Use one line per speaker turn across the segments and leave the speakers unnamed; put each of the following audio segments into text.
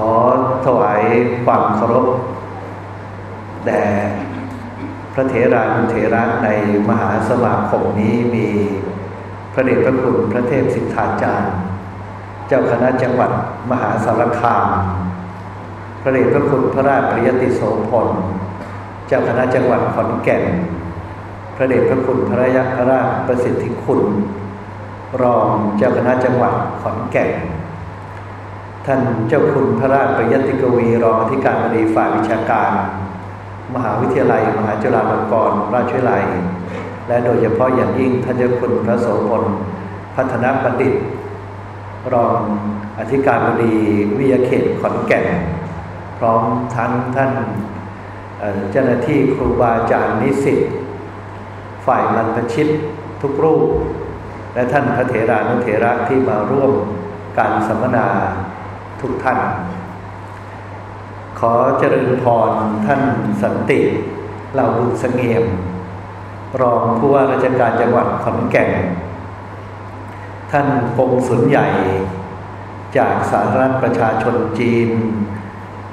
ขอถวายความเคารพแด่พระเถรานุเถระในมหาสมาคมนี้มีพระเดชพระคุณพระเทพสิทธาจารย์ เจ้าคณะจังหวัดมหาสารคาม พระเดชพระคุณพระราชปริยติโสพลเจ้าคณะจังหวัดขอนแก่น พระเดชพระคุณพระยาราชประสิทธิคุณ รองเจ้าคณะจังหวัดขอนแก่น ท่านเจ้าคุณพระราชปริยติกวีรองอธิการบดีฝ่ายวิชาการ มหาวิทยาลัย มหาจุฬาลงกรณราชวิทยาลัย และโดยเฉพาะอย่างยิ่งท่านเจ้าคุณพระโสพลพัฒนบัณฑิต รองอธิการบดีวิยาเขตขอนแก่น พร้อมทั้งท่านเจ้าหน้าที่ครูบาอาจารย์นิสิตฝ่ายมันประชิตทุกรูป และท่านพระเถรานุเถระที่มาร่วมการสัมมนา ทุกท่าน ขอเจริญพรท่านสันติเหล่าบุญสงเงียม รองผู้ว่าราชการจังหวัดขอนแก่น ท่านกงสุนใหญ่ จากสาธารณประชาชนจีน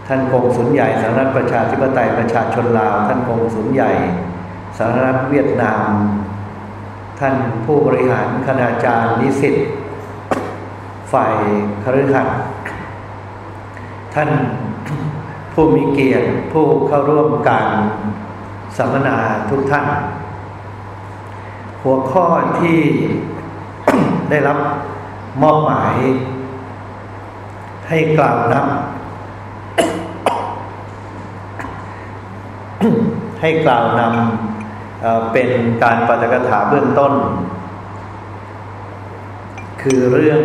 ท่านกงสุนใหญ่สาธารณประชาธิปไตยประชาชนลาว ท่านกงสุนใหญ่สาธารณเวียดนาม ท่านผู้บริหารคณาจารย์นิสิตฝ่ายคฤหัสถ์ ท่านผู้มีเกียรติผู้เข้าร่วมการสัมมนาทุกท่าน หัวข้อที่ได้รับมอบหมาย ให้กล่าวนับให้กล่าวนำเป็นการปาฐกถาเบื้องต้น คือเรื่อง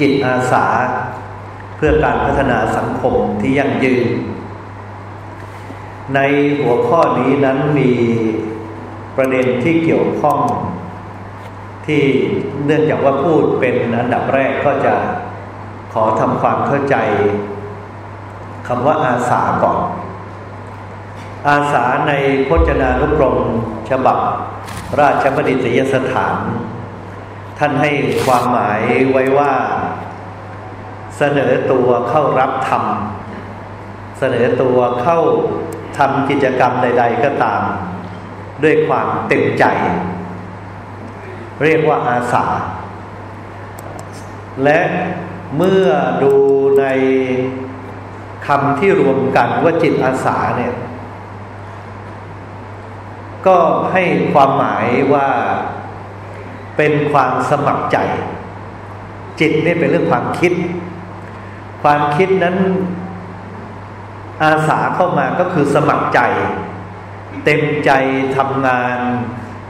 จิตอาสา เพื่อการพัฒนาสังคมที่ยั่งยืน ในหัวข้อนี้นั้นมีประเด็นที่เกี่ยวข้อง ที่เนื่องจากว่าพูดเป็นอันดับแรกก็จะขอทำความเข้าใจคำว่าอาสาก่อน อาสาในพจนานุกรมฉบับ ราชบัณฑิตยสถาน ท่านให้ความหมายไว้ว่า เสนอตัวเข้ารับธรรม เสนอตัวเข้าทำกิจกรรมใด ๆ ก็ตาม ด้วยความเต็มใจ เรียกว่าอาสา และเมื่อดูในคำที่รวมกันว่าจิตอาสาเนี่ย ก็ให้ความหมายว่าเป็นความสมัครใจ จิตนี่เป็นเรื่องความคิด ความคิดนั้นอาสาเข้ามาก็คือสมัครใจ เต็มใจทำงาน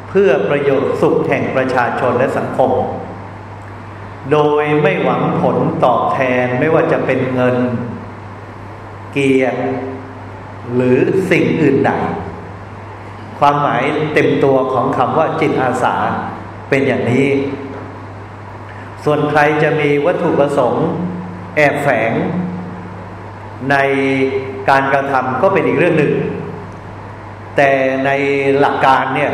เพื่อประโยชน์สุขแห่งประชาชนและสังคม โดยไม่หวังผลตอบแทนไม่ว่าจะเป็นเงิน เกียรติหรือสิ่งอื่นใด ความหมายเต็มตัวของคำว่าจิตอาสาเป็นอย่างนี้ ส่วนใครจะมีวัตถุประสงค์ แอบแฝงในการกระทำก็เป็นอีกเรื่องหนึ่ง แต่ในหลักการเนี่ย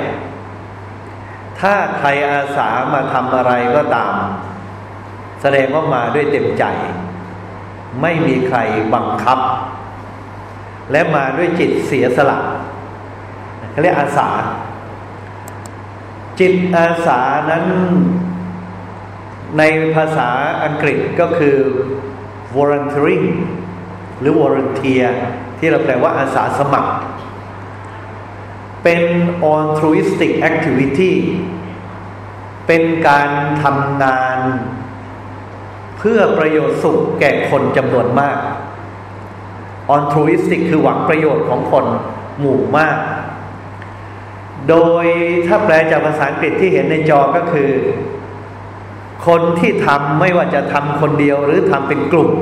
ถ้าใครอาสามาทำอะไรก็ตาม แสดงว่ามาด้วยเต็มใจ ไม่มีใครบังคับ และมาด้วยจิตเสียสละเขาเรียกอาสา จิตอาสานั้นในภาษาอังกฤษก็คือ volunteering หรือ volunteer ที่เราแปลว่าอาสาสมัคร เป็น altruistic activity เป็นการทำงาน เพื่อประโยชน์สุขแก่คนจำนวนมาก altruistic คือหวังประโยชน์ของคนหมู่มาก โดยถ้าแปลจากภาษาอังกฤษที่เห็นในจอก็คือ คนที่ทำไม่ว่าจะทำคนเดียวหรือทำเป็นกลุ่ม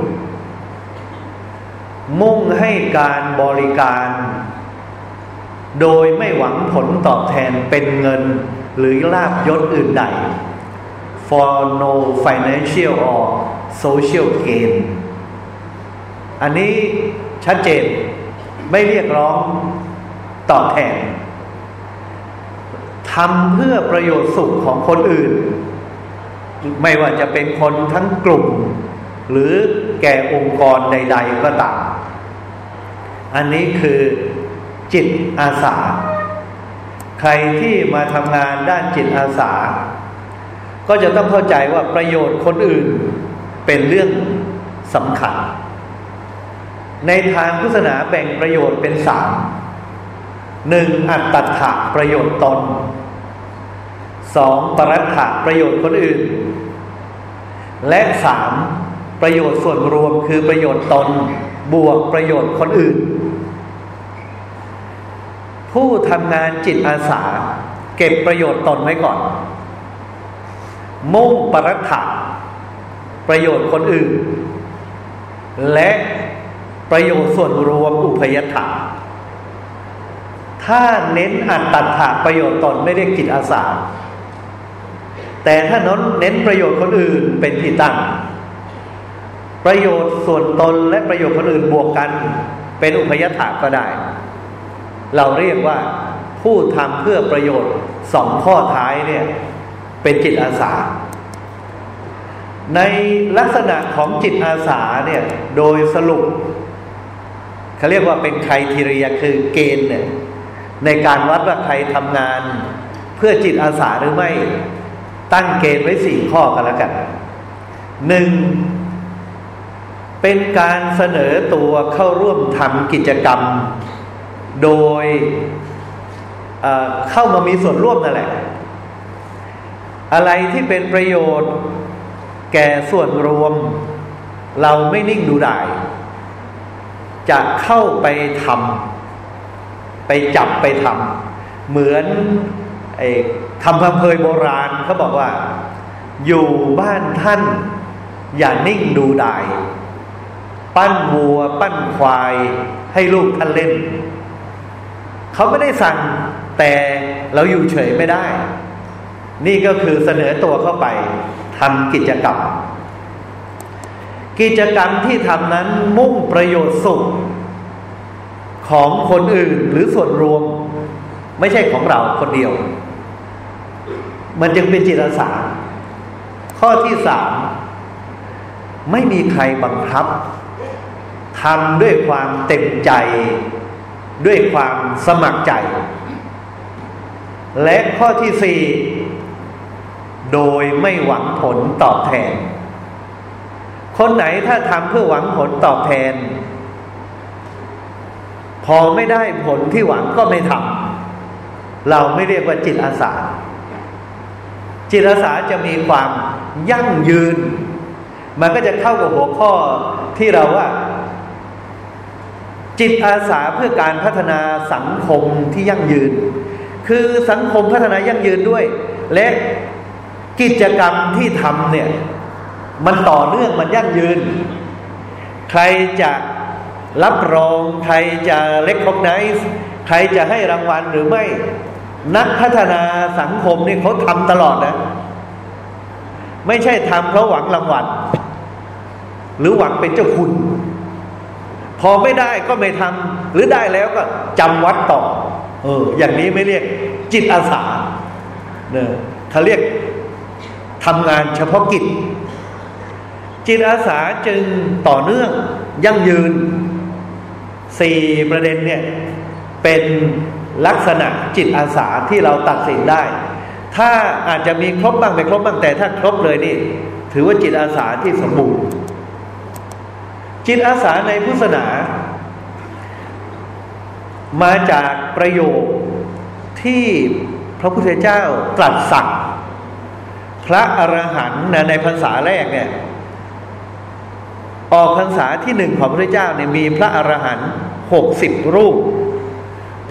มุ่งให้การบริการ โดยไม่หวังผลตอบแทนเป็นเงินหรือลาบยศอื่นใด for no financial or social gain อันนี้ชัดเจนไม่เรียกร้องตอบแทนทำเพื่อประโยชน์สุขของคนอื่น ไม่ว่าจะเป็นคนทั้งกลุ่ม หรือแก่องค์กรใด ๆ ก็ตาม อันนี้คือจิตอาสา ใครที่มาทำงานด้านจิตอาสา ก็จะต้องเข้าใจว่าประโยชน์คนอื่นเป็นเรื่องสำคัญ ในทางพุทธศาสนาแบ่งประโยชน์เป็นสามหนึ่งอัตตะประโยชน์ตน สองปรัตถะประโยชน์คนอื่น และสามประโยชน์ส่วนรวมคือประโยชน์ตนบวกประโยชน์คนอื่น ผู้ทำงานจิตอาสา เก็บประโยชน์ตนไว้ก่อน มุ่งปรัตถะประโยชน์คนอื่น และประโยชน์ส่วนรวมอุพยถาถ้าเน้นอัตถะประโยชน์ตนไม่เรียกจิตอาสา แต่ถ้าน้นเน้นประโยชน์คนอื่นเป็นที่ตั้ง ประโยชน์ส่วนตนและประโยชน์คนอื่นบวกกัน เป็นอุพยถาก็ได้ เราเรียกว่าผู้ทำเพื่อประโยชน์สองข้อท้ายเนี่ยเป็นจิตอาสา ในลักษณะของจิตอาสาเนี่ยโดยสรุปเขาเรียกว่าเป็นใครทีเรียคือเกณฑ์เนี่ยในการวัดว่าใครทำงานเพื่อจิตอาสาหรือไม่ ตั้งเกณฑ์ไว้สี่ข้อกันแล้วกันหนึ่งเป็นการเสนอตัวเข้าร่วมทำกิจกรรม โดยเเข้ามามีส่วนร่วมนั่นแหละ อะไรที่เป็นประโยชน์แก่ส่วนรวม เราไม่นิ่งดูได้จะเข้าไปทำไปจับไปทำเหมือนไอ้ ทำพังเพยโบราณเขาบอกว่า อยู่บ้านท่าน อย่านิ่งดูได้ปั้นวัว ปั้นควาย ให้ลูกท่านเล่น เขาไม่ได้สั่งแต่เราอยู่เฉยไม่ได้ นี่ก็คือเสนอตัวเข้าไปทำกิจกรรม กิจกรรมที่ทำนั้นมุ่งประโยชน์สุข ของคนอื่นหรือส่วนรวม ไม่ใช่ของเราคนเดียว มันจึงเป็นจิตอาสา ข้อที่สามไม่มีใครบังคับทำด้วยความเต็มใจ ด้วยความสมัครใจ และข้อที่สี่โดยไม่หวังผลตอบแทน คนไหนถ้าทำเพื่อหวังผลตอบแทน พอไม่ได้ผลที่หวังก็ไม่ทำเราไม่เรียกว่าจิตอาสา จิตอาสาจะมีความยั่งยืน มันก็จะเข้ากับหัวข้อที่เราว่า จิตอาสาเพื่อการพัฒนาสังคมที่ยั่งยืน คือสังคมพัฒนายั่งยืนด้วย และกิจกรรมที่ทำเนี่ย มันต่อเนื่องมันยั่งยืน ใครจะรับรอง ใครจะเล็กคอกไนส์ใครจะให้รางวัลหรือไม่ นักพัฒนาสังคมนี่เขาทำตลอดนะ ไม่ใช่ทำเพราะหวังรางวัลหรือหวังเป็นเจ้าคุณ พอไม่ได้ก็ไม่ทำหรือได้แล้วก็จำวัดต่อ เออ อย่างนี้ไม่เรียกจิตอาสาเนี่ยเขาเรียกทำงานเฉพาะกิจ จิตอาสาจึงต่อเนื่องยั่งยืนสี่ประเด็นเนี่ยเป็น ลักษณะจิตอาสาที่เราตัดสินได้ ถ้าอาจจะมีครบบ้างไม่ครบบ้างแต่ถ้าครบเลยนี่ ถือว่าจิตอาสาที่สมบูรณ์ จิตอาสาในพุทธศาสนา มาจากประโยคที่พระพุทธเจ้าตรัสสั่งพระอรหันต์ในพรรษาแรกเนี่ยออกพรรษาที่หนึ่งของพระพุทธเจ้าเนี่ยมีพระอรหันต์หกสิบรูป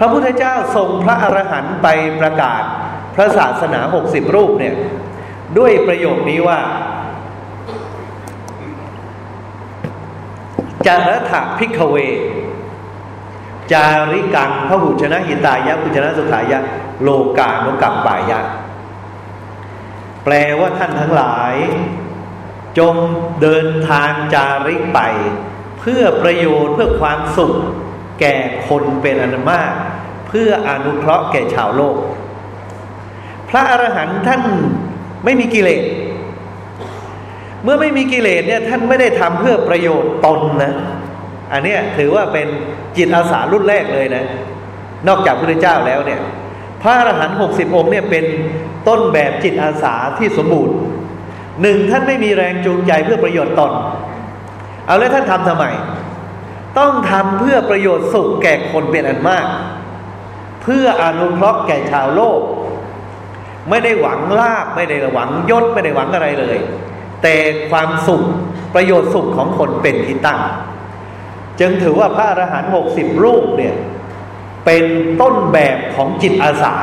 ระพุทธเจ้าทรงพระอรหันต์ไปประกาศพระศาสนาหกสิบรูปเนี่ย ด้วยประโยคนี้ว่าจารถะพิกเว จาริกังพระหุชนะหิตายะพุชนะสุขายะ โลกาโนกัมปายะ แปลว่าท่านทั้งหลาย จงเดินทางจาริกไป เพื่อประโยชน์เพื่อความสุข แก่คนเป็นอันมาก เพื่ออนุเคราะห์แก่ชาวโลก พระอรหันต์ท่านไม่มีกิเลส เมื่อไม่มีกิเลสเนี่ยท่านไม่ได้ทำเพื่อประโยชน์ตนนะอันเนี้ยถือว่าเป็นจิตอาสารุ่นแรกเลยนะ นอกจากพระเจ้าแล้วเนี่ย พระอรหันต์หกสิบองค์เนี่ยเป็นต้นแบบจิตอาสาที่สมบูรณ์หนึ่งท่านไม่มีแรงจูงใจเพื่อประโยชน์ตน เอาแล้วท่านทำทำไม ต้องทำเพื่อประโยชน์สุขแก่คนเป็นอันมาก เพื่ออนุเคราะห์แก่ชาวโลก ไม่ได้หวังลาบไม่ได้หวังยศไม่ได้หวังอะไรเลย แต่ความสุขประโยชน์สุขของคนเป็นที่ตั้ง จึงถือว่าพระอรหันต์หกสิบรูปเนี่ยเป็นต้นแบบของจิตอาสา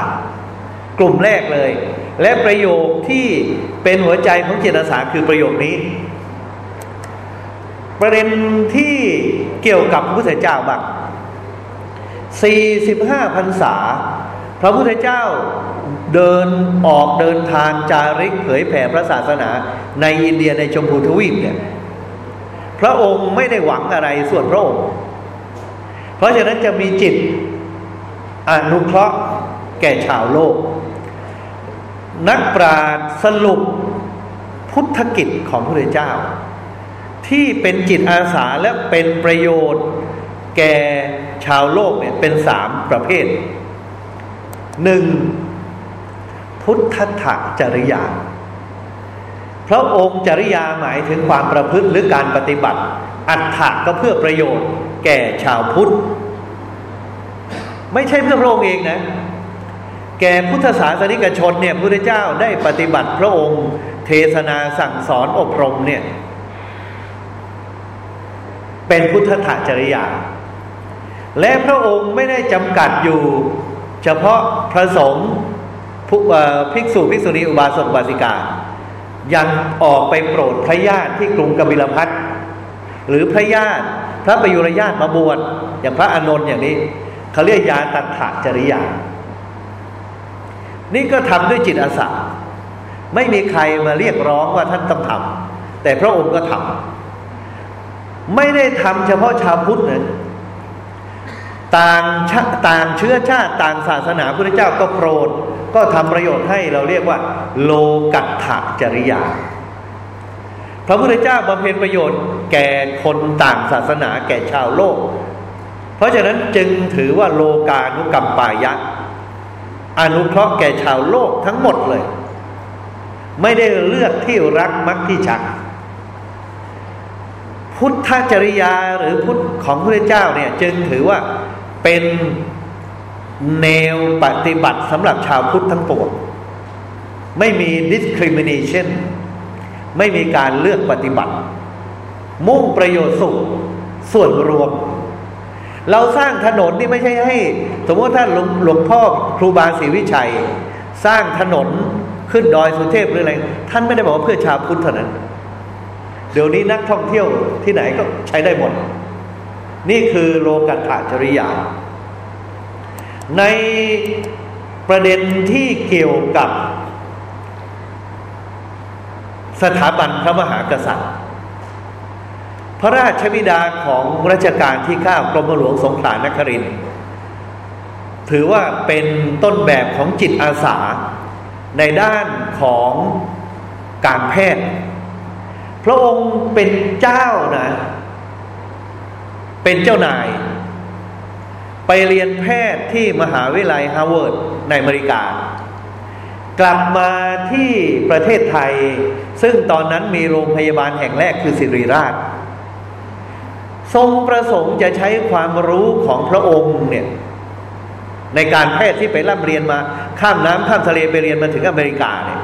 กลุ่มแรกเลย และประโยคที่เป็นหัวใจของจิตอาสาคือประโยคนี้ ประเด็นที่ เกี่ยวกับพระพุทธเจ้าบ้าง45พรรษา พระพุทธเจ้าเดินออกเดินทางจาริกเผยแผ่พระศาสนาในอินเดียในชมพูทวีปเนี่ยพระองค์ไม่ได้หวังอะไรส่วนพระองค์เพราะฉะนั้นจะมีจิตอนุเคราะห์แก่ชาวโลก นักปราชญ์สรุปพุทธกิจของพระพุทธเจ้า ที่เป็นจิตอาสาและเป็นประโยชน์ แก่ชาวโลกเนี่ยเป็นสามประเภทหนึ่งพุทธถะจริยาพระองค์จริยาหมายถึงความประพฤติหรือการปฏิบัติ อัตถะก็เพื่อประโยชน์ แก่ชาวพุทธ ไม่ใช่เพื่อพระองค์เองนะ แก่พุทธศาสนิกชนเนี่ยพระพุทธเจ้าได้ปฏิบัติพระองค์ เทศนาสั่งสอนอบรมเนี่ย เป็นพุทธะจริยา และพระองค์ไม่ได้จำกัดอยู่ เฉพาะพระสงฆ์ภิกษุภิกษุณีอุบาสกอุบาสิกา ยังออกไปโปรดพระญาติที่กรุงกบิลพัทหรือพระญาติพระประยุรญาติมาบวชอย่างพระอานนท์อย่างนี้เขาเรียกยาตัถะจริยา นี่ก็ทำด้วยจิตอาสาไม่มีใครมาเรียกร้องว่าท่านต้องทำแต่พระองค์ก็ทำ ไม่ได้ทำเฉพาะชาวพุทธนะต่างต่างเชื้อชาติต่างศาสนาพระเจ้าก็โปรด ก็ทำประโยชน์ให้เราเรียกว่า โลกัตถจริยา พระพุทธเจ้าบำเพ็ญประโยชน์ แก่คนต่างศาสนาแก่ชาวโลก เพราะฉะนั้นจึงถือว่าโลกานุกรรมปายะ อนุเคราะห์แก่ชาวโลกทั้งหมดเลย ไม่ได้เลือกที่รักมักที่ชัง พุทธจริยาหรือพุทธของพระเจ้าเนี่ย จึงถือว่าเป็นแนวปฏิบัติสำหรับชาวพุทธทั้งปวงไม่มี discrimination ไม่มีการเลือกปฏิบัติ มุ่งประโยชน์สุขส่วนรวม เราสร้างถนนนี่ไม่ใช่ให้ สมมติท่านหลวงพ่อครูบาศรีวิชัย สร้างถนนขึ้นดอยสุเทพหรืออะไร ท่านไม่ได้บอกว่าเพื่อชาวพุทธเท่านั้น เดี๋ยวนี้นักท่องเที่ยวที่ไหนก็ใช้ได้หมด นี่คือโลกัตถจริยา ในประเด็นที่เกี่ยวกับสถาบันพระมหากษัตริย์ พระราชบิดาของรัชกาลที่ข้ากรมหลวงสงขลานครินถือว่าเป็นต้นแบบของจิตอาสาในด้านของการแพทย์ พระองค์เป็นเจ้านะ เป็นเจ้านาย ไปเรียนแพทย์ที่มหาวิทยาลัยฮาร์วาร์ดในอเมริกา กลับมาที่ประเทศไทย ซึ่งตอนนั้นมีโรงพยาบาลแห่งแรกคือศิริราช ทรงประสงค์จะใช้ความรู้ของพระองค์เนี่ยในการแพทย์ที่ไปร่ำเรียนมา ข้ามน้ำข้ามทะเลไปเรียนมาถึงอเมริกาเนี่ย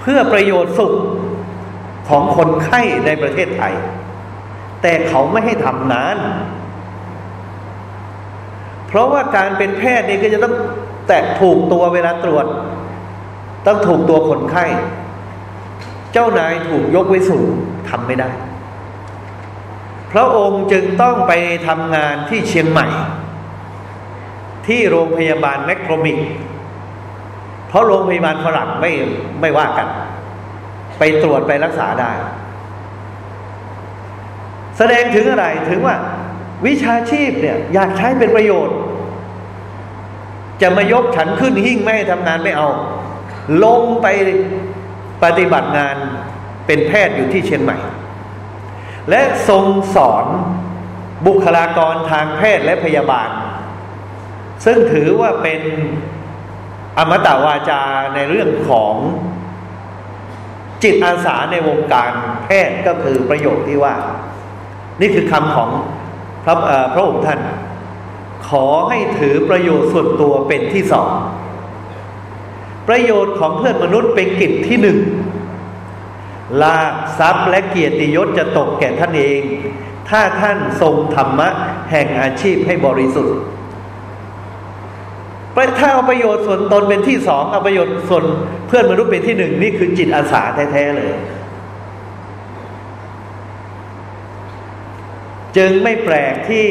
เพื่อประโยชน์สุข ของคนไข้ในประเทศไทย แต่เขาไม่ให้ทำนาน เพราะว่าการเป็นแพทย์นี่ก็จะต้องแตะถูกตัวเวลาตรวจ ต้องถูกตัวคนไข้ เจ้านายถูกยกไว้สูงทำไม่ได้ พระองค์จึงต้องไปทำงานที่เชียงใหม่ ที่โรงพยาบาลแมคโครมิกเพราะโรงพยาบาลฝรั่งไม่ไม่ว่ากัน ไปตรวจไปรักษาได้ แสดงถึงอะไรถึงว่า วิชาชีพเนี่ยอยากใช้เป็นประโยชน์ จะมายกฉันขึ้นหิ้งไม่ให้ทำงานไม่เอา ลงไปปฏิบัติงานเป็นแพทย์อยู่ที่เชียงใหม่ และทรงสอนบุคลากรทางแพทย์และพยาบาล ซึ่งถือว่าเป็นอมตะวาจาในเรื่องของ จิตอาสาในวงการแพทย์ก็คือประโยคที่ว่า นี่คือคำของพระพระองค์ท่าน ขอให้ถือประโยชน์ส่วนตัวเป็นที่สอง ประโยชน์ของเพื่อนมนุษย์เป็นกิจที่หนึ่งลาทรัพย์และเกียรติยศจะตกแก่ท่านเอง ถ้าท่านทรงธรรมะแห่งอาชีพให้บริสุทธิ์ ถ้าเอาประโยชน์ส่วนตนเป็นที่สองเอาประโยชน์ส่วนเพื่อนมนุษย์เป็นที่หนึ่งนี่คือจิตอาสาแท้ๆเลย จึงไม่แปลกที่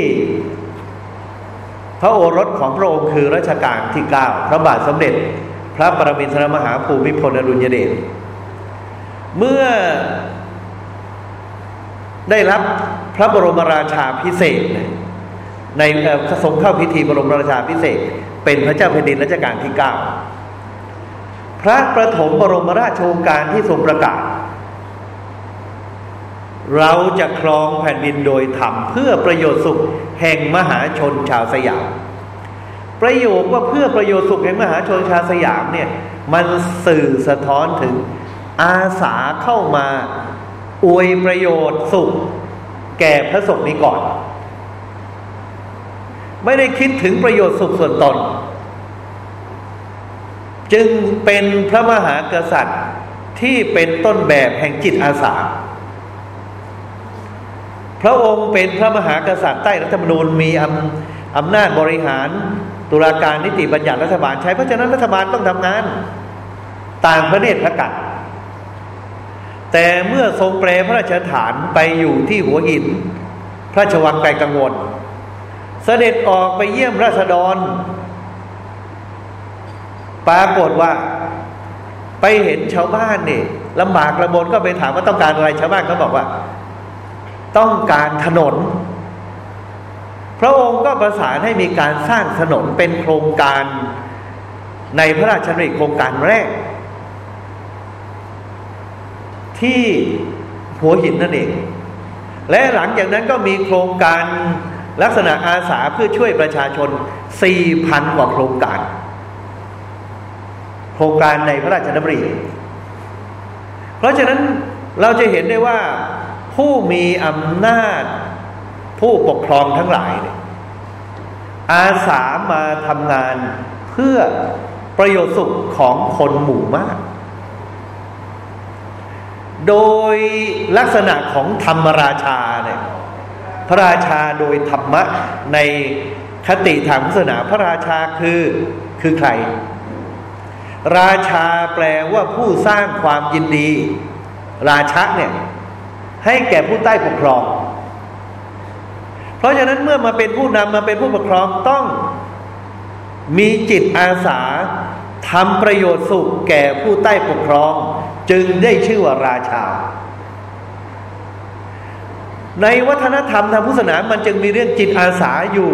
พระโอรสของพระองค์คือรัชกาลที่เก้าพระบาทสมเด็จ พระปรมินทรมหาภูมิพลอดุลยเดชเมื่อได้รับพระบรมราชาพิเศษในทรงเข้าพิธีบรมราชาพิเศษ เป็นพระเจ้าแผ่นดินรัชกาลที่เก้าพระประถมบรมราชโองการที่ทรงประกาศ เราจะครองแผ่นดินโดยธรรมเพื่อประโยชน์สุขแห่งมหาชนชาวสยาม ประโยคว่าเพื่อประโยชน์สุขแห่งมหาชนชาวสยามเนี่ยมันสื่อสะท้อนถึงอาสาเข้ามาอวยประโยชน์สุข แก่พระสงฆ์นี้ก่อน ไม่ได้คิดถึงประโยชน์สุขส่วนตน จึงเป็นพระมหากษัตริย์ที่เป็นต้นแบบแห่งจิตอาสา พระองค์เป็นพระมหากษัตริย์ใต้รัฐธรรมนูญมีอำอำนาจบริหาร ตุลาการนิติบัญญัติรัฐบาลใช้เพราะฉะนั้นรัฐบาลต้องทำงาน ต่างพระเนตรพระกัตแต่เมื่อทรงแปรพระราชฐานไปอยู่ที่หัวหิน พระชวังไกลกังวล สด็จออกไปเยี่ยมราษฎร ปรากฏว่า ไปเห็นชาวบ้านนี่ลำบากระบนก็ไปถามว่าต้องการอะไรชาวบ้านเขาบอกว่า ต้องการถนน พระองค์ก็ประสานให้มีการสร้างถนนเป็นโครงการในพระราชดำริโครงการแรก ที่หัวหินนั่นเอง และหลังจากนั้นก็มีโครงการ ลักษณะอาสาเพื่อช่วยประชาชน 4,000 กว่าโครงการ โครงการในพระราชดำริ เพราะฉะนั้นเราจะเห็นได้ว่าผู้มีอำนาจผู้ปกครองทั้งหลายอาสามาทำงานเพื่อประโยชน์สุขของคนหมู่มาก โดยลักษณะของธรรมราชาเนี่ย พระราชาโดยธรรมะในคติทางศาสนาพระราชาคือคือใคร ราชาแปลว่าผู้สร้างความยินดี ราชะเนี่ยให้แก่ผู้ใต้ปกครอง เพราะฉะนั้นเมื่อมาเป็นผู้นำมาเป็นผู้ปกครองต้องมีจิตอาสาทำประโยชน์สุขแก่ผู้ใต้ปกครอง จึงได้ชื่อว่าราชา ในวัฒนธรรมทางพุทธศาสนามันจึงมีเรื่องจิตอาสาอยู่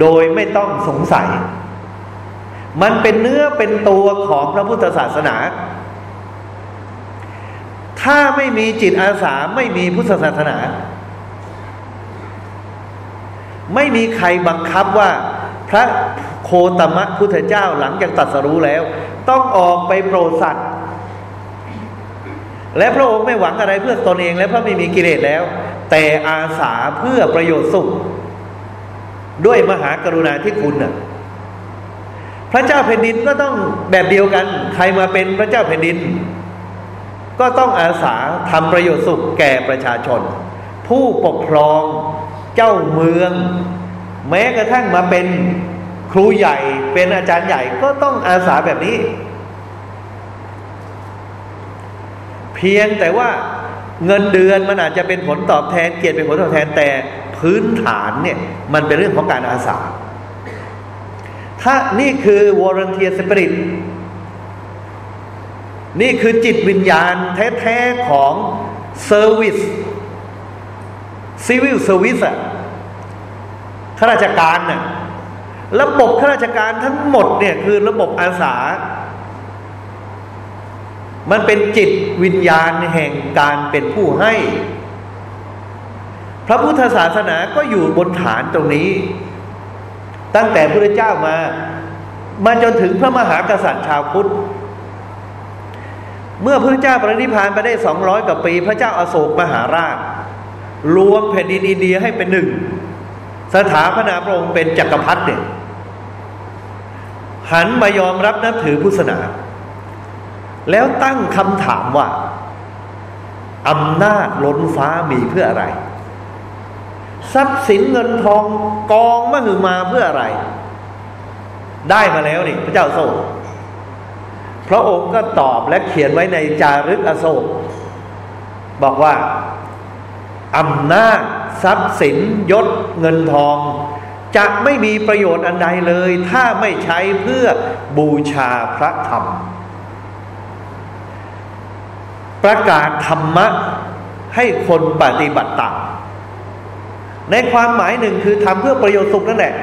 โดยไม่ต้องสงสัย มันเป็นเนื้อเป็นตัวของพระพุทธศาสนา ถ้าไม่มีจิตอาสาไม่มีพุทธศาสนา ไม่มีใครบังคับว่าพระโคตมะพุทธเจ้าหลังจากตัดสรู้แล้ว ต้องออกไปโปรดสัตว์ และพระองค์ไม่หวังอะไรเพื่อตนเอง และพระไม่มีกิเลสแล้ว แต่อาสาเพื่อประโยชน์สุข ด้วยมหากรุณาที่คุณน่ะพระเจ้าแผ่นดินก็ต้องแบบเดียวกัน ใครมาเป็นพระเจ้าแผ่นดิน ก็ต้องอาสาทำประโยชน์สุขแก่ประชาชน ผู้ปกครองเจ้าเมือง แม้กระทั่งมาเป็นครูใหญ่เป็นอาจารย์ใหญ่ก็ต้องอาสาแบบนี้ เพียงแต่ว่า เงินเดือนมันอาจจะเป็นผลตอบแทนเกียรติเป็นผลตอบแทนแต่พื้นฐานเนี่ยมันเป็นเรื่องของการอาสา ถ้านี่คือ volunteer spirit นี่คือจิตวิญญาณแท้ๆของ service civil service อะข้าราชการน่ะระบบข้าราชการทั้งหมดเนี่ยคือระบบอาสา มันเป็นจิตวิญญาณแห่งการเป็นผู้ให้ พระพุทธศาสนาก็อยู่บนฐานตรงนี้ ตั้งแต่พระเจ้ามา มาจนถึงพระมหากษัตริย์ชาวพุทธ เมื่อพระเจ้าปรินิพานไปได้สองร้อยกว่าปี พระเจ้าอาโศกมหาราชรวมแผ่นดินอินเดียให้เป็นหนึ่ง สถาพนาพระองค์เป็นจักรพรรดิเนี่ยหันมายอมรับนับถือพุทธศาสนา แล้วตั้งคำถามว่าอำนาจล้นฟ้ามีเพื่ออะไร ทรัพย์สินเงินทองกองมหึมาเพื่ออะไร ได้มาแล้วนี่พระเจ้าโศกพระองค์ก็ตอบและเขียนไว้ในจารึกอโศก บอกว่าอำนาจทรัพย์สินยศเงินทอง จะไม่มีประโยชน์อันใดเลย ถ้าไม่ใช้เพื่อบูชาพระธรรม ประกาศธรรมะให้คนปฏิบัติตามในความหมายหนึ่งคือทำเพื่อประโยชน์สุขนั่นแหละ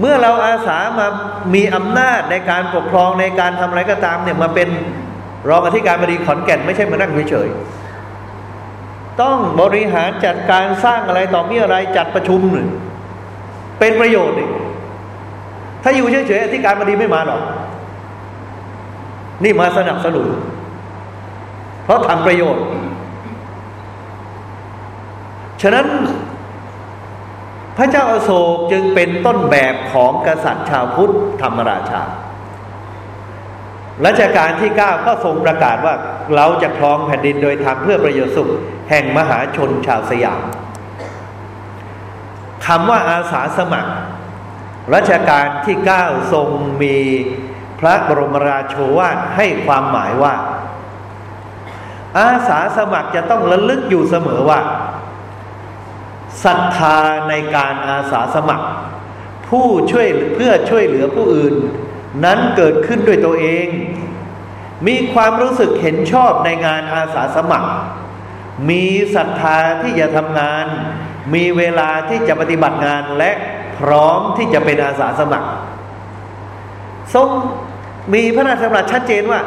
เมื่อเราอาสามามีอำนาจในการปกครองในการทำอะไรก็ตามเนี่ยมาเป็นรองอธิการบดีขอนแก่นไม่ใช่มานั่งเฉยๆต้องบริหารจัดการสร้างอะไรต่อมีอะไรจัดประชุมหนึ่งเป็นประโยชน์นี่ถ้าอยู่เฉยๆอธิการบดีไม่มาหรอก นี่มาสนับสนุน เพราะทำประโยชน์ ฉะนั้นพระเจ้าอาโศกจึงเป็นต้นแบบของกษัตริย์ชาวพุทธธรรมราชารัชกาลที่เก้าก็ทรงประกาศว่าเราจะครองแผ่นดินโดยทำเพื่อประโยชน์สุข แห่งมหาชนชาวสยามคำว่าอาสาสมัครรัชกาลที่เก้าทรงมี พระบรมราโชวาทให้ความหมายว่า อาสาสมัครจะต้องระลึกอยู่เสมอว่าศรัทธาในการอาสาสมัคร ผู้ช่วยเพื่อช่วยเหลือผู้อื่น นั้นเกิดขึ้นด้วยตัวเอง มีความรู้สึกเห็นชอบในงานอาสาสมัคร มีศรัทธาที่จะทำงาน มีเวลาที่จะปฏิบัติงานและพร้อมที่จะเป็นอาสาสมัครทรง มีพระราชดำรัสชัดเจนว่า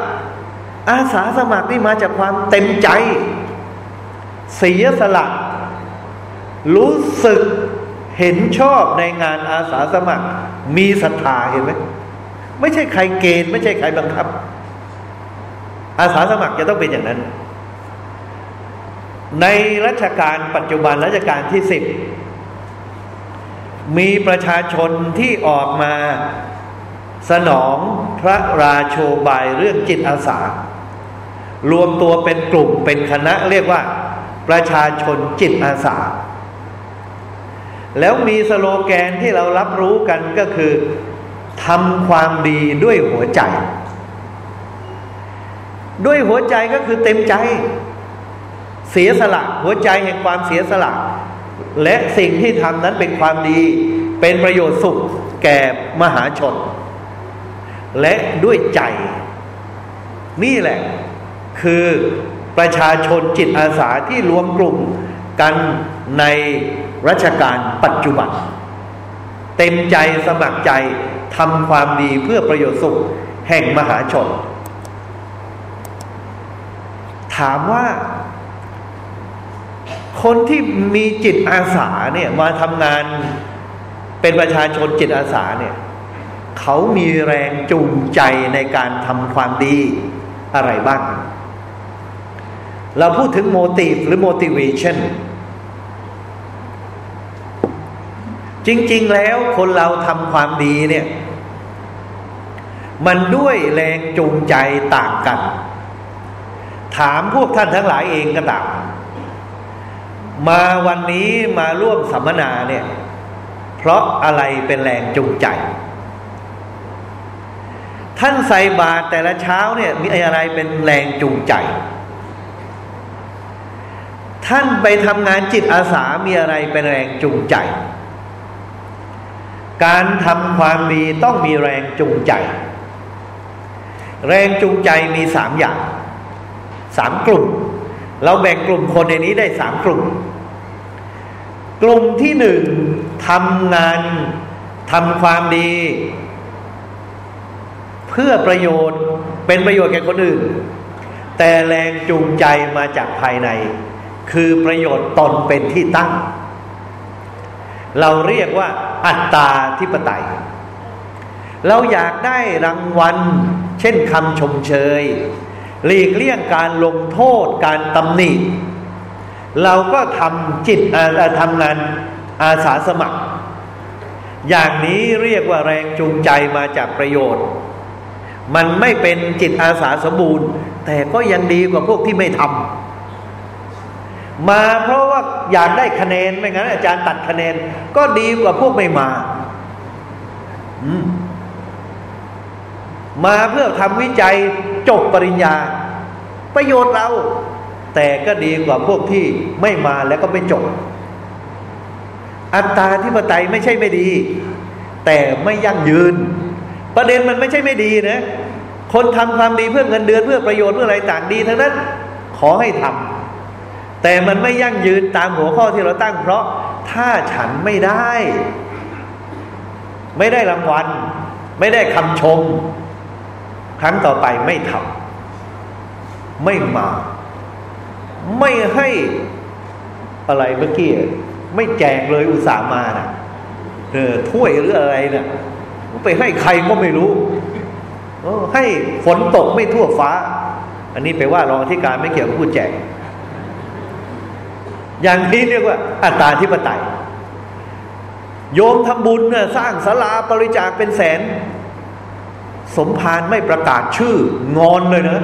อาสาสมัครนี่มาจากความเต็มใจ เสียสละ รู้สึกเห็นชอบในงานอาสาสมัคร มีศรัทธาเห็นไหมไม่ใช่ใครเกณฑ์ ไม่ใช่ใครบังคับ อาสาสมัครจะต้องเป็นอย่างนั้น ในรัชกาลปัจจุบันรัชกาลที่สิบมีประชาชนที่ออกมา สนองพระราโชบายเรื่องจิตอาสา รวมตัวเป็นกลุ่มเป็นคณะเรียกว่า ประชาชนจิตอาสา แล้วมีสโลแกนที่เรารับรู้กันก็คือทำความดีด้วยหัวใจ ด้วยหัวใจก็คือเต็มใจ เสียสละหัวใจแห่งความเสียสละ และสิ่งที่ทำนั้นเป็นความดี เป็นประโยชน์สุขแก่มหาชน และด้วยใจ นี่แหละ คือประชาชนจิตอาสาที่รวมกลุ่มกันในรัชกาลปัจจุบัน เต็มใจสมัครใจทำความดีเพื่อประโยชน์สุขแห่งมหาชน ถามว่า คนที่มีจิตอาสาเนี่ยมาทำงานเป็นประชาชนจิตอาสาเนี่ย เขามีแรงจูงใจในการทำความดีอะไรบ้าง เราพูดถึงโมทีฟหรือ motivation จริง ๆ แล้วคนเราทำความดีเนี่ย มันด้วยแรงจูงใจต่างกัน ถามพวกท่านทั้งหลายเองก็ตามมาวันนี้มาร่วมสัมมนาเนี่ย เพราะอะไรเป็นแรงจูงใจ ท่านใส่บาตรแต่ละเช้าเนี่ยมีอะไรเป็นแรงจูงใจ ท่านไปทำงานจิตอาสามีอะไรเป็นแรงจูงใจ การทำความดีต้องมีแรงจูงใจ แรงจูงใจมีสามอย่างสามกลุ่ม เราแบ่งกลุ่มคนในนี้ได้สามกลุ่ม กลุ่มที่หนึ่งทำงานทำความดี พื่อประโยชน์เป็นประโยชน์แก่คนอื่น แต่แรงจูงใจมาจากภายใน คือประโยชน์ตนเป็นที่ตั้ง เราเรียกว่าอัตตาธิปไตย เราอยากได้รางวัล เช่นคำชมเชยหลีกเลี่ยงการลงโทษการตำหนิ เราก็ทำจิตทำงานอาสาสมัคร อย่างนี้เรียกว่าแรงจูงใจมาจากประโยชน์ มันไม่เป็นจิตอาสาสมบูรณ์ แต่ก็ยังดีกว่าพวกที่ไม่ทำมาเพราะว่าอยากได้คะแนนไม่งั้นอาจารย์ตัดคะแนน ก็ดีกว่าพวกไม่มามาเพื่อทำวิจัยจบปริญญา ประโยชน์เรา แต่ก็ดีกว่าพวกที่ไม่มาแล้วก็ไม่จบ อัตตาธิปไตยไม่ใช่ไม่ดี แต่ไม่ยั่งยืน ประเด็นมันไม่ใช่ไม่ดีนะ คนทำความดีเพื่อเงินเดือนเพื่อประโยชน์เพื่ออะไรต่างดีทั้งนั้น ขอให้ทำแต่มันไม่ยั่งยืนตามหัวข้อที่เราตั้ง เพราะถ้าฉันไม่ได้ ไม่ได้รางวัล ไม่ได้คำชม ครั้งต่อไปไม่ทำไม่มา ไม่ให้อะไรเมื่อกี้ไม่แจกเลยอุตส่าห์มานะ่ะเออถ้วยหรืออะไรนะ่ะ ไปให้ใครก็ไม่รู้ให้ฝนตกไม่ทั่วฟ้า อันนี้ไปว่ารองที่การไม่เกี่ยวกับผู้แจก อย่างนี้เรียกว่าอัตราธิปไตย โยมทำบุญเนี่ยสร้างศาลาบริจาคเป็นแสน สมภารไม่ประกาศชื่องอนเลยนะ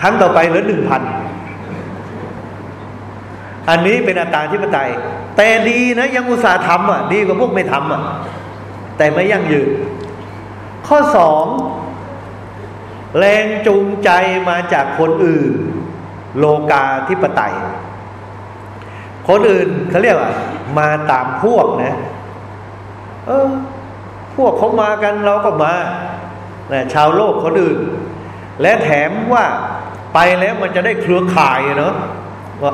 ครั้งต่อไปเหลือหนึ่งพันอันนี้เป็นอัตาธิปไตย แต่ดีนะยังอุตส่าห์ทำอะ ดีกว่าพวกไม่ทำอะ ไม่ยั่งยืน ข้อสองแรงจูงใจมาจากคนอื่น โลกาธิปไตย คนอื่นเขาเรียกว่า มาตามพวกนะ เออ พวกเขามากันเราก็มานะชาวโลกคนอื่น และแถมว่าไปแล้วมันจะได้เครือข่ายเนาะ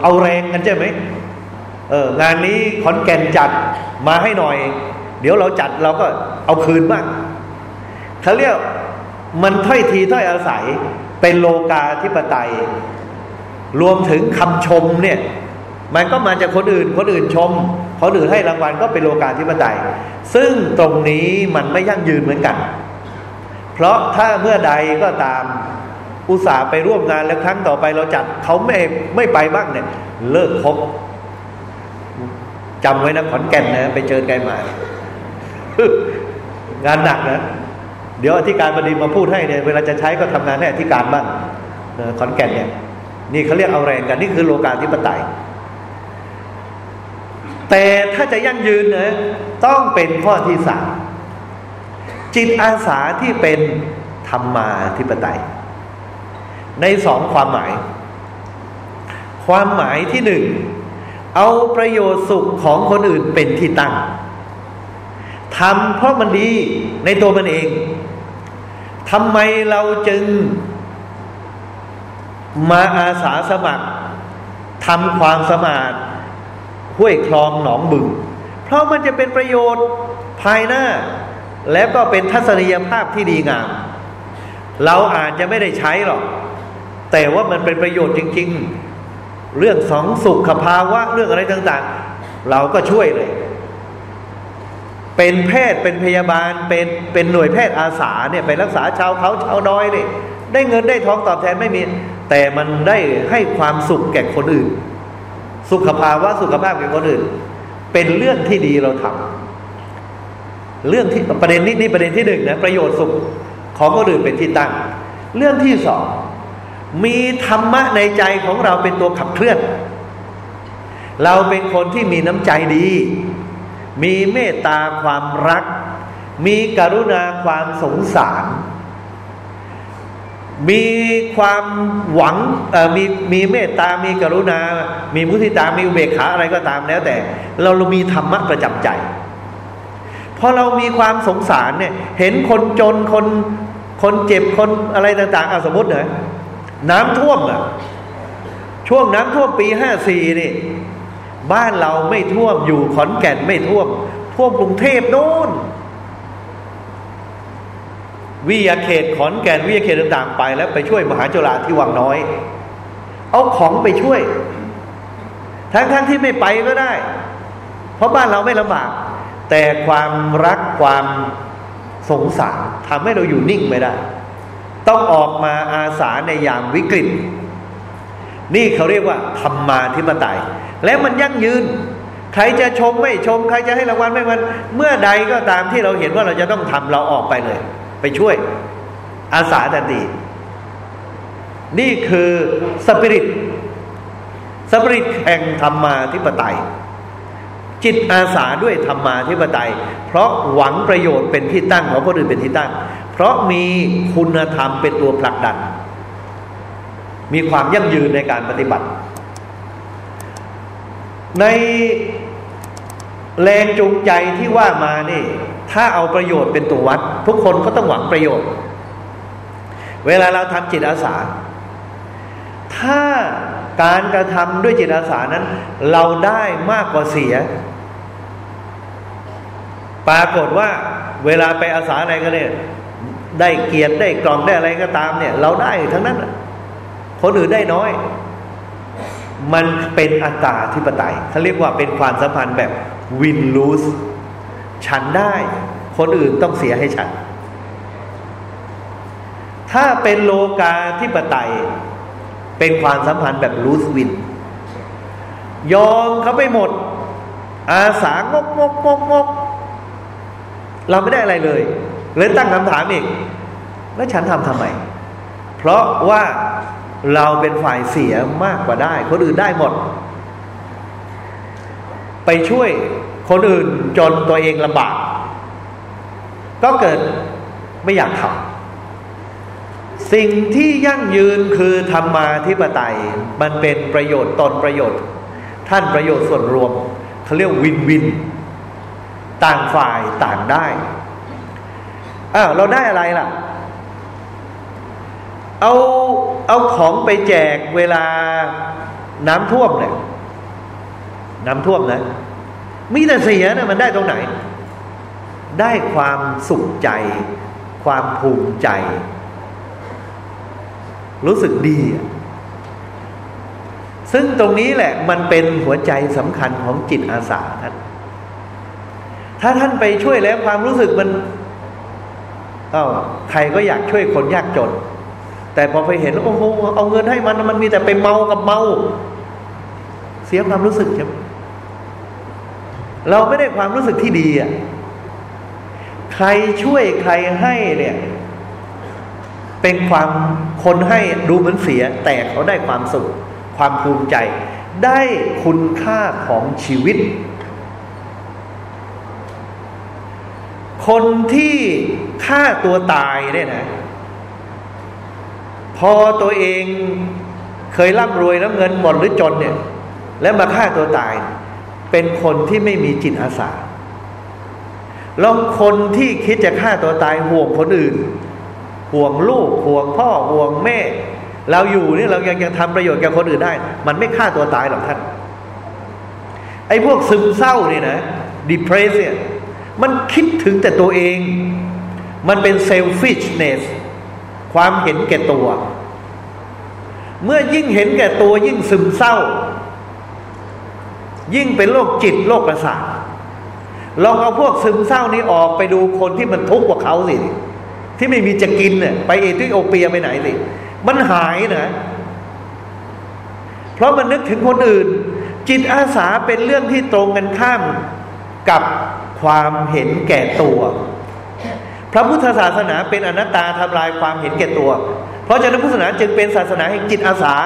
เอาแรงกันใช่ไหมเอองานนี้ขอนแก่นจัดมาให้หน่อย เดี๋ยวเราจัดเราก็เอาคืนบ้างเขาเรียกมันถ้อยทีถ้อยอาศัยเป็นโลกาธิปไตย รวมถึงคำชมเนี่ย มันก็มาจากคนอื่น คนอื่นชมคนอื่นให้รางวัลก็เป็นโลกาธิปไตย ซึ่งตรงนี้มันไม่ยั่งยืนเหมือนกัน เพราะถ้าเมื่อใดก็ตามอุตส่าห์ไปร่วมงานแล้วครั้งต่อไปเราจัดเขาไม่ไม่ไปบ้างเนี่ย เลิกคบจำไว้นะขอนแก่นนะไปเจอไกลมา งานหนักนะเดี๋ยวอธิการบดีมาพูดให้เนี่ยเวลาจะใช้ก็ทำงานให้อธิการบ้างขอนแก่นเนี่ย นี่เขาเรียกเอาแรงกัน นี่คือโลกาธิปไตย แต่ถ้าจะยั่งยืนเนะต้องเป็นข้อที่สามจิตอาสาที่เป็นธรรมาธิปไตย ในสองความหมาย ความหมายที่หนึ่งเอาประโยชน์สุขของคนอื่นเป็นที่ตั้ง ทำเพราะมันดีในตัวมันเองทำไมเราจึงมาอาสาสมัครทำความสมารห้วยคลองหนองบึง เพราะมันจะเป็นประโยชน์ภายหน้า แล้วก็เป็นทัศนียภาพที่ดีงาม เราอาจจะไม่ได้ใช้หรอก แต่ว่ามันเป็นประโยชน์จริง ๆ เรื่องสองสุขภาวะเรื่องอะไรต่าง ๆ เราก็ช่วยเลย เป็นแพทย์เป็นพยาบาลเป็นเป็นหน่วยแพทย์อาสาเนี่ยไปรักษาชาวเขาชาวดอยเนี่ยได้เงินได้ทองตอบแทนไม่มี แต่มันได้ให้ความสุขแก่คนอื่น สุขภาวะสุขภาพแก่คนอื่น เป็นเรื่องที่ดีเราทำเรื่องที่ประเด็นนี้นี่ประเด็นที่หนึ่งนะประโยชน์สุขของคนอื่นเป็นที่ตั้ง เรื่องที่สองมีธรรมะในใจของเราเป็นตัวขับเคลื่อน เราเป็นคนที่มีน้ำใจดี มีเมตตาความรัก มีกรุณาความสงสาร มีความหวังมีมีเมตตา มีกรุณา มีมุทิตา มีอุเบกขาอะไรก็ตามแล้วแต่ เราเรามีธรรมะประจำใจพอเรามีความสงสารเนี่ย เห็นคนจนคนคนเจ็บคนอะไรต่างๆอาสมมติเนอะน้ำท่วมอะช่วงน้ำท่วมปีห้าสี่นี่ บ้านเราไม่ท่วมอยู่ขอนแก่นไม่ท่วม ท่วมกรุงเทพโน่นวิทยาเขตขอนแก่นวิทยาเขตต่างๆไป แล้วไปช่วยมหาจุฬาที่วังน้อย เอาของไปช่วย ทั้งๆทที่ไม่ไปก็ได้ เพราะบ้านเราไม่ลำบาก แต่ความรักความสงสารทำให้เราอยู่นิ่งไม่ได้ ต้องออกมาอาสาในยามวิกฤต นี่เขาเรียกว่าธรรมาธิปไตย และมันยั่งยืน ใครจะชมไม่ชม ใครจะให้รางวัลไม่วัน เมื่อใดก็ตามที่เราเห็นว่าเราจะต้องทำเราออกไปเลย ไปช่วย อาสาทันทีนี่คือสปิริตสปิริตแห่งธรรมาธิปไตย จิตอาสาด้วยธรรมาธิปไตย เพราะหวังประโยชน์เป็นที่ตั้งของคนอื่นเป็นที่ตั้ง เพราะมีคุณธรรมเป็นตัวผลักดัน มีความยั่งยืนในการปฏิบัติ ในแรงจูงใจที่ว่ามานี่ ถ้าเอาประโยชน์เป็นตัววัด ทุกคนก็ต้องหวังประโยชน์ เวลาเราทำจิตอาสา ถ้าการกระทำด้วยจิตอาสานั้น เราได้มากกว่าเสีย ปรากฏว่าเวลาไปอาสาอะไรก็เนี่ยได้เกียรติได้กล่องได้อะไรก็ตามเนี่ย เราได้ทั้งนั้นคนอื่นได้น้อย มันเป็นอัตราธิปไตยเขาเรียกว่าเป็นความสัมพันธ์แบบวินลูสฉันได้ คนอื่นต้องเสียให้ฉัน ถ้าเป็นโลกาธิปไตย เป็นความสัมพันธ์แบบลูสวิน ยอมเขาไปหมด อาสางกงกงกงกเราไม่ได้อะไรเลยเลยตั้งคำถามอีก แล้วฉันทำทำไม เพราะว่า เราเป็นฝ่ายเสียมากกว่าได้ คนอื่นได้หมด ไปช่วยคนอื่นจนตัวเองลำบาก ก็เกิดไม่อยากทำสิ่งที่ยั่งยืนคือธรรมาธิปไตย มันเป็นประโยชน์ตนประโยชน์ ท่านประโยชน์ส่วนรวมเขาเรียกวินวิน ต่างฝ่ายต่างได้อ้าวเราได้อะไรล่ะ เอาเอาของไปแจกเวลาน้ำท่วมเนี่ยน้ำท่วมนะมีแต่เสียนะมันได้ตรงไหน ได้ความสุขใจ ความภูมิใจ รู้สึกดี ซึ่งตรงนี้แหละมันเป็นหัวใจสำคัญของจิตอาสาท่านถ้าท่านไปช่วยแล้วความรู้สึกมันอ้าใครก็อยากช่วยคนยากจน แต่พอไปเห็นโอ้โหเอาเงินให้มันมันมีแต่ไปเมากับเมา เสียความรู้สึกใช่ไหมเราไม่ได้ความรู้สึกที่ดีอะใครช่วยใครให้เนี่ย เป็นความคนให้ดูเหมือนเสีย แต่เขาได้ความสุข ความภูมิใจ ได้คุณค่าของชีวิต คนที่ฆ่าตัวตายเนี่ยนะ พอตัวเองเคยร่ำรวยแล้วเงินหมดหรือจนเนี่ย แล้วมาฆ่าตัวตาย เป็นคนที่ไม่มีจิตอาสาแลองคนที่คิดจะฆ่าตัวตายห่วงคนอื่น ห่วงลูกห่วงพ่อห่วงแม่ เราอยู่นี่เรายังยังทำประโยชน์แก่คนอื่นได้ มันไม่ฆ่าตัวตายหรอกท่าน ไอ้พวกซึมเศร้านี่นะ depress เนี่ยมันคิดถึงแต่ตัวเอง มันเป็น selfishness ความเห็นแก่ตัว เมื่อยิ่งเห็นแก่ตัวยิ่งซึมเศร้า ยิ่งเป็นโรคจิตโรคประสาทลองเอาพวกซึมเศร้านี้ออกไปดูคนที่มันทุกข์กว่าเขาสิที่ไม่มีจะกินเนี่ยไปเอธิโอเปียไปไหนสิมันหายนะเพราะมันนึกถึงคนอื่น จิตอาสาเป็นเรื่องที่ตรงกันข้ามกับความเห็นแก่ตัว พระพุทธศาสนาเป็นอนัตตาทำลายความเห็นแก่ตัว เพราะฉะนั้นพุทธศาสนาจึงเป็นศาสนาแห่งจิตอาสา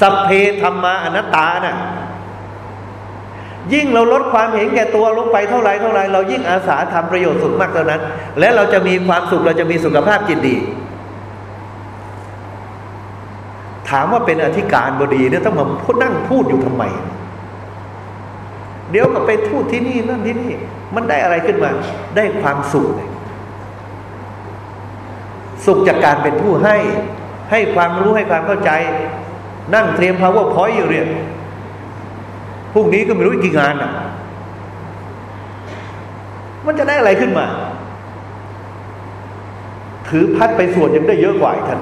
สัพเพธรรมาอนัตตานะ่ะยิ่งเราลดความเห็นแก่ตัวลงไปเท่าไรเท่าไรเรายิ่งอาสาทำประโยชน์สุดมากเท่านั้น และเราจะมีความสุขเราจะมีสุขภาพจิตดี ถามว่าเป็นอธิการบดีเนี่ยต้องมาพูดนั่งพูดอยู่ทำไม เดี๋ยวก็ไปพูดที่นี่นั่นที่นี่ มันได้อะไรขึ้นมา ได้ความสุขสุขจากการเป็นผู้ให้ ให้ความรู้ให้ความเข้าใจ นั่งเตรียม power point อยู่เนี่ยพรุ่งนี้ก็ไม่รู้กี่งานอะ มันจะได้อะไรขึ้นมา ถือพัดไปสวดยังได้เยอะกว่าท่าน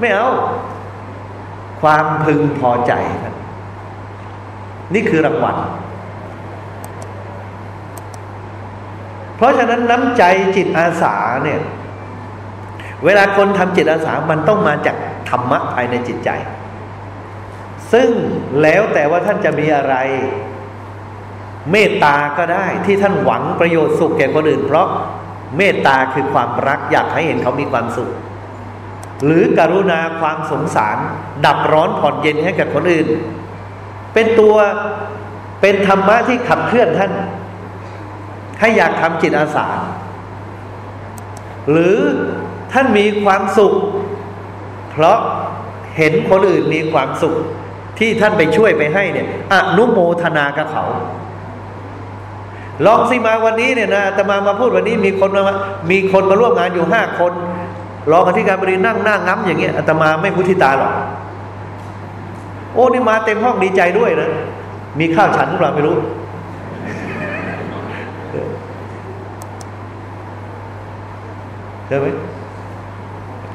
ไม่เอา ความพึงพอใจท่าน นี่คือรางวัล เพราะฉะนั้นน้ำใจจิตอาสาเนี่ย เวลาคนทำจิตอาสามันต้องมาจากธรรมะภายในจิตใจ ซึ่งแล้วแต่ว่าท่านจะมีอะไร เมตตาก็ได้ที่ท่านหวังประโยชน์สุขแก่คนอื่น เพราะเมตตาคือความรักอยากให้เห็นเขามีความสุข หรือกรุณาความสงสาร ดับร้อนผ่อนเย็นให้กับคนอื่น เป็นตัวเป็นธรรมะที่ขับเคลื่อนท่าน ให้อยากทำจิตอาสา หรือท่านมีความสุข เพราะเห็นคนอื่นมีความสุข ที่ท่านไปช่วยไปให้เนี่ยอนุโมทนากับเขา ลองสิมาวันนี้เนี่ยนะแต่มามาพูดวันนี้มีคนมามีคนมาร่วมงานอยู่ห้าคนรองอธิการบดีนั่งหน้าง้ำอย่างเงี้ยอาตมาไม่พุทิตาหรอก โอ้นี่มาเต็มห้องดีใจด้วยนะ มีข้าวฉันหรือเปล่าไม่รู้ใช่ไหม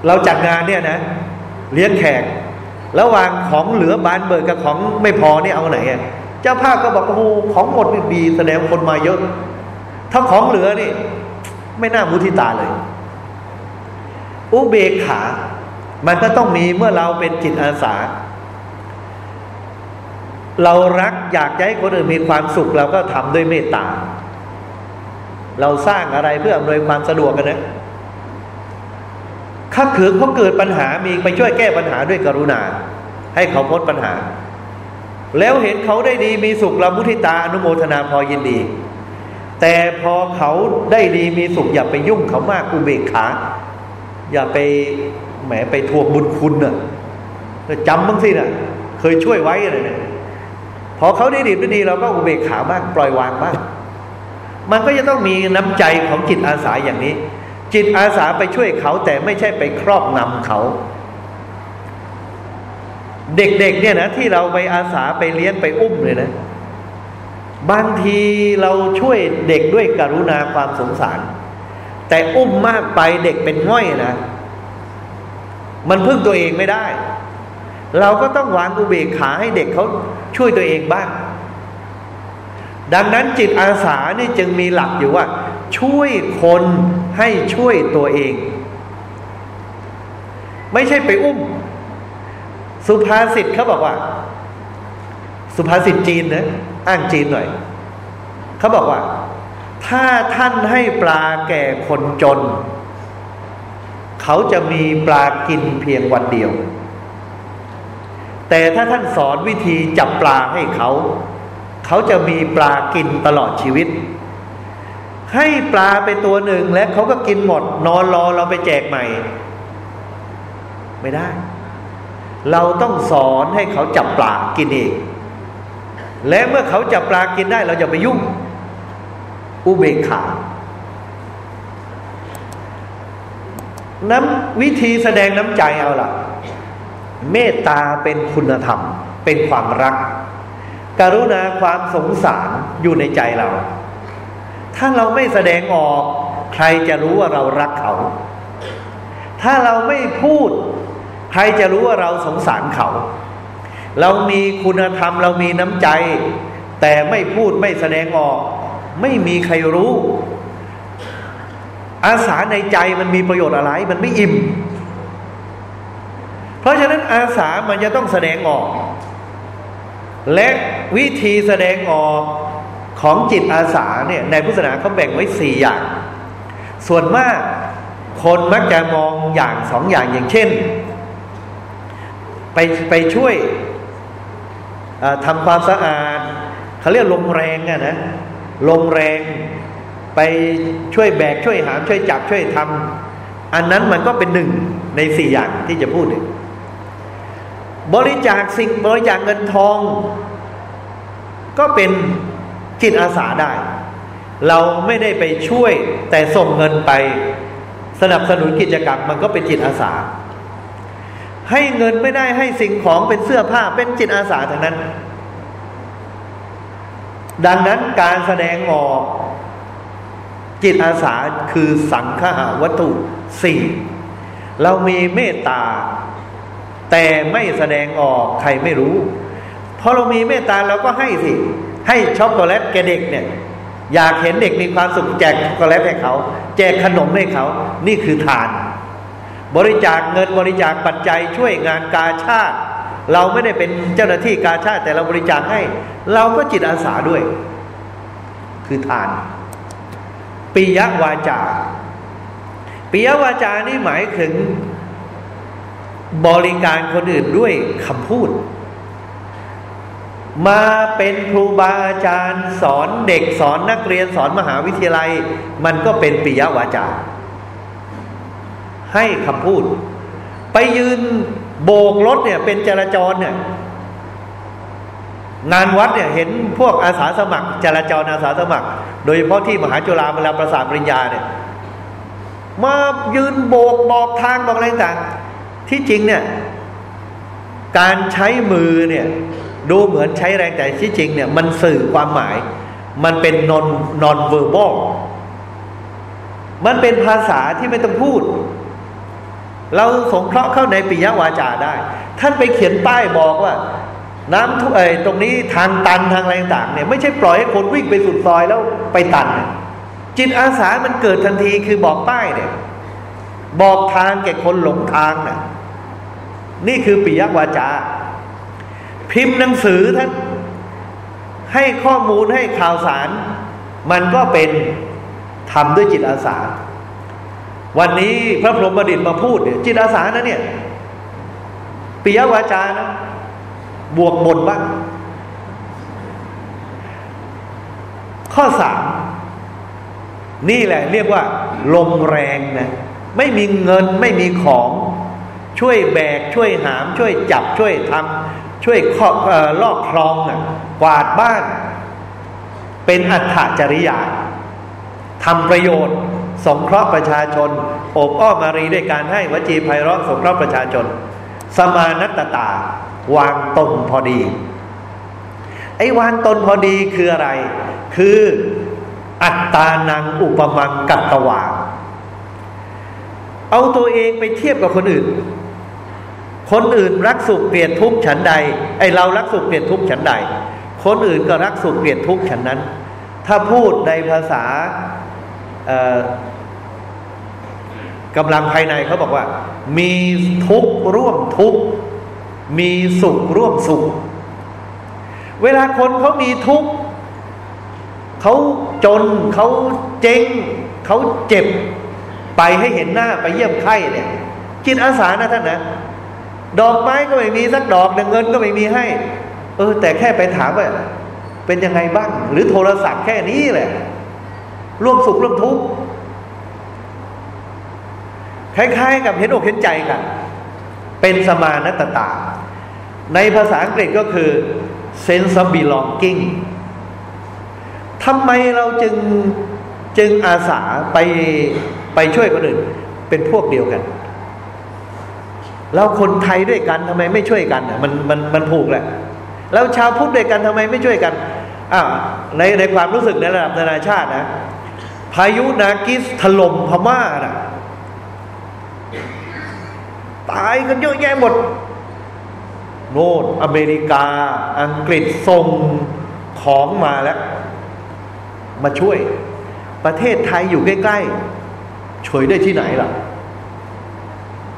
เราจัดงานเนี่ยนะ เลี้ยงแขก ระหว่างของเหลือบานเบิกกับของไม่พอนี่เอาไหนอะเจ้าภาพก็บอกโอ้โหของหมดนี่ดีแสดงคนมาเยอะ ถ้าของเหลือนี่ ไม่น่ามุทิตาเลย อุเบกขา มันก็ต้องมีเมื่อเราเป็นจิตอาสา เรารักอยากให้คนอื่นมีความสุข เราก็ทำด้วยเมตตา เราสร้างอะไรเพื่ออำนวยความสะดวกกันนะถ้าเกิดเขาเกิดปัญหามีไปช่วยแก้ปัญหาด้วยกรุณา ให้เขาพ้นปัญหา แล้วเห็นเขาได้ดีมีสุขเรามุทิตาอนุโมทนาพอยินดี แต่พอเขาได้ดีมีสุขอย่าไปยุ่งเขามากอุเบกขา อย่าไปแหมไปทวงบุญคุณเน่ะจำบ้างสิน่ะ เคยช่วยไว้อะไรเนี่ย พอเขาได้ดีไม่ดีเราก็อุเบกขาบ้างปล่อยวางบ้างมันก็จะต้องมีน้ำใจของจิตอาสาอย่างนี้ จิตอาสาไปช่วยเขาแต่ไม่ใช่ไปครอบงำเขา เด็กๆเนี่ยนะที่เราไปอาสาไปเลี้ยงไปอุ้มเลยนะ บางทีเราช่วยเด็กด้วยกรุณาความสงสาร แต่อุ้มมากไปเด็กเป็นง่อยนะ มันพึ่งตัวเองไม่ได้ เราก็ต้องวางอุเบกขาให้เด็กเขาช่วยตัวเองบ้าง ดังนั้นจิตอาสานี่จึงมีหลักอยู่ว่า ช่วยคนให้ช่วยตัวเอง ไม่ใช่ไปอุ้ม สุภาษิตเขาบอกว่า สุภาษิตจีนนะอ้างจีนหน่อยเขาบอกว่า ถ้าท่านให้ปลาแก่คนจน เขาจะมีปลากินเพียงวันเดียว แต่ถ้าท่านสอนวิธีจับปลาให้เขา เขาจะมีปลากินตลอดชีวิต ให้ปลาไปตัวหนึ่งและเขาก็กินหมด นอนรอเราไปแจกใหม่ ไม่ได้ เราต้องสอนให้เขาจับปลากินเองและเมื่อเขาจับปลากินได้ เราอย่าไปยุ่ง อุเบกขาน้ำวิธีแสดงน้ำใจเอาล่ะ เมตตาเป็นคุณธรรม เป็นความรัก กรุณาความสงสารอยู่ในใจเรา ถ้าเราไม่แสดงออก ใครจะรู้ว่าเรารักเขา ถ้าเราไม่พูด ใครจะรู้ว่าเราสงสารเขา เรามีคุณธรรม เรามีน้ำใจ แต่ไม่พูดไม่แสดงออก ไม่มีใครรู้ อาสาในใจมันมีประโยชน์อะไร มันไม่อิ่ม ราะฉะนั้นอาสามันจะต้องแสดงออก และวิธีแสดงออกของจิตอาสาเนี่ยในพุทธศาสนาเขาแบ่งไว้สี่อย่าง ส่วนมากคนมักจะมองอย่างสองอย่างอย่างเช่น ไปไปช่วยทำความสะอาดเขาเรียกลงแรงอะนะลงแรงไปช่วยแบกช่วยหามช่วยจับช่วยทำอันนั้นมันก็เป็นหนึ่งในสี่อย่างที่จะพูด บริจาคสิ่งบริจาคเงินทอง ก็เป็นจิตอาสาได้ เราไม่ได้ไปช่วยแต่ส่งเงินไป สนับสนุนกิจกรรมมันก็เป็นจิตอาสา ให้เงินไม่ได้ให้สิ่งของเป็นเสื้อผ้าเป็นจิตอาสาทั้งนั้น ดังนั้นการแสดงออกจิตอาสาคือสังฆาวัตถุสี่เรามีเมตตา แต่ไม่แสดงออกใครไม่รู้พอเรามีเมตตาเราก็ให้สิ ให้ช็อกโกแลตแกเด็กเนี่ย อยากเห็นเด็กมีความสุขแจกช็อกโกแลตให้เขา แจกขนมให้เขา นี่คือทาน บริจาคเงินบริจาคปัจจัยช่วยงานกาชาติ เราไม่ได้เป็นเจ้าหน้าที่กาชาติ แต่เราบริจาคให้ เราก็จิตอาสาด้วย คือทานปิยวาจาปิยวาจานี่หมายถึง บริการคนอื่นด้วยคำพูด มาเป็นครูบาอาจารย์สอนเด็กสอนนักเรียนสอนมหาวิทยาลัย มันก็เป็นปิยวาจา ให้คำพูด ไปยืนโบกรถเนี่ยเป็นจราจรเนี่ยงานวัดเนี่ยเห็นพวกอาสาสมัคร จราจรอาสาสมัคร โดยเฉพาะที่มหาจุฬาเวลาประสาทปริญญาเนี่ยมายืนโบกบอกทางบอกอะไรต่าง ที่จริงเนี่ย การใช้มือเนี่ย ดูเหมือนใช้แรงแต่ที่จริงเนี่ย มันสื่อความหมาย มันเป็นนอนนอนเวอร์บอลมันเป็นภาษาที่ไม่ต้องพูด เราสงเคราะห์เข้าในปิยวาจาได้ ท่านไปเขียนป้ายบอกว่า น้ำทุกไอ้ตรงนี้ทางตันทางอะไรต่างเนี่ย ไม่ใช่ปล่อยให้คนวิ่งไปสุดซอยแล้วไปตัน จิตอาสามันเกิดทันทีคือบอกป้ายเนี่ย บอกทางแก่คนหลงทางน่ะ นี่คือปิยวาจา พิมพ์หนังสือท่านให้ข้อมูลให้ข่าวสาร มันก็เป็นทำด้วยจิตอาสา วันนี้พระพรหมบดิตมาพูดเนี่ยจิตอาสานะเนี่ยปิยวาจานะบวกบนบ้าง ข้อสามนี่แหละเรียกว่า ลมแรงนะ ไม่มีเงินไม่มีของ ช่วยแบกช่วยหาม ช่วยจับช่วยทำช่วยคอบลอกคลองนะกวาดบ้าน เป็นอัตจริยาทำประโยชน์สงเคราะห์ประชาชนอบอ้อมารีด้วยการให้วจีไพเราะสงเคราะห์ประชาชน สมานัตตาวางตนพอดี ไอ้วางตนพอดีคืออะไร คืออัตตานังอุปมังกัตตวาเอาตัวเองไปเทียบกับคนอื่น คนอื่นรักสุขเกลียดทุกข์ฉันใดไอเรารักสุขเกลียดทุกข์ฉันใด คนอื่นก็รักสุขเกลียดทุกข์ฉันนั้น ถ้าพูดในภาษากำลังภายในเขาบอกว่า มีทุกข์ร่วมทุกข์มีสุขร่วมสุข เวลาคนเขามีทุกข์เขาจนเขาเจ๊งเขาเจ็บ ไปให้เห็นหน้าไปเยี่ยมไข้เนี่ยจิตอาสานะท่านนะ ดอกไม้ก็ไม่มีสักดอกเงินก็ไม่มีให้ เออ แต่แค่ไปถามว่าเป็นยังไงบ้าง หรือโทรศัพท์แค่นี้แหละ ร่วมสุขร่วมทุกข์คล้ายๆ กับเห็นอกเห็นใจกัน เป็นสมานตตา ในภาษาอังกฤษก็คือ sense of belonging ทำไมเราจึงจึงอาสาไปไปช่วยคนอื่น เป็นพวกเดียวกัน เราคนไทยด้วยกันทำไมไม่ช่วยกันมันมันมันผูกแหละ แล้วชาวพุทธด้วยกันทำไมไม่ช่วยกันอ่าในในความรู้สึกในระดับนานาชาตินะ พายุนากิสถล่มพม่านะตายกันเยอะแยะหมด โน่นอเมริกา อังกฤษส่งของมาแล้ว มาช่วย ประเทศไทยอยู่ใกล้ ๆ ช่วยได้ที่ไหนล่ะ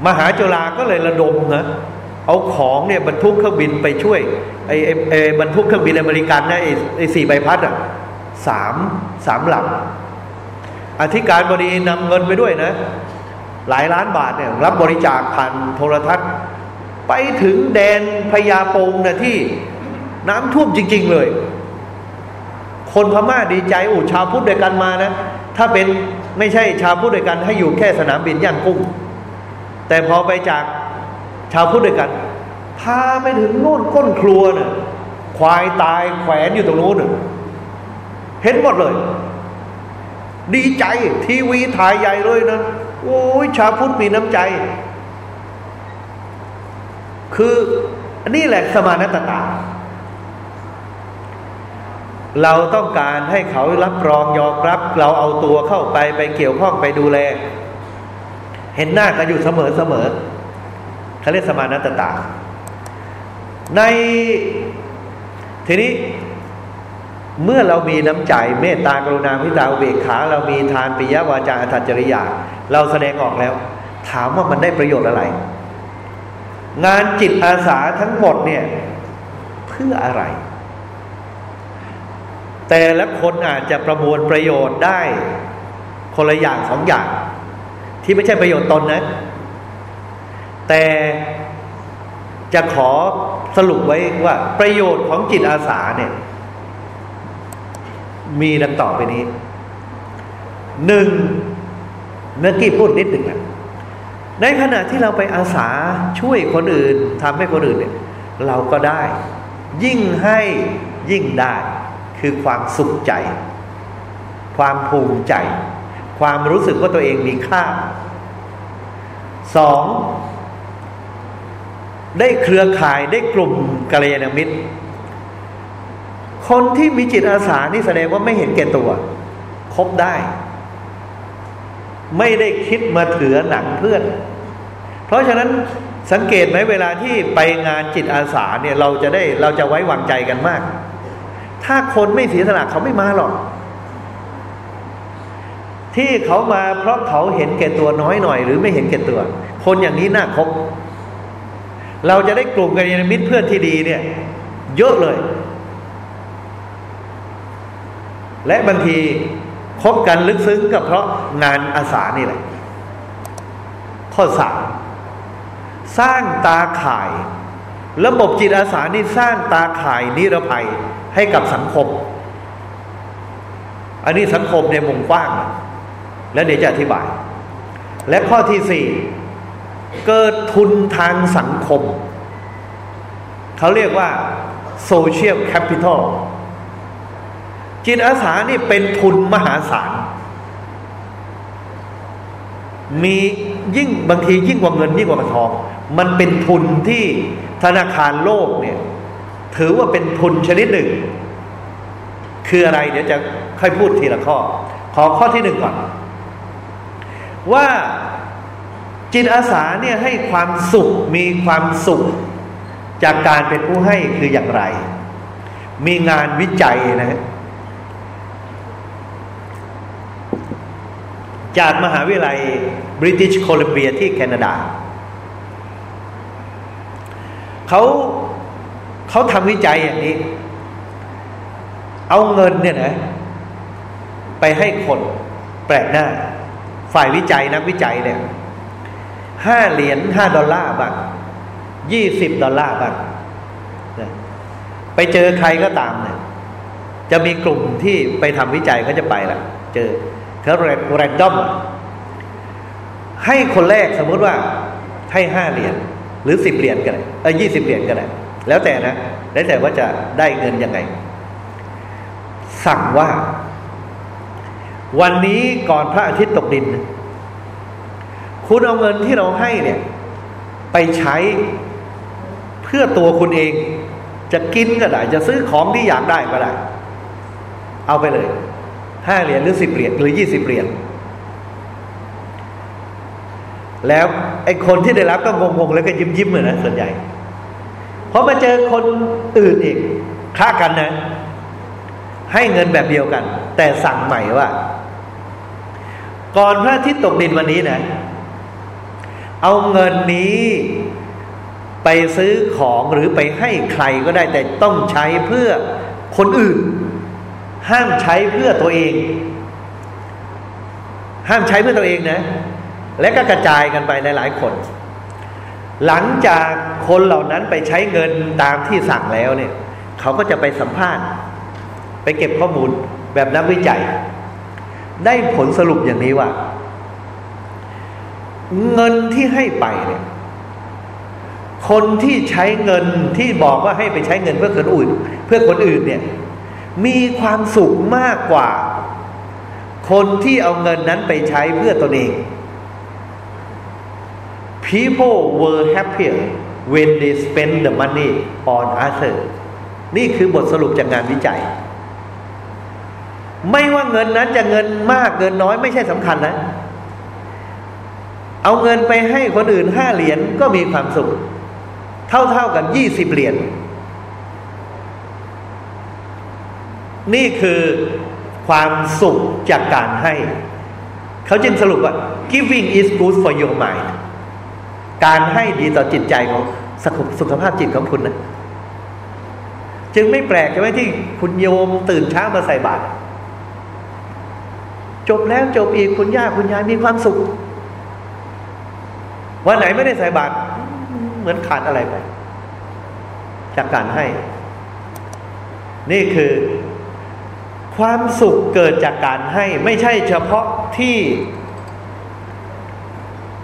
มหาจุฬาก็เลยระดมนะเอาของเนี่ยบรรทุกเครื่องบินไปช่วยไอ้ไอ้บรรทุกเครื่องบินอเมริกันนะไอ้ไอ้สี่ใบพัดอะสามสามหลำอธิการบดีนำเงินไปด้วยนะ หลายล้านบาทเนี่ยรับบริจาคผ่านโทรทัศน์ ไปถึงแดนพญาปงนะที่น้ำท่วมจริง ๆ เลย คนพม่าดีใจอู้ชาวพุทธด้วยกันมานะ ถ้าเป็นไม่ใช่ชาวพุทธด้วยกันให้อยู่แค่สนามบินย่างกุ้ง แต่พอไปจากชาวพุทธด้วยกัน พาไปถึงโน่นก้นครัวเนะ่ะควายตายแขวนอยู่ตรงโน้นเห็นหมดเลย ดีใจทีวีถ่ายใหญ่เลยนะโอ้ยชาวพุทธมีน้ำใจ คืออันนี้แหละสมานตตา เราต้องการให้เขารับรองยอมรับ เราเอาตัวเข้าไปไปเกี่ยวข้องไปดูแล เห็นหน้ากันอยู่เสมอเสมอเขาเรียกสมานัตตา ในทีนี้เมื่อเรามีน้ำใจเมตตากรุณาพิตาเบกขา เรามีทานปิยวาจาอัตจริยา เราแสดงออกแล้ว ถามว่ามันได้ประโยชน์อะไร งานจิตอาสาทั้งหมดเนี่ย เพื่ออะไร แต่ละคนอาจจะประมวลประโยชน์ได้ คนละอย่างสองอย่าง ที่ไม่ใช่ประโยชน์ตนนะ แต่จะขอสรุปไว้ว่าประโยชน์ของจิตอาสาเนี่ย มีดังต่อไปนี้หนึ่งเมื่อกี้พูดนิดหนึ่งอะในขณะที่เราไปอาสาช่วยคนอื่นทำให้คนอื่นเนี่ย เราก็ได้ ยิ่งให้ยิ่งได้ คือความสุขใจ ความภูมิใจ ความรู้สึกว่าตัวเองมีค่าสองได้เครือข่ายได้กลุ่มกัลยาณมิตร คนที่มีจิตอาสานี่แสดงว่าไม่เห็นแก่ตัว คบได้ ไม่ได้คิดมาถือหนังเพื่อน เพราะฉะนั้นสังเกตไหมเวลาที่ไปงานจิตอาสาเนี่ยเราจะได้เราจะไว้วางใจกันมาก ถ้าคนไม่เสียสละเขาไม่มาหรอก ที่เขามาเพราะเขาเห็นแก่ตัวน้อยหน่อย หรือไม่เห็นแก่ตัว คนอย่างนี้น่าคบ เราจะได้กลุ่มกัลยมิตรเพื่อนที่ดีเนี่ย เยอะเลย และบางทีคบกันลึกซึ้งก็เพราะงานอาสานี่แหละ ข้อสามสร้างตาข่าย ระบบจิตอาสานี่สร้างตาข่ายนิรภัยให้กับสังคม อันนี้สังคมในมุมกว้าง แล้วเดี๋ยวจะอธิบาย และข้อที่สี่เกิดทุนทางสังคม เขาเรียกว่า social capital จิตอาสานี่เป็นทุนมหาศาล มียิ่งบางทียิ่งกว่าเงินยิ่งกว่าทอง มันเป็นทุนที่ธนาคารโลกเนี่ย ถือว่าเป็นทุนชนิดหนึ่ง คืออะไรเดี๋ยวจะค่อยพูดทีละข้อ ขอข้อที่หนึ่งก่อน ว่าจิตอาสาเนี่ยให้ความสุขมีความสุข จากการเป็นผู้ให้คืออย่างไร มีงานวิจัยนะฮะจากมหาวิทยาลัยบริติชโคลัมเบียที่แคนาดา เขาเขาทำวิจัยอย่างนี้ เอาเงินเนี่ยนะ ไปให้คนแปลกหน้า ฝ่ายวิจัยนักวิจัยเนี่ยห้าเหรียญห้าดอลลาร์บ้างยี่สิบดอลลาร์บ้างไปเจอใครก็ตามเนี่ยจะมีกลุ่มที่ไปทำวิจัยเขาจะไปละเจอเขาแรนดอมให้คนแรกสมมติว่าให้ห้าเหรียญหรือสิบเหรียญกันเออยี่สิบเหรียญกันแล้วแต่นะ แล้วแต่ว่าจะได้เงินยังไง สั่งว่า วันนี้ก่อนพระอาทิตย์ตกดิน คุณเอาเงินที่เราให้เนี่ย ไปใช้เพื่อตัวคุณเอง จะกินก็ได้ จะซื้อของที่อยากได้ก็ได้ เอาไปเลยห้าเหรียญหรือสิบเหรียญหรือยี่สิบเหรียญแล้วไอ้คนที่ได้รับก็งงๆแล้วก็ยิ้มยิ้มเหมือนนะส่วนใหญ่พอมาเจอคนอื่นอีกค่ากันนะ ให้เงินแบบเดียวกัน แต่สั่งใหม่ว่า ก่อนพระอาทิตย์ตกดินวันนี้นะ เอาเงินนี้ไปซื้อของหรือไปให้ใครก็ได้แต่ต้องใช้เพื่อคนอื่น ห้ามใช้เพื่อตัวเอง ห้ามใช้เพื่อตัวเองนะ และก็กระจายกันไปหลายๆคน หลังจากคนเหล่านั้นไปใช้เงินตามที่สั่งแล้วเนี่ย เขาก็จะไปสัมภาษณ์ ไปเก็บข้อมูลแบบนักวิจัย ได้ผลสรุปอย่างนี้ว่า เงินที่ให้ไปเนี่ย คนที่ใช้เงินที่บอกว่าให้ไปใช้เงินเพื่อคนอื่น เพื่อคนอื่นเนี่ย มีความสุขมากกว่า คนที่เอาเงินนั้นไปใช้เพื่อตนเอง people were happier when they spend the money on others นี่คือบทสรุปจากงานวิจัย ไม่ว่าเงินนั้นจะเงินมากเงินน้อยไม่ใช่สำคัญนะ เอาเงินไปให้คนอื่นห้าเหรียญก็มีความสุข เท่าๆกันยี่สิบเหรียญนี่คือความสุขจากการให้ เขาจึงสรุปว่า giving is good for your mind การให้ดีต่อจิตใจของสุขภาพจิตของคุณนะ จึงไม่แปลกใช่ไหมที่คุณโยมตื่นเช้ามาใส่บาตร จบแล้วจบอีกคุณย่าคุณยายมีความสุข วันไหนไม่ได้ใส่บาตรเหมือนขาดอะไรไปจากการให้ นี่คือ ความสุขเกิดจากการให้ ไม่ใช่เฉพาะที่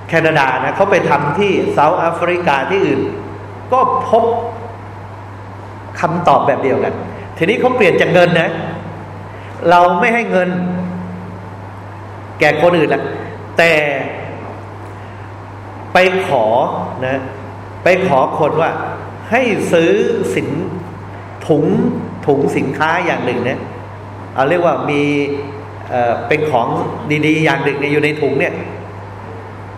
แคนาดานะเขาไปทำที่เซาท์แอฟริกาที่อื่น ก็พบคำตอบแบบเดียวกัน ทีนี้เขาเปลี่ยนจากเงินนะ เราไม่ให้เงิน แก่คนอื่นละแต่ไปขอนะ ไปขอคนว่า ให้ซื้อสินถุงถุงสินค้าอย่างหนึ่งเนะเอาเรียกว่ามีเเป็นของดีๆ อย่างหนึ่งอยู่ในถุงเนี่ย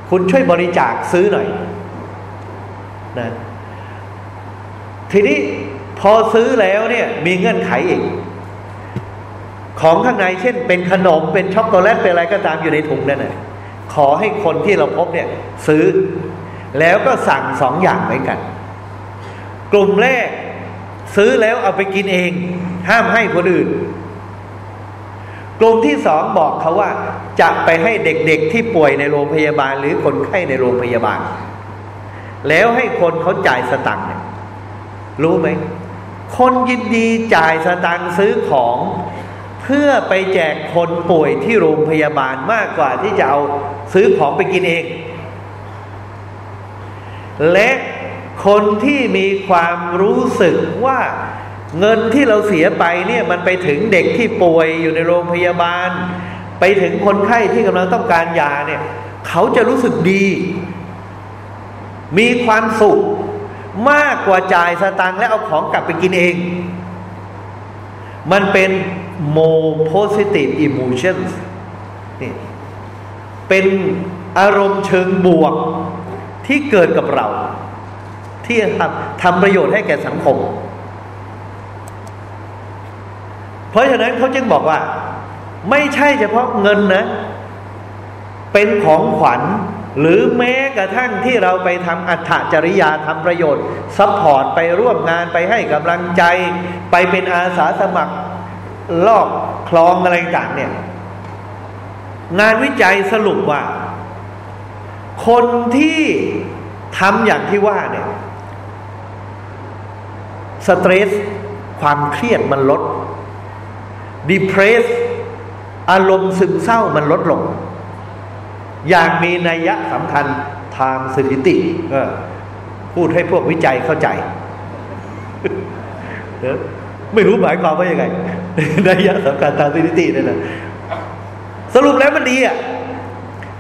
คุณช่วยบริจาคซื้อหน่อยนะทีนี้พอซื้อแล้วเนี่ย มีเงื่อนไขอีก ของข้างในเช่น เป็นขนมเป็นช็อกโกแลตเป็นอะไรก็ตามอยู่ในถุงนั่นแหละขอให้คนที่เราพบเนี่ยซื้อ แล้วก็สั่งสองอย่างเหมือนกัน กลุ่มแรกซื้อแล้วเอาไปกินเอง ห้ามให้คนอื่น กลุ่มที่สองบอกเขาว่า จะไปให้เด็กๆที่ป่วยในโรงพยาบาล หรือคนไข้ในโรงพยาบาล แล้วให้คนเขาจ่ายสตังค์เนี่ยรู้ไหมคนยินดีจ่ายสตังค์ซื้อของ พื่อไปแจกคนป่วยที่โรงพยาบาลมากกว่าที่จะเอาซื้อของไปกินเอง และคนที่มีความรู้สึกว่าเงินที่เราเสียไปเนี่ยมันไปถึงเด็กที่ป่วยอยู่ในโรงพยาบาล ไปถึงคนไข้ที่กำลังต้องการยาเนี่ย เขาจะรู้สึกดี มีความสุขมากกว่าจ่ายสตังค์และเอาของกลับไปกินเอง มันเป็น more positive emotions นี่เป็นอารมณ์เชิงบวกที่เกิดกับเรา ที่ทำทำประโยชน์ให้แก่สังคม เพราะฉะนั้นเขาจึงบอกว่า ไม่ใช่เฉพาะเงินนะ เป็นของขวัญหรือแม้กระทั่งที่เราไปทำอัตถจริยาทำประโยชน์ support ไปร่วมงานไปให้กำลังใจ ไปเป็นอาสาสมัคร ลอกคลองอะไรต่างเนี่ย งานวิจัยสรุปว่า คนที่ทำอย่างที่ว่าเนี่ย stress ความเครียดมันลด depress อารมณ์ซึมเศร้ามันลดลง อย่างมีนัยยะสำคัญทางสถิติพูดให้พวกวิจัยเข้าใจ ไม่รู้หมายความว่ายังไงนัยยะสำคัญทางสถิตินี่นะสรุปแล้วมันดีอะ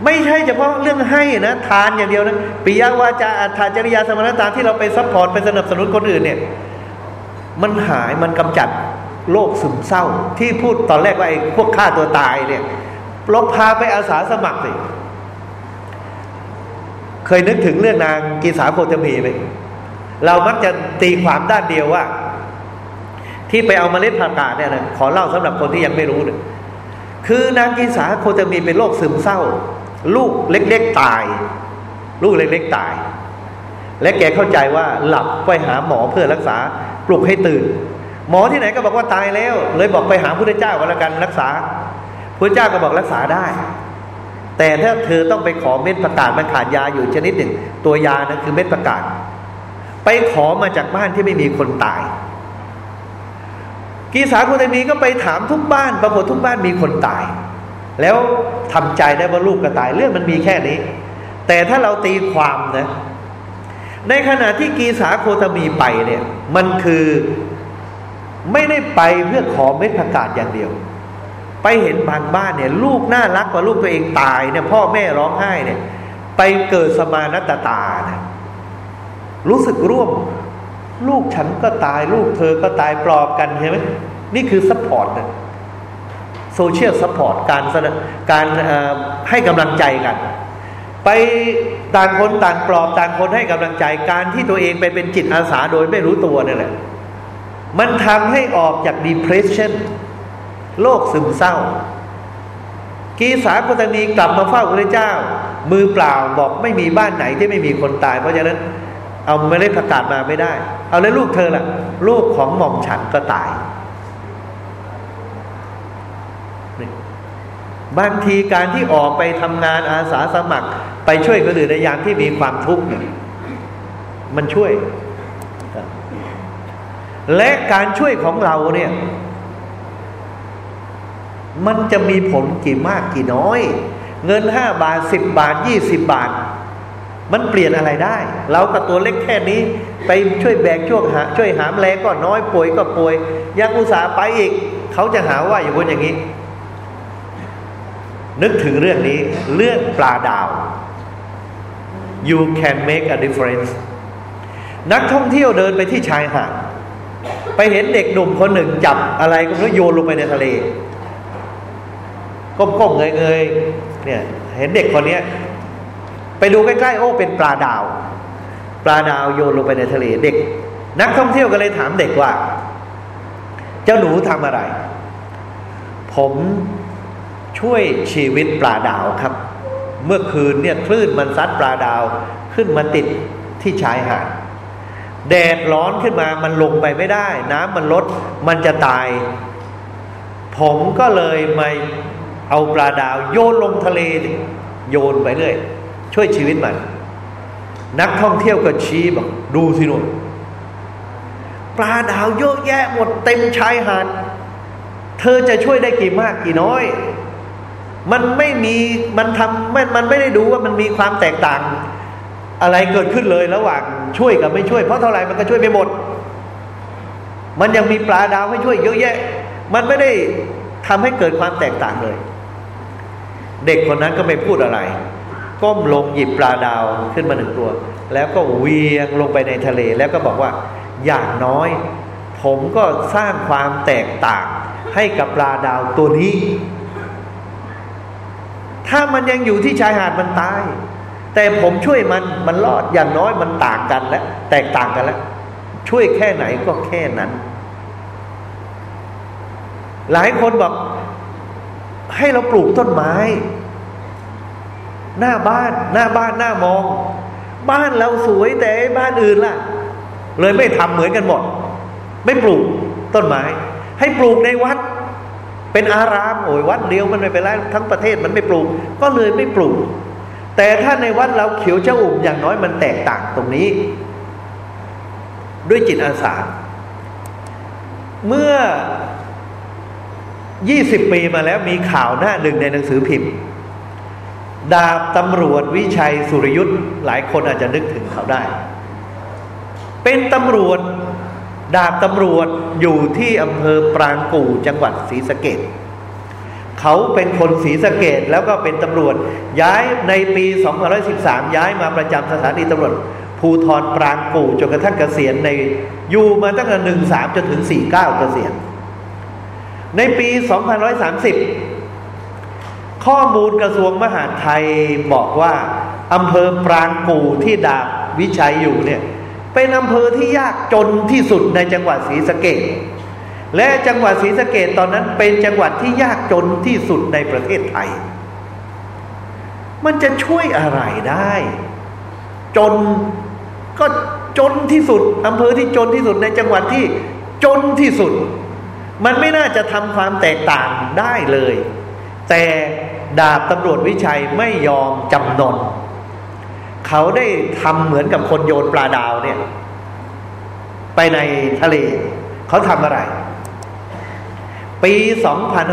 ไม่ใช่เฉพาะเรื่องให้นะทานอย่างเดียวนะปิยวาจาอัตถจริยาสมานัตตตาที่เราไป support ไปสนับสนุนคนอื่นเนี่ย มันหายมันกำจัดโรคซึมเศร้า ที่พูดตอนแรกว่าไอ้พวกฆ่าตัวตายเนี่ยลบพาไปอาสาสมัครสิเคยนึกถึงเรื่องนางกีสาโคตมีไหมเรามักจะตีความด้านเดียวว่า ที่ไปเอาเมล็ดผักกาดเนี่ยนะขอเล่าสำหรับคนที่ยังไม่รู้เนี่ยคือนางกีสาโคตมีเป็นโรคซึมเศร้า ลูกเล็กๆตาย ลูกเล็กๆตาย และแกเข้าใจว่าหลับไปหาหมอเพื่อรักษาปลุกให้ตื่น หมอที่ไหนก็บอกว่าตายแล้ว เลยบอกไปหาพระเจ้าก็แล้วกันรักษาพระเจ้าก็บอกรักษาได้ แต่ถ้าเธอต้องไปขอเม็ดประกาศมันขาดยาอยู่ชนิดหนึ่ง ตัวยานั้นคือเม็ดประกาศ ไปขอมาจากบ้านที่ไม่มีคนตาย กีสาคุณมีก็ไปถามทุกบ้าน ปรากฏทุกบ้านมีคนตาย แล้วทำใจได้ว่าลูกก็ตายเรื่องมันมีแค่นี้ แต่ถ้าเราตีความนะ ในขณะที่กีสาโคตมีไปเนี่ย มันคือไม่ได้ไปเพื่อขอเม็ดผักกาดอย่างเดียว ไปเห็นบางบ้านเนี่ย ลูกน่ารักกว่าลูกตัวเองตายเนี่ย พ่อแม่ร้องไห้เนี่ย ไปเกิดสมานัตตตานะรู้สึกร่วม ลูกฉันก็ตายลูกเธอก็ตายปลอบกันใช่ไหมนี่คือ support นะsocial support การการให้กำลังใจกัน ไปต่างคนต่างปลอบต่างคนให้กำลังใจการที่ตัวเองไปเป็นจิตอาสาโดยไม่รู้ตัวนี่แหละ มันทำให้ออกจาก depression โรคซึมเศร้า กีสาโคตมีกลับมาเฝ้าพระเจ้า มือเปล่าบอกไม่มีบ้านไหนที่ไม่มีคนตาย เพราะฉะนั้น เอาไม่ได้ผักกาดมาไม่ได้ เอาแล้วลูกเธอล่ะ ลูกของหม่อมฉันก็ตาย บางทีการที่ออกไปทำงานอาสาสมัคร ไปช่วยคนอื่นในยามที่มีความทุกข์มันช่วย และการช่วยของเราเนี่ย มันจะมีผลกี่มากกี่น้อย เงินห้าบาทสิบบาทยี่สิบบาท มันเปลี่ยนอะไรได้ เรากับตัวเล็กแค่นี้ ไปช่วยแบกช่วยหาช่วยหามแรงก็น้อยป่วยก็ป่วย ยังอุตส่าห์ไปอีก เขาจะหาว่าอย่างคนอย่างนี้ นึกถึงเรื่องนี้เรื่องปลาดาว you can make a difference นักท่องเที่ยวเดินไปที่ชายหาดไปเห็นเด็กหนุ่มคนหนึ่งจับอะไรก็ไม่รู้โยนลงไปในทะเลก้มๆเงยๆเนี่ย เห็นเด็กคนนี้ ไปดูใกล้ๆ โอ้เป็นปลาดาว ปลาดาวโยนลงไปในทะเลเด็ก นักท่องเที่ยวก็เลยถามเด็กว่า เจ้าหนูทำอะไร ผมช่วยชีวิตปลาดาวครับ เมื่อคืนเนี่ยคลื่นมันซัดปลาดาวขึ้นมาติดที่ชายหาดแดดร้อนขึ้นมามันลงไปไม่ได้ น้ำมันลดมันจะตาย ผมก็เลยมาเอาปลาดาว โยนลงทะเล โยนไปเรื่อย ช่วยชีวิตมัน นักท่องเที่ยวก็ชี้บอกดูสิหนุ่ปลาดาวเยอะแยะหมดเต็มชายหาดเธอจะช่วยได้กี่มากกี่น้อย มันไม่มีมันทำมันมันไม่ได้ดูว่ามันมีความแตกต่าง อะไรเกิดขึ้นเลยระหว่างช่วยกับไม่ช่วย เพราะเท่าไหร่มันก็ช่วยไม่หมด มันยังมีปลาดาวให้ช่วยเยอะแยะ มันไม่ได้ทำให้เกิดความแตกต่างเลย เด็กคนนั้นก็ไม่พูดอะไร ก้มลงหยิบปลาดาวขึ้นมาหนึ่งตัว แล้วก็เวียงลงไปในทะเล แล้วก็บอกว่าอย่างน้อย ผมก็สร้างความแตกต่างให้กับปลาดาวตัวนี้ ถ้ามันยังอยู่ที่ชายหาดมันตาย แต่ผมช่วยมันมันรอดอย่างน้อยมันต่างกันแล้วแตกต่างกันแล้วช่วยแค่ไหนก็แค่นั้น หลายคนบอกให้เราปลูกต้นไม้ หน้าบ้าน หน้าบ้านหน้ามอง บ้านเราสวยแต่บ้านอื่นล่ะ เลยไม่ทำเหมือนกันหมด ไม่ปลูกต้นไม้ ให้ปลูกในวัด เป็นอารามโอ้ยวัดเดียวมันไม่เป็นไรทั้งประเทศมันไม่ปลูก ก็เลยไม่ปลูก แต่ถ้าในวัดเราเขียวเจ้าอุ่มอย่างน้อยมันแตกต่างตรงนี้ ด้วยจิตอาสาเมื่อ 20 ปีมาแล้วมีข่าวหน้าหนึ่งในหนังสือพิมพ์ ดาบตำรวจวิชัยสุริยุทธ์หลายคนอาจจะนึกถึงเขาได้ เป็นตำรวจดาบตำรวจอยู่ที่อำเภอปรางกู่จังหวัดศรีสะเกดเขาเป็นคนศรีสะเกดแล้วก็เป็นตำรวจย้ายในปี2513 ย้ายมาประจำสถานีตำรวจ ภูทรปรางกู่จนกระทั่งเกษียณในอยู่มาตั้งแต่หนึ่งสามจนถึงสี่เก้าเกษียณในปี2530 ข้อมูลกระทรวงมหาดไทยบอกว่าอำเภอปรางกู่ที่ดาบวิชัยอยู่เนี่ย เป็นอำเภอที่ยากจนที่สุดในจังหวัดศรีสะเกดและจังหวัดศรีสะเกดตอนนั้นเป็นจังหวัดที่ยากจนที่สุดในประเทศไทย มันจะช่วยอะไรได้ จนก็จนที่สุดอำเภอที่จนที่สุดในจังหวัดที่จนที่สุด มันไม่น่าจะทำความแตกต่างได้เลย แต่ดาบตำรวจวิชัยไม่ยอมจำนน เขาได้ทำเหมือนกับคนโยนปลาดาวเนี่ย ไปในทะเล เขาทำอะไร ปี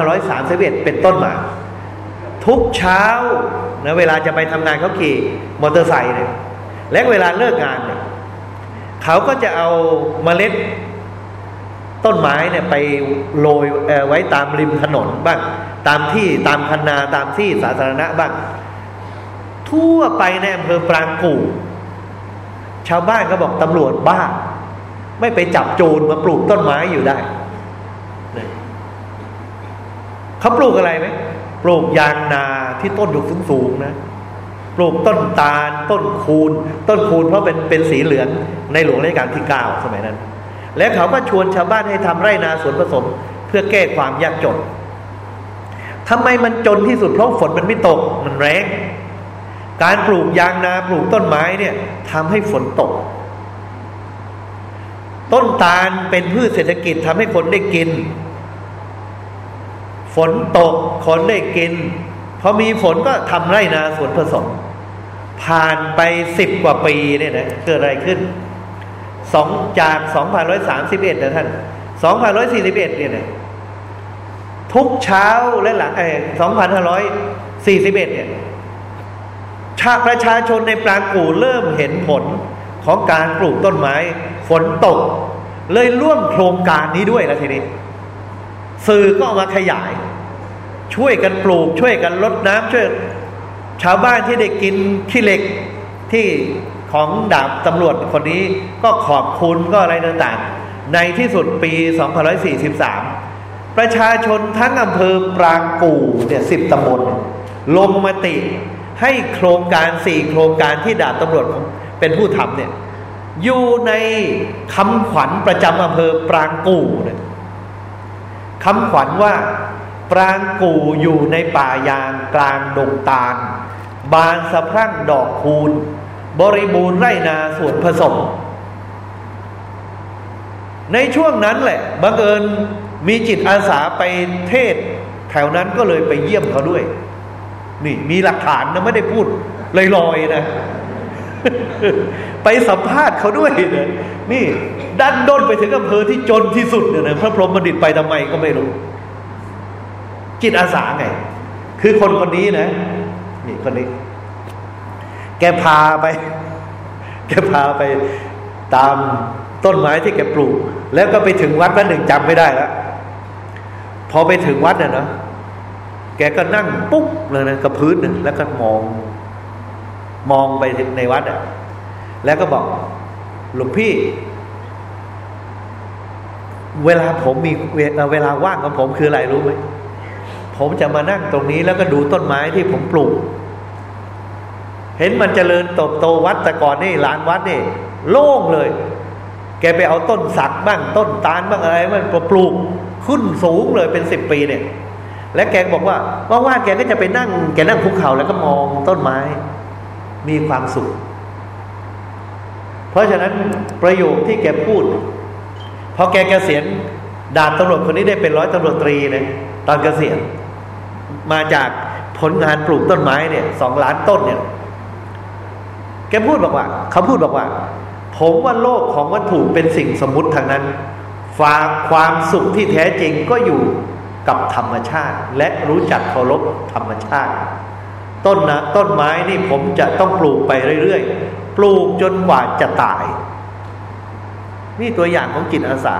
2531 เป็นต้นมา ทุกเช้านะเวลาจะไปทำงานเขาขี่มอเตอร์ไซค์เนี่ยและเวลาเลิกงานเนี่ยเขาก็จะเอาเมล็ดต้นไม้เนี่ยไปโรยไว้ตามริมถนนบ้าง ตามที่ตามคันนาตามที่สาธารณะบ้าง ทั่วไปในอำเภอปรางกู่ชาวบ้านก็บอกตำรวจบ้า ไม่ไปจับโจรมาปลูกต้นไม้อยู่ได้เขาปลูกอะไรไหมปลูกยางนาที่ต้นอยู่สูงๆนะปลูกต้นตาล ต้นคูน ต้นคูนเพราะเป็นเป็นสีเหลืองในหลวงรัชกาลที่เก้าสมัยนั้น และเขาก็ชวนชาวบ้านให้ทำไร่นาสวนผสม เพื่อแก้ความยากจน ทำไมมันจนที่สุดเพราะฝนมันไม่ตกมันแรงการปลูกยางนาปลูกต้นไม้เนี่ยทำให้ฝนตก ต้นตาลเป็นพืชเศรษฐกิจทำให้คนได้กิน ฝนตกคนได้กินพอมีฝนก็ทำไร่นาสวนผสม ผ่านไปสิบกว่าปีเนี่ยนะเกิดอะไรขึ้นสองจากสองพันร้อยสามสิบเอ็ดนะท่านสองพันร้อยสี่สิบเอ็ดเนี่ยนะ ทุกเช้าและหลังไอ้สองพันห้าร้อยสี่สิบเอ็ดเนี่ยชาประชาชนในปรางกู่เริ่มเห็นผลของการปลูกต้นไม้ ฝนตก เลยร่วมโครงการนี้ด้วยแล้วทีนี้ สื่อก็ออกมาขยาย ช่วยกันปลูก ช่วยกันลดน้ำช่วยชาวบ้านที่ได้กินขี้เหล็กที่ของดาบตำรวจคนนี้ก็ขอบคุณก็อะไรต่างๆ ในที่สุดปี 2543 ประชาชนทั้งอำเภอปรางกู่เนี่ยสิบตำบลลงมติให้โครงการสี่โครงการที่ดาบตำรวจเป็นผู้ทำเนี่ยอยู่ในคำขวัญประจำอำเภอปรางกู่เนี่ยคำขวัญว่าปรางกู่อยู่ในป่ายางกลางดงตาล บานสะพรั่งดอกคูณ บริบูรณ์ไรนาสวนผสม ในช่วงนั้นแหละบังเอิญ มีจิตอาสาไปเทศแถวนั้นก็เลยไปเยี่ยมเขาด้วย นี่มีหลักฐานนะไม่ได้พูดลอยๆนะ ไปสัมภาษณ์เขาด้วยนะนี่ดันด้นไปถึงอำเภอที่จนที่สุดเนี่ยนะพระพรหมบัณฑิตไปทำไมก็ไม่รู้ จิตอาสาไง คือคนคนนี้นะ นี่คนนี้ แกพาไป แกพาไปตามต้นไม้ที่แกปลูก แล้วก็ไปถึงวัดวันหนึ่งจำไม่ได้แล้ว พอไปถึงวัดเนี่ยเนาะแกก็นั่งปุ๊บเลยนะกับพื้นแล้วก็มอง มองไปในวัดอะ แล้วก็บอกหลวงพี่ เวลาผมมีเวลาว่างของผมคืออะไรรู้ไหมผมจะมานั่งตรงนี้แล้วก็ดูต้นไม้ที่ผมปลูก เห็นมันเจริญโตโตวัดแต่ก่อนนี่ลานวัดนี่ โล่งเลย แกไปเอาต้นสักบ้างต้นตาลบ้างอะไรมันปลูกขึ้นสูงเลยเป็นสิบปีเนี่ย และแกบอกว่าว่างๆแกก็จะไปนั่ง แกนั่งภูเขาแล้วก็มองต้นไม้ มีความสุข เพราะฉะนั้นประโยคที่แกพูดพอแกเกษียณดาบตำรวจคนนี้ได้เป็นร้อยตำรวจตรีเนะตอนเกษียณมาจากผลงานปลูกต้นไม้เนี่ยสองล้านต้นเนี่ย แกพูดบอกว่า เขาพูดบอกว่า ผมว่าโลกของวัตถุเป็นสิ่งสมมุติทางนั้นฝากความสุขที่แท้จริงก็อยู่กับธรรมชาติ และรู้จักเคารพธรรมชาติ ต้นนะต้นไม้นี่ผมจะต้องปลูกไปเรื่อยๆ ปลูกจนกว่าจะตาย นี่ตัวอย่างของจิตอาสา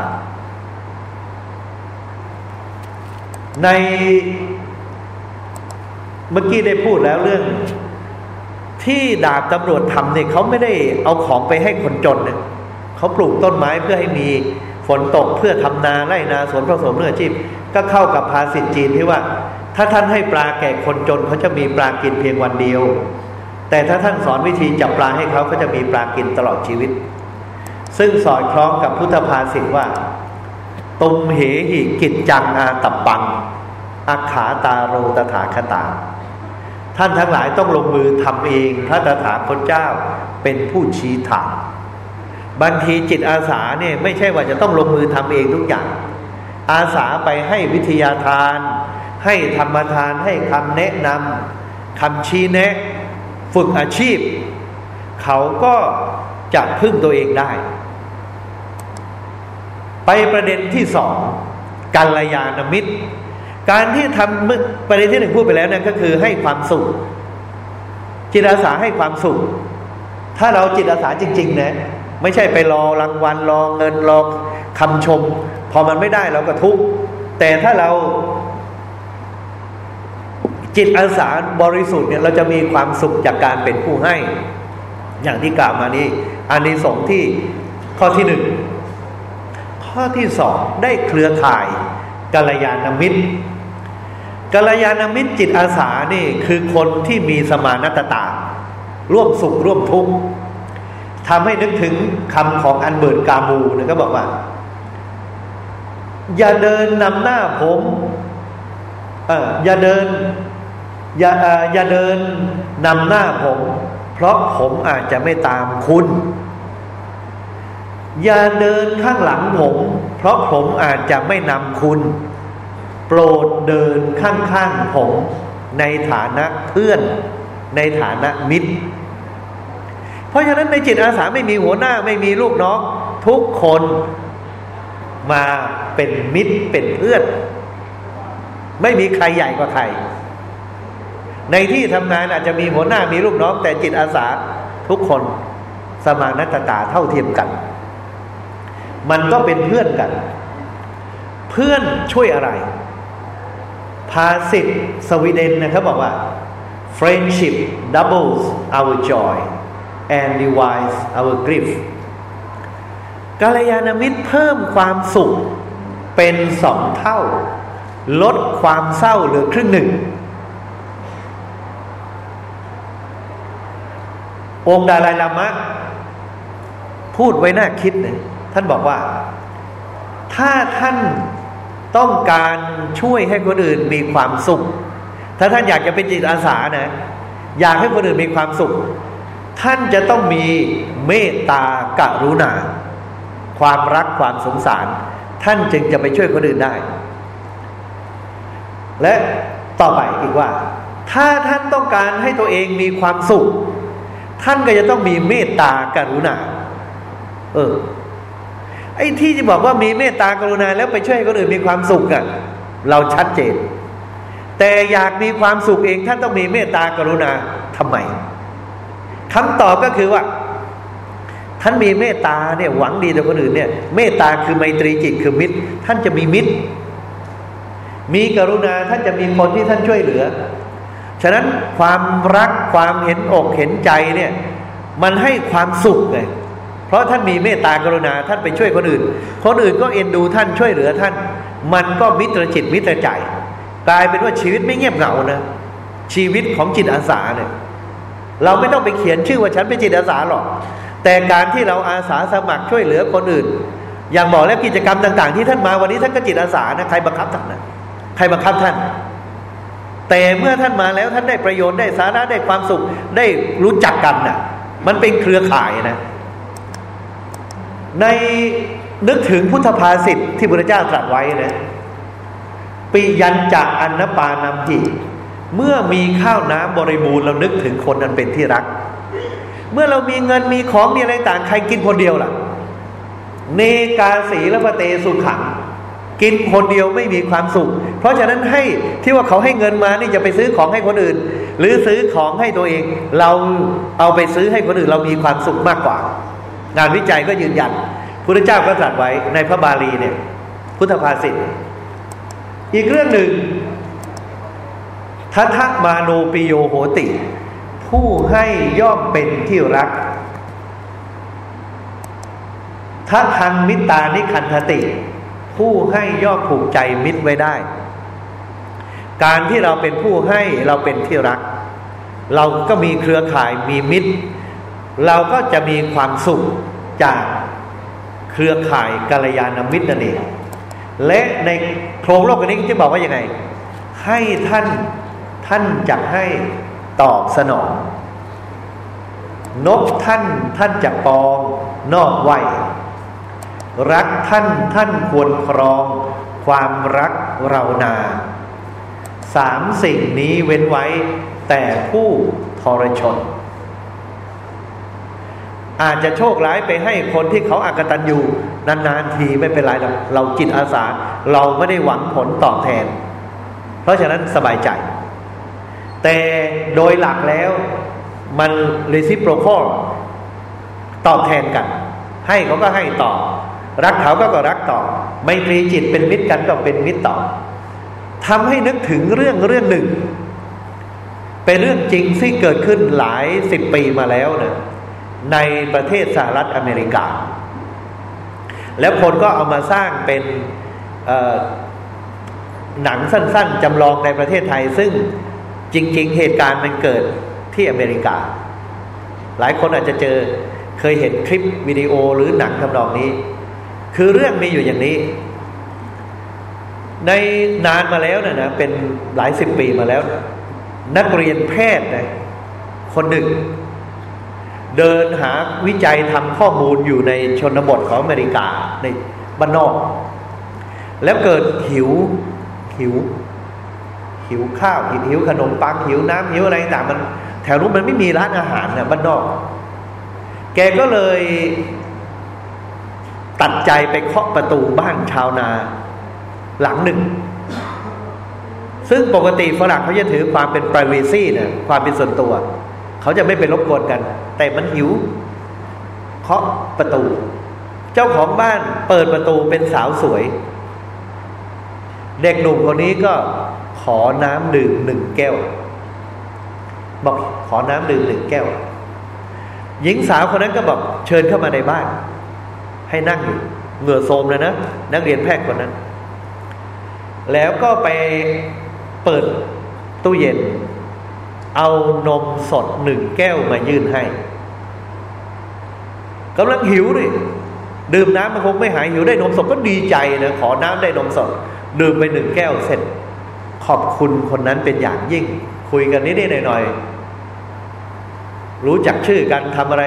ในเมื่อกี้ได้พูดแล้วเรื่อง ที่ดาบตำรวจทำเนี่ยเขาไม่ได้เอาของไปให้คนจนเนี่ยเขาปลูกต้นไม้เพื่อให้มีฝนตกเพื่อทำนาไร่นาสวนผสมเนื้ออาชีพ ก็เข้ากับภาษิตจีนที่ว่า ถ้าท่านให้ปลาแก่คนจนเขาจะมีปลากินเพียงวันเดียว แต่ถ้าท่านสอนวิธีจับปลาให้เขาก็จะมีปลากินตลอดชีวิต ซึ่งสอดคล้องกับพุทธภาษิตว่าตุมเหหิกิจจังอาตับปังอาขาตาโรตถาคตา ท่านทั้งหลายต้องลงมือทำเองพระตถาคตเจ้าเป็นผู้ชี้ทางบางทีจิตอาสาเนี่ยไม่ใช่ว่าจะต้องลงมือทำเองทุกอย่าง อาสาไปให้วิทยาทาน ให้ธรรมทานให้คำแนะนำคำชี้แนะ ฝึกอาชีพ เขาก็จะพึ่งตัวเองได้ ไปประเด็นที่สองกัลยาณมิตร การที่ทำประเด็นที่หนึ่งพูดไปแล้วนั่นก็คือให้ความสุข จิตอาสาให้ความสุข ถ้าเราจิตอาสาจริง ๆ นะ ไม่ใช่ไปรอรางวัลรอเงินรอคำชม พอมันไม่ได้เราก็ทุกข์แต่ถ้าเราจิตอาสาบริสุทธิ์เนี่ยเราจะมีความสุขจากการเป็นผู้ให้ อย่างที่กล่าวมานี้อันนี้สองที่ข้อที่หนึ่งข้อที่สองได้เครือข่ายกัลยาณมิตร กัลยาณมิตรจิตอาสานี่คือคนที่มีสมานตตา ร่วมสุขร่วมทุกข์ทำให้นึกถึงคำของอันเบิร์ตกามูนะก็บอกว่า อย่าเดินนำหน้าผมเอออย่าเดิน อย่าอย่าเดินนำหน้าผม เพราะผมอาจจะไม่ตามคุณ อย่าเดินข้างหลังผม เพราะผมอาจจะไม่นำคุณ โปรดเดินข้างๆผมในฐานะเพื่อน ในฐานะมิตร เพราะฉะนั้นในจิตอาสาไม่มีหัวหน้าไม่มีลูกน้องทุกคนมาเป็นมิตรเป็นเพื่อน ไม่มีใครใหญ่กว่าใคร ในที่ทำงานอาจจะมีหัวหน้ามีลูกน้อง แต่จิตอาสาทุกคนสมานัตตาเท่าเทียมกัน มันก็เป็นเพื่อนกัน เพื่อนช่วยอะไร ภาษิตสวีเดนนะครับบอกว่า friendship doubles our joy and divides our grief กาลยานามิตรเพิ่มความสุขเป็นสองเท่า ลดความเศร้าเหลือครึ่งหนึ่ง องค์ดาลายลามะพูดไว้น่าคิดเนี่ยท่านบอกว่า ถ้าท่าน ต้องการช่วยให้คนอื่นมีความสุข ถ้าท่านอยากจะเป็นจิตอาสานะ อยากให้คนอื่นมีความสุข ท่านจะต้องมีเมตตากรุณา ความรักความสงสาร ท่านจึงจะไปช่วยคนอื่นได้ และต่อไปอีกว่า ถ้าท่านต้องการให้ตัวเองมีความสุข ท่านก็จะต้องมีเมตตากรุณา เออ ไอ้ที่จะบอกว่ามีเมตตากรุณาแล้วไปช่วยคนอื่นมีความสุขอะเราชัดเจน แต่อยากมีความสุขเองท่านต้องมีเมตตากรุณาทำไมคำตอบก็คือว่า ท่านมีเมตตาเนี่ยหวังดีต่อคนอื่นเนี่ย เมตตาคือไมตรีจิตคือมิตร ท่านจะมีมิตร มีกรุณาท่านจะมีคนที่ท่านช่วยเหลือ ฉะนั้นความรักความเห็นอกเห็นใจเนี่ย มันให้ความสุขไง เพราะท่านมีเมตตากรุณาท่านไปช่วยคนอื่น คนอื่นก็เอ็นดูท่านช่วยเหลือท่าน มันก็มิตรจิตมิตรใจ กลายเป็นว่าชีวิตไม่เงียบเหงานะชีวิตของจิตอาสาเนี่ยเราไม่ต้องไปเขียนชื่อว่าฉันเป็นจิตอาสาหรอก แต่การที่เราอาสาสมัครช่วยเหลือคนอื่น อย่างบอกแล้วกิจกรรมต่าง ๆ ที่ท่านมาวันนี้ท่านก็จิตอาสานะใครบังคับท่านนะใครบังคับท่าน แต่เมื่อท่านมาแล้วท่านได้ประโยชน์ได้สาระได้ความสุขได้รู้จักกันนะ่ะ มันเป็นเครือข่ายนะ ในนึกถึงพุทธภาษิตที่พระเจ้าตรัสไว้นะปิยันจะอันนปานามิเมื่อมีข้าวน้ำบริบูรณ์เรานึกถึงคนนั้นเป็นที่รัก เมื่อเรามีเงินมีของมีอะไรต่างใครกินคนเดียวล่ะ เนกาสีและพระเตสุขัง กินคนเดียวไม่มีความสุข เพราะฉะนั้นให้ที่ว่าเขาให้เงินมานี่จะไปซื้อของให้คนอื่น หรือซื้อของให้ตัวเอง เราเอาไปซื้อให้คนอื่น เรามีความสุขมากกว่า งานวิจัยก็ยืนยันพุทธเจ้าก็ตรัสไว้ในพระบาลีเนี่ย พุทธภาษิตอีกเรื่องหนึ่งทัทมาโนปิโยโหติ ผู้ให้ย่อมเป็นที่รักทัทังมิตานิคันธติ ผู้ให้ย่อมผูกใจมิตรไว้ได้ การที่เราเป็นผู้ให้เราเป็นที่รัก เราก็มีเครือข่ายมีมิตร เราก็จะมีความสุขจากเครือข่ายกัลยาณมิตรนั่นเองและในโครงโลกนี้จะบอกว่ายังไง ให้ท่านท่านจะให้ตอบสนอง นกท่านท่านจะปองนอกไหวรักท่านท่านควรครอง ความรักเรานาสามสิ่งนี้เว้นไว้แต่ผู้ทรชน อาจจะโชคร้ายไปให้คนที่เขาอากตันอยู่นานๆทีไม่เป็นไรหรอกเราจิตอาสา เราไม่ได้หวังผลตอบแทน เพราะฉะนั้นสบายใจ แต่โดยหลักแล้วมันเรซิโปรโคตอบแทนกัน ให้เขาก็ให้ตอบรักเขาก็ก็รักตอบไม่ตรีจิตเป็นมิตรกันก็เป็นมิตรตอบทำให้นึกถึงเรื่องเรื่องหนึ่ง เป็นเรื่องจริงที่เกิดขึ้นหลายสิบปีมาแล้วเนะ ในประเทศสหรัฐอเมริกา แล้วคนก็เอามาสร้างเป็นหนังสั้น ๆจำลองในประเทศไทย ซึ่งจริง ๆ เหตุการณ์มันเกิดที่อเมริกา หลายคนอาจจะเจอเคยเห็นคลิปวิดีโอหรือหนังทำนองนี้ คือเรื่องมีอยู่อย่างนี้ ในนานมาแล้วนะนะเป็นหลายสิบปีมาแล้ว นักเรียนแพทย์นะคนหนึ่ง เดินหาวิจัยทำข้อมูลอยู่ในชนบทของอเมริกาในบ้านนอก แล้วเกิดหิวหิว หิวข้าวหิวขนมปังหิวน้ำหิวอะไรต่างมันแถวนู้นมันไม่มีร้านอาหารนะบ้านนอก แกก็เลยตัดใจไปเคาะประตูบ้านชาวนาหลังหนึ่ง ซึ่งปกติฝรั่งเขาจะถือความเป็น p r i เวซีเนี่ยความเป็นส่วนตัว เขาจะไม่ไปรบกวนกัน แต่มันหิวเคาะประตู เจ้าของบ้านเปิดประตูเป็นสาวสวย เด็กหนุ่มคนนี้ก็ขอน้ำดื่มหนึ่งแก้ว บอกขอน้ำดื่มหนึ่งแก้ว หญิงสาวคนนั้นก็บอกเชิญเข้ามาในบ้าน ให้นั่งอยู่เหงื่อโทมเลยนะนักเรียนแพทย์คนนั้น แล้วก็ไปเปิดตู้เย็น เอานมสดหนึ่งแก้วมายื่นให้กำลังหิวดิดื่มน้ำมันคงไม่หายหิวได้นมสดก็ดีใจนะขอน้ำได้นมสด ดื่มไปหนึ่งแก้วเสร็จ ขอบคุณคนนั้นเป็นอย่างยิ่ง คุยกันนิดๆหน่อยๆรู้จักชื่อกันทำอะไร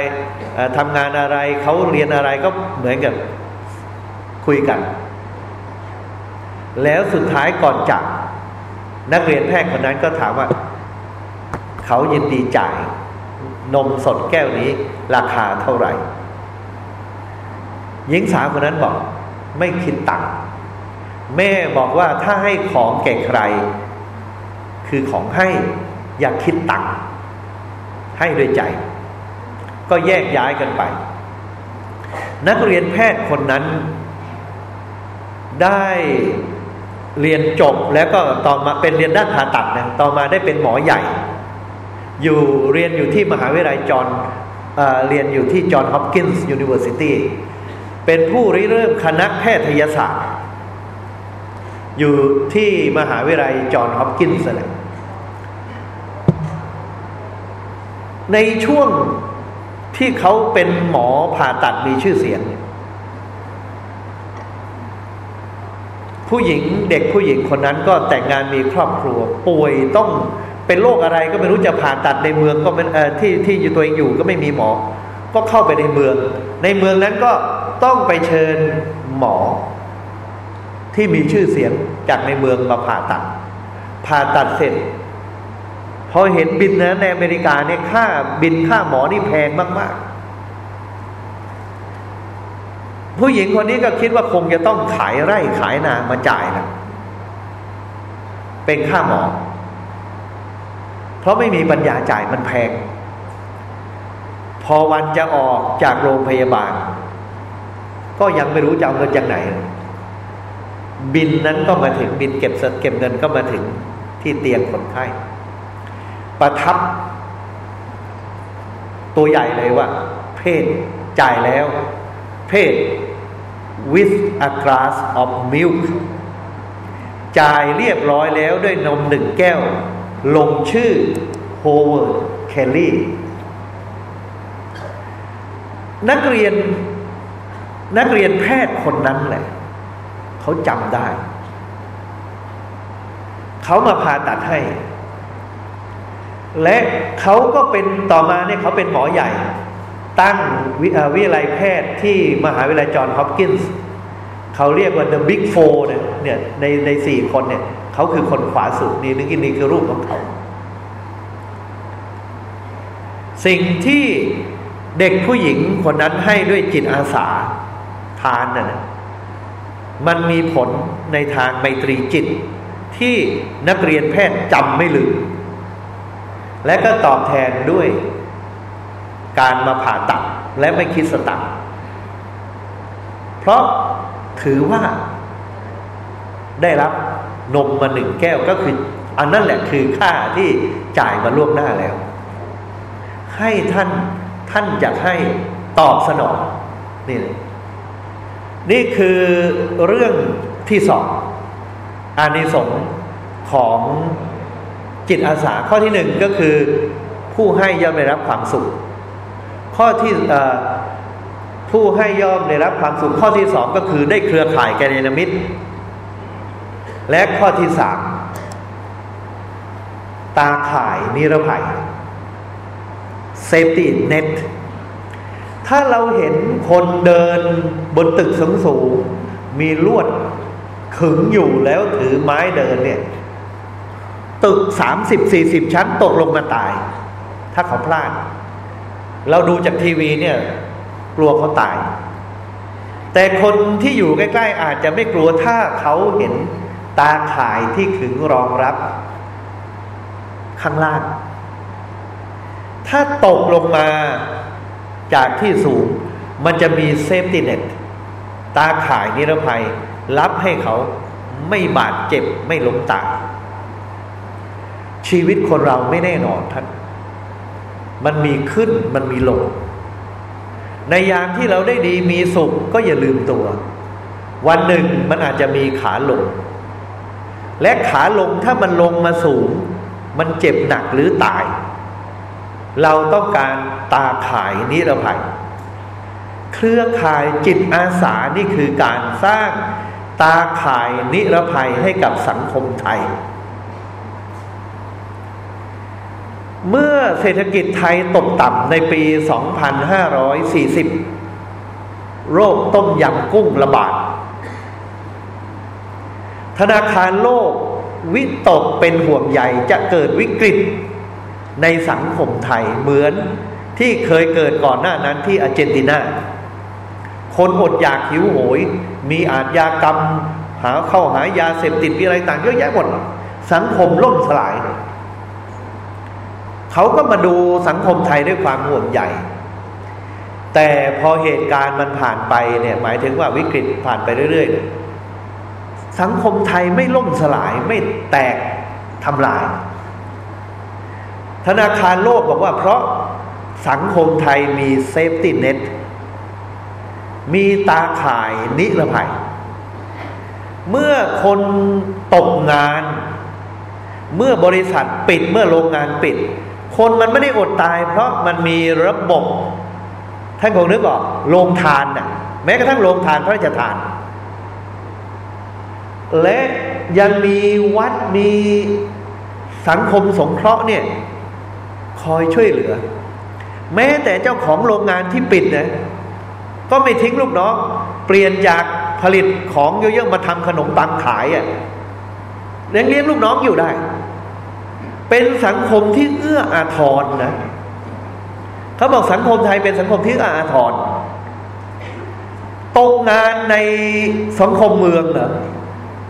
ทำงานอะไรเขาเรียนอะไรก็เหมือนกับคุยกัน แล้วสุดท้ายก่อนจากนักเรียนแพทย์คนนั้นก็ถามว่า เขายินดีจ่าย นมสดแก้วนี้ ราคาเท่าไหร่ หญิงสาวคนนั้นบอก ไม่คิดตังค์แม่บอกว่าถ้าให้ของแก่ใคร คือของให้อย่าคิดตังค์ให้ด้วยใจ ก็แยกย้ายกันไป นักเรียนแพทย์คนนั้น ได้เรียนจบแล้วก็ต่อมาเป็นเรียนด้านผ่าตัดนะต่อมาได้เป็นหมอใหญ่ อยู่เรียนอยู่ที่มหาวิทยาลัยจอห์นเรียนอยู่ที่ Johns Hopkins University เป็นผู้ริเริ่มคณะแพทยศาสตร์ อยู่ที่มหาวิทยาลัยจอห์นฮอปกินส์แหละในช่วงที่เขาเป็นหมอผ่าตัดมีชื่อเสียง ผู้หญิงเด็กผู้หญิงคนนั้นก็แต่งงานมีครอบครัว ป่วยต้อง เป็นโรคอะไรก็ไม่รู้จะผ่าตัดในเมืองก็เป็นที่ที่อยู่ตัวเองอยู่ก็ไม่มีหมอ ก็เข้าไปในเมือง ในเมืองนั้นก็ต้องไปเชิญหมอ ที่มีชื่อเสียงจากในเมืองมาผ่าตัด ผ่าตัดเสร็จพอเห็นบินนะในอเมริกาเนี่ยค่าบินค่าหมอนี่แพงมาก ๆ ผู้หญิงคนนี้ก็คิดว่าคงจะต้องขายไร่ขายนามาจ่ายนะเป็นค่าหมอ เพราะไม่มีปัญญาจ่ายมันแพง พอวันจะออกจากโรงพยาบาล ก็ยังไม่รู้จะเอาเงินจากไหน บินนั้นก็มาถึงบินเก็บเก็บเงินก็มาถึงที่เตียงคนไข้ ประทับ ตัวใหญ่เลยว่า เพศจ่ายแล้ว เพศ with a glass of milk จ่ายเรียบร้อยแล้วด้วยนมหนึ่งแก้ว ลงชื่อ Howard Kelly นักเรียนนักเรียนแพทย์คนนั้นแหละ เขาจำได้ เขามาผ่าตัดให้ และเขาก็เป็นต่อมาเนี่ยเขาเป็นหมอใหญ่ ตั้งวิวิทยาลัยแพทย์ที่มหาวิทยาลัยจอห์นฮอปกินส์เขาเรียกว่า the big four เนี่ยในในสี่คนเนี่ย เขาคือคนขวาสุดนี่นึกนี่คือรูปของเขา สิ่งที่เด็กผู้หญิงคนนั้นให้ด้วยจิตอาสาทานน่ะมันมีผลในทางไมตรีจิต ที่นักเรียนแพทย์จำไม่ลืม และก็ตอบแทนด้วยการมาผ่าตัดและไม่คิดสตังค์เพราะถือว่าได้รับ นมมาหนึ่งแก้วก็คือ อันนั่นแหละคือค่าที่จ่ายมาล่วงหน้าแล้ว ให้ท่านท่านจะให้ตอบสนองนี่เลยนี่คือเรื่องที่สองอานิสงส์ของจิตอาสาข้อที่หนึ่งก็คือผู้ให้ย่อมได้รับความสุข ข้อที่ผู้ให้ย่อมได้รับความสุขข้อที่สองก็คือได้เครือข่ายแกนนมิตร และข้อที่สามตาข่ายนิรภัยเซฟตี้เน็ตถ้าเราเห็นคนเดินบนตึกสูงสูงมีลวดขึงอยู่แล้วถือไม้เดินเนี่ย ตึกสามสิบสี่สิบชั้นตกลงมาตาย ถ้าเขาพลาด เราดูจากทีวีเนี่ย กลัวเขาตาย แต่คนที่อยู่ใกล้ ๆ อาจจะไม่กลัวถ้าเขาเห็น ตาข่ายที่ขึงรองรับ ข้างล่าง ถ้าตกลงมาจากที่สูง มันจะมี safety net ตาข่ายนิรภัย รับให้เขาไม่บาดเจ็บไม่ล้มตายชีวิตคนเราไม่แน่นอนท่าน มันมีขึ้นมันมีลง ในยามที่เราได้ดีมีสุขก็อย่าลืมตัว วันหนึ่งมันอาจจะมีขาลง และขาลงถ้ามันลงมาสูง มันเจ็บหนักหรือตาย เราต้องการตาข่ายนิรภัย เครือข่ายจิตอาสานี่คือการสร้างตาข่ายนิรภัยให้กับสังคมไทย เมื่อเศรษฐกิจไทยตกต่ำในปี 2540 โรคต้มยำกุ้งระบาด ธนาคารโลกวิตกเป็นห่วงใหญ่จะเกิดวิกฤตในสังคมไทยเหมือนที่เคยเกิดก่อนหน้านั้นที่อาร์เจนตินา คนอดอยากหิวโหย มีอาชญากรรม หาเข้าหายาเสพติดมีอะไรต่างเยอะแยะหมด สังคมล่มสลาย เขาก็มาดูสังคมไทยด้วยความห่วงใหญ่ แต่พอเหตุการณ์มันผ่านไปเนี่ยหมายถึงว่าวิกฤตผ่านไปเรื่อยๆ สังคมไทยไม่ล่มสลายไม่แตกทำลาย ธนาคารโลกบอกว่าเพราะสังคมไทยมี safety net มีตาข่ายนิรภัย เมื่อคนตกงาน เมื่อบริษัทปิดเมื่อโรงงานปิด คนมันไม่ได้อดตาย เพราะมันมีระบบท่านคงนึกออกโรงทานน่ะแม้กระทั่งโรงทานพระราชทาน และยังมีวัดมีสังคมสงเคราะห์เนี่ย คอยช่วยเหลือ แม้แต่เจ้าของโรงงานที่ปิดนะก็ไม่ทิ้งลูกน้อง เปลี่ยนจากผลิตของเยอะๆมาทำขนมปังขายอะ่ะเลี้ยงเลี้ยงลูกน้องอยู่ได้ เป็นสังคมที่เอื้ออาทรนะเขาบอกสังคมไทยเป็นสังคมที่เอื้ออาทรตกงานในสังคมเมืองเหรอ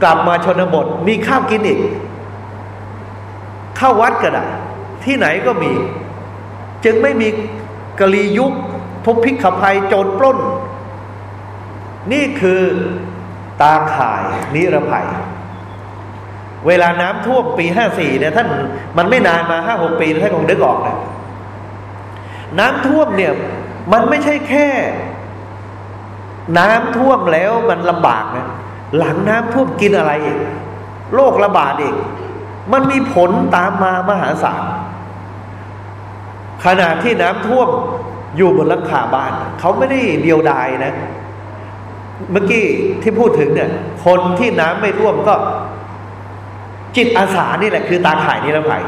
กลับมาชนบท มีข้าวกินอีก เข้าวัดก็ได้ ที่ไหนก็มี จึงไม่มีกะลียุคทุกพิกภัยโจรปล้น นี่คือตาข่ายนิรภัย เวลาน้ำท่วมปีห้าสี่เนี่ยท่านมันไม่นานมาห้าหกปีท่านคงนึกออกนะน้ำท่วมเนี่ยมันไม่ใช่แค่ น้ำท่วมแล้วมันลำบากนะ หลังน้ำท่วมกินอะไรอีกโรคระบาดอีกมันมีผลตามมามหาศาลขณะที่น้ำท่วมอยู่บนหลังคาบ้าน เขาไม่ได้เดียวดายนะ เมื่อกี้ที่พูดถึงเนี่ย คนที่น้ำไม่ท่วมก็ จิตอาสานี่แหละคือตาข่ายนิรภัย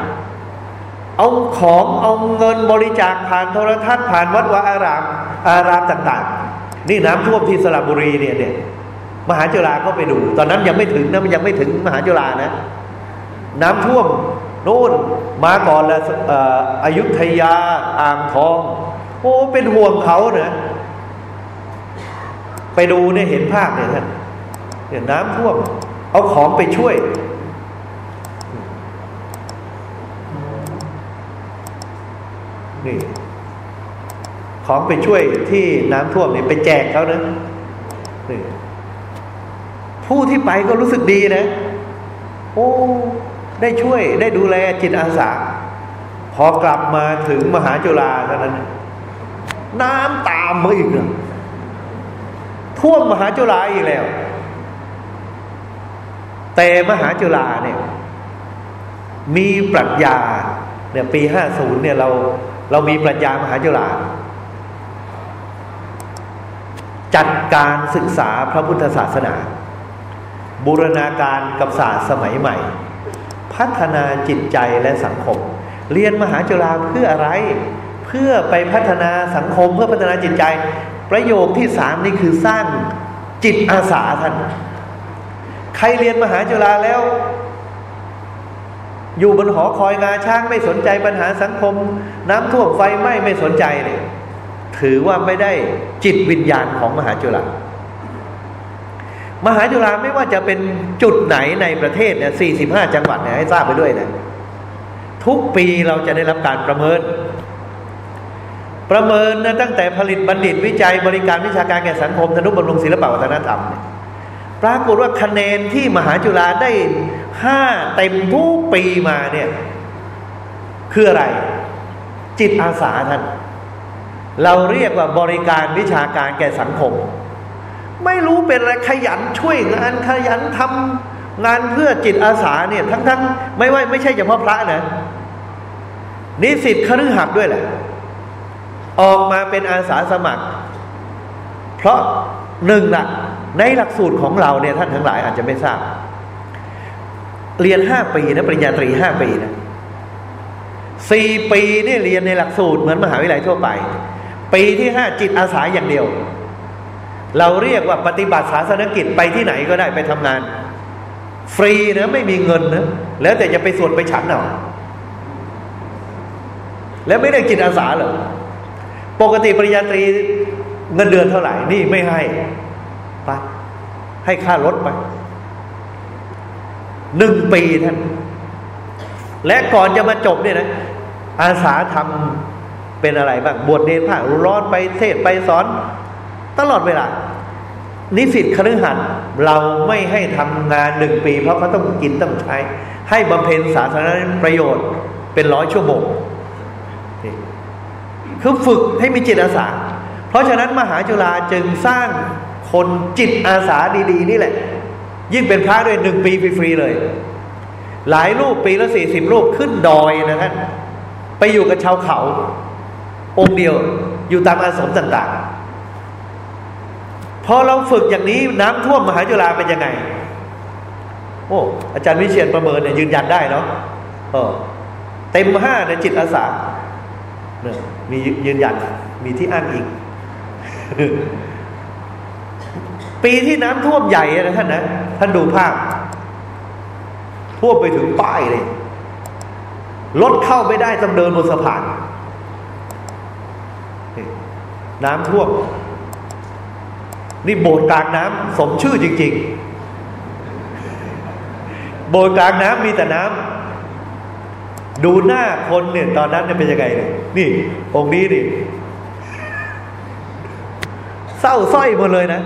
เอาของเอาเงินบริจาคผ่านโทรทัศน์ผ่านวัดวาอาราม อารามต่าง ๆ นี่น้ำท่วมที่สระบุรีเนี่ยเนี่ย มหาจุฬาก็ไปดู ตอนนั้นยังไม่ถึงนะมันยังไม่ถึงมหาจุฬานะ น้ำท่วมโน่นมาก่อนล้วอยุธยาอ่างทอง โอ้เป็นห่วงเขาเนะไปดูเนี่ยเห็นภาพเนี่ยท่านเห็นน้ำท่วม เอาของไปช่วย นี่ ของไปช่วยที่น้ำท่วมเนี่ยไปแจกเขานะนี่ ผู้ที่ไปก็รู้สึกดีนะ โอ้ ได้ช่วยได้ดูแลจิตอาสา พอกลับมาถึงมหาจุฬาเท่านั้น น้ำตามมาอีกนะท่วมมหาจุฬาอีกแล้ว แต่มหาจุฬาเนี่ย มีปรัชญาเนี่ยปีห้าศูนย์เนี่ยเราเรามีปรัชญามหาจุฬาจัดการศึกษาพระพุทธศาสนา บูรณาการกับศาสตร์สมัยใหม่ พัฒนาจิตใจและสังคม เรียนมหาจุฬาเพื่ออะไร เพื่อไปพัฒนาสังคมเพื่อพัฒนาจิตใจ ประโยคที่สามนี่คือสร้างจิตอาสาท่านใครเรียนมหาจุฬาแล้ว อยู่บนหอคอยงาช้างไม่สนใจปัญหาสังคม น้ำท่วมไฟไหม้ไม่สนใจเนี่ยถือว่าไม่ได้จิตวิญญาณของมหาจุฬา มหาจุฬาไม่ว่าจะเป็นจุดไหนในประเทศเนี่ย 45 จังหวัดเนี่ยให้ทราบไปด้วยนะ ทุกปีเราจะได้รับการประเมิน ประเมินนะตั้งแต่ผลิตบัณฑิตวิจัยบริการวิชาการแก่สังคมธนุบำรุงศิลปวัฒนธรรมเนี่ยปรากฏว่าคะแนนที่มหาจุฬาได้ห้าเต็มทุกปีมาเนี่ย คืออะไร จิตอาสาท่านเราเรียกว่าบริการวิชาการแก่สังคม ไม่รู้เป็นอะไรขยันช่วยงานขยันทำงานเพื่อจิตอาสาเนี่ยทั้งๆไม่ว่าไม่ใช่เฉพาะพระนะ นิสิตคฤหัสถ์ด้วยแหละ ออกมาเป็นอาสาสมัคร เพราะหนึ่งละในหลักสูตรของเราเนี่ยท่านทั้งหลายอาจจะไม่ทราบ เรียนห้าปีนะปริญญาตรีห้าปีนะสี่ปีนี่เรียนในหลักสูตรเหมือนมหาวิทยาลัยทั่วไป ปีที่ห้าจิตอาสาอย่างเดียว เราเรียกว่าปฏิบัติศาสนกิจไปที่ไหนก็ได้ไปทำงาน ฟรีนะไม่มีเงินนะแล้วแต่จะไปส่วนไปฉันเอาแล้วไม่ได้จิตอาสาหรอปกติปริญญาตรีเงินเดือนเท่าไหร่นี่ไม่ให้ไปให้ค่ารถไปหนึ่งปีท่าน และก่อนจะมาจบเนี่ยนะ อาสาทำเป็นอะไรบ้าง บวชเนรผ้าร้อนไปเทศไปสอน ตลอดเวลา นิสิตคฤหัสถ์เราไม่ให้ทำงานหนึ่งปี เพราะเขาต้องกินต้องใช้ ให้บำเพ็ญสาธารณประโยชน์เป็นร้อยชั่วโมงคือฝึกให้มีจิตอาสา เพราะฉะนั้นมหาจุฬาจึงสร้างคนจิตอาสาดี ๆ นี่แหละ ยิ่งเป็นพระด้วยหนึ่งปีฟรีๆเลย หลายรูปปีละสี่สิบรูปขึ้นดอยนะท่านไปอยู่กับชาวเขา องค์เดียวอยู่ตามอาสมต่างๆ พอเราฝึกอย่างนี้น้ำท่วมมหาจุฬาเป็นยังไง โอ้อาจารย์วิเชียนประเมินเนี่ยยืนยันได้เนาะเออเต็มห้าในจิตอาสาเนี่ยมียืนยันมีที่อ้างอีกปีที่น้ำท่วมใหญ่นะท่านนะท่านดูภาพท่วมไปถึงป้ายเลยรถเข้าไม่ได้ต้องเดินบนสะพาน น้ำท่วม นี่โบสถ์กลางน้ำสมชื่อจริง ๆ โบสถ์กลางน้ำมีแต่น้ำดูหน้าคนเนี่ยตอนนั้นเป็นยังไงเนี่ยนี่ องค์นี้นี่เศร้าส้อยหมดเลยนะ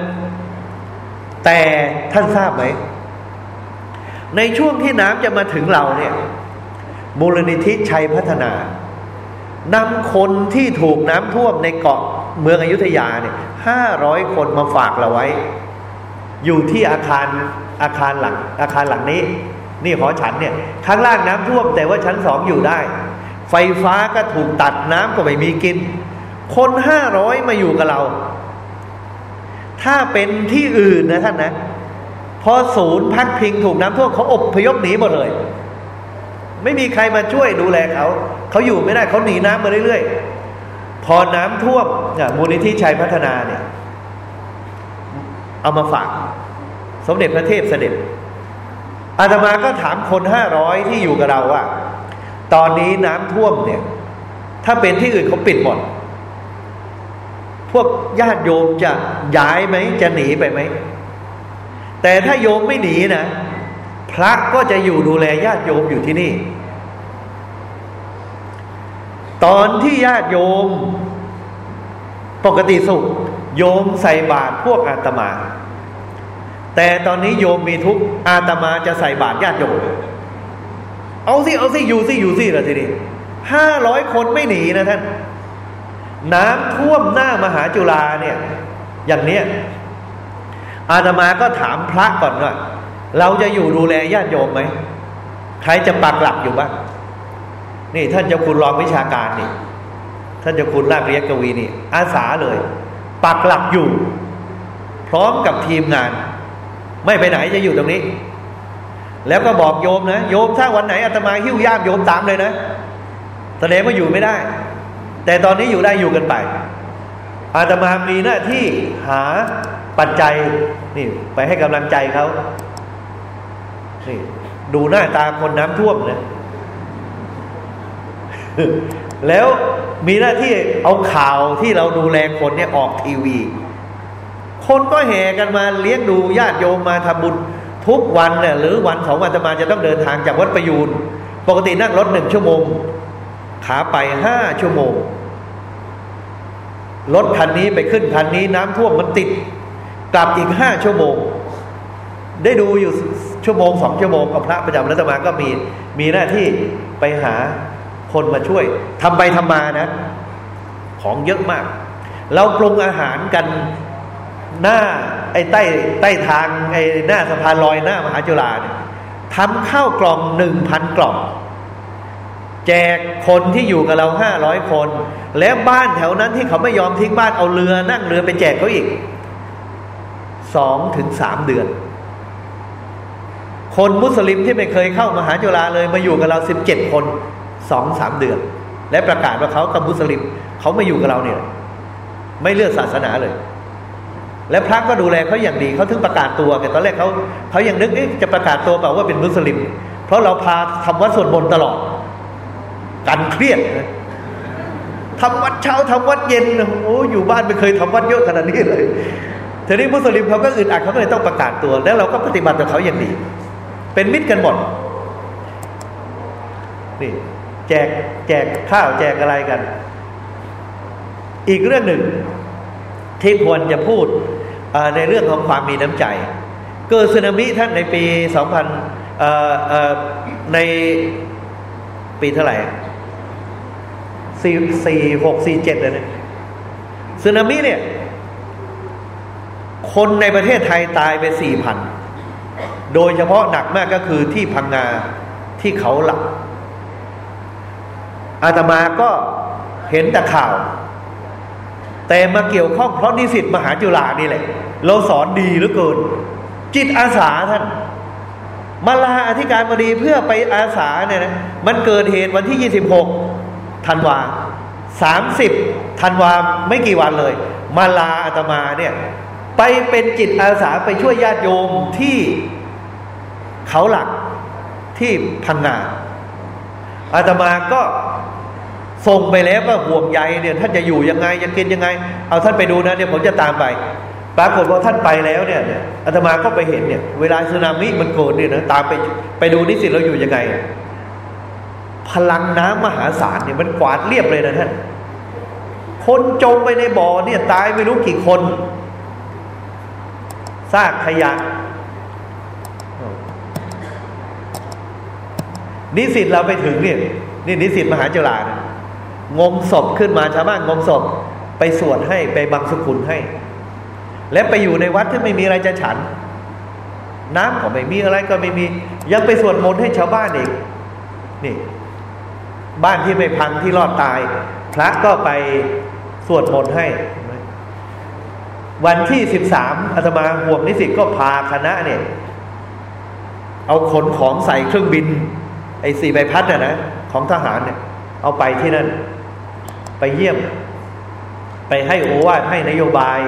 แต่ท่านทราบไหม ในช่วงที่น้ำจะมาถึงเราเนี่ยมูลนิธิชัยพัฒนานำคนที่ถูกน้ำท่วมในเกาะเมืองอยุธยาเนี่ย ห้าร้อยคนมาฝากเราไว้ อยู่ที่อาคารอาคารหลังอาคารหลังนี้ นี่หอฉันเนี่ยข้างล่างน้ำท่วม แต่ว่าชั้นสองอยู่ได้ ไฟฟ้าก็ถูกตัดน้ำก็ไม่มีกิน คนห้าร้อยมาอยู่กับเรา ถ้าเป็นที่อื่นนะท่านนะพอศูนย์พักพิงถูกน้ำท่วมเขาอบพยพหนีหมดเลย ไม่มีใครมาช่วยดูแลเขา เขาอยู่ไม่ได้เขาหนีน้ำมาเรื่อยๆ พอน้ำท่วมเนี่ยมูลนิธิชัยพัฒนาเนี่ย เอามาฝากสมเด็จพระเทพเสด็จอาตมาก็ถามคนห้าร้อยที่อยู่กับเราว่า ตอนนี้น้ำท่วมเนี่ย ถ้าเป็นที่อื่นเขาปิดหมด พวกญาติโยมจะย้ายไหมจะหนีไปไหม แต่ถ้าโยมไม่หนีนะ พระก็จะอยู่ดูแลญาติโยมอยู่ที่นี่ ตอนที่ญาติโยม ปกติสุข โยมใส่บาตรพวกอาตมา แต่ตอนนี้โยมมีทุกอาตมาจะใส่บาตรญาติโยม เอาสิเอาสิอยู่สิอยู่สิละทีนี้ห้าร้อยคนไม่หนีนะท่าน น้ำท่วมหน้ามหาจุฬาเนี่ย อย่างเนี้ยอาตมาก็ถามพระก่อนว่าเราจะอยู่ดูแลญาติโยมไหมใครจะปักหลักอยู่บ้าง นี่ท่านเจ้าคุณรองวิชาการนี่ ท่านเจ้าคุณราชเรียกกวีนี่ อาสาเลย ปักหลักอยู่ พร้อมกับทีมงาน ไม่ไปไหนจะอยู่ตรงนี้ แล้วก็บอกโยมนะ โยมถ้าวันไหนอาตมาหิ้วย่ามโยมตามเลยนะแสดงว่าอยู่ไม่ได้ แต่ตอนนี้อยู่ได้อยู่กันไป อาตมามีหน้าที่หาปัจจัยนี่ไปให้กำลังใจเขานี่ดูหน้าตาคนน้ำท่วมนะ แล้วมีหน้าที่เอาข่าวที่เราดูแลคนเนี่ยออกทีวี คนก็แห่กันมาเลี้ยงดูญาติโยมมาทำบุญทุกวันเนี่ยหรือวันสองวันจะมาจะต้องเดินทางจากวัดประยูน ปกตินั่งรถหนึ่งชั่วโมง ขาไปห้าชั่วโมง รถคันนี้ไปขึ้นคันนี้น้ำท่วมมันติด กลับอีกห้าชั่วโมง ได้ดูอยู่ชั่วโมงสองชั่วโมงกับพระประจำรัฐมาก็มีมีหน้าที่ไปหา คนมาช่วยทำไปทำมานะ ของเยอะมาก เราปรุงอาหารกันหน้าไอ้ใต้ใต้ทางไอ้หน้าสะพานลอยหน้ามหาจุฬาเนี่ยทำข้าวกล่องหนึ่งพันกล่อง แจกคนที่อยู่กับเราห้าร้อยคน แล้วบ้านแถวนั้นที่เขาไม่ยอมทิ้งบ้านเอาเรือนั่งเรือไปแจกเขาอีกสองถึงสามเดือน คนมุสลิมที่ไม่เคยเข้ามหาจุฬาเลยมาอยู่กับเราสิบเจ็ดคน สองสามเดือน และประกาศว่าเขากับมุสลิมเขาไม่อยู่กับเราเนี่ยไม่เลือกศาสนาเลย และพระก็ดูแลเขาอย่างดีเขาถึงประกาศตัวกันตอนแรกเขาเขายังนึกจะประกาศตัวเปล่าว่าเป็นมุสลิม เพราะเราพาทำวัดสวดมนต์ตลอดกันเครียดนะทำวัดเช้าทำวัดเย็นโอ้อยู่บ้านไม่เคยทำวัดเยอะขนาดนี้เลยทีนี้มุสลิมเขาก็อึดอัดเขาก็เลยต้องประกาศตัว แล้วเราก็ปฏิบัติต่อเขาอย่างดี เป็นมิตรกันหมดนี่ แจกแจกข้าวแจกอะไรกัน อีกเรื่องหนึ่งที่ควรจะพูดในเรื่องของความมีน้ำใจ เกิดสึนามิท่านในปี 2000 ในปีเท่าไหร่สี่สี่หกสี่เจ็ดเลยนี่ยสึนามิเนี่ย คนในประเทศไทยตายไปสี่พันโดยเฉพาะหนักมากก็คือที่พังงาที่เขาหลัก อาตมาก็เห็นแต่ข่าว แต่มาเกี่ยวข้องเพราะนิสิตมหาจุฬานี่แหละ เราสอนดีเหลือเกิน จิตอาสาท่านมาลาอธิการบดีเพื่อไปอาสาเนี่ยนะมันเกิดเหตุวันที่ยี่สิบหกธันวาสามสิบธันวาไม่กี่วันเลย มาลาอาตมาเนี่ย ไปเป็นจิตอาสาไปช่วยญาติโยมที่เขาหลักที่พังงาอาตมาก็ ส่งไปแล้วก็ห่วงใยเนี่ยท่านจะอยู่ยังไงจะกินยังไง เอาท่านไปดูนะเนี่ยผมจะตามไป ปรากฏว่าท่านไปแล้วเนี่ยอาตมาก็ไปเห็นเนี่ย เวลาสึนามิมันเกิดเนี่ยนะตามไปไปดูนิสิตเราอยู่ยังไง พลังน้ำมหาศาลเนี่ยมันกวาดเรียบเลยนะท่านคนจมไปในบ่อเนี่ยตายไม่รู้กี่คนซากขยะนิสิตเราไปถึงเนี่ยนี่นิสิตมหาจุฬานะ งมศพขึ้นมาชาวบ้านงมศพไปสวดให้ไปบังสุขุนให้ และไปอยู่ในวัดที่ไม่มีอะไรจะฉัน น้ำก็ไม่มีอะไรก็ไม่มี ยังไปสวดมนต์ให้ชาวบ้านอีกนี่ บ้านที่ไม่พังที่รอดตาย พระก็ไปสวดมนต์ให้ วันที่สิบสามอาตมาห่วงนิสิตก็พาคณะเนี่ย เอาขนของใส่เครื่องบิน ไอ้สี่ใบพัดน่ะนะของทหารเนี่ย เอาไปที่นั่น ไปเยี่ยม ไปให้โอวาทให้นโยบาย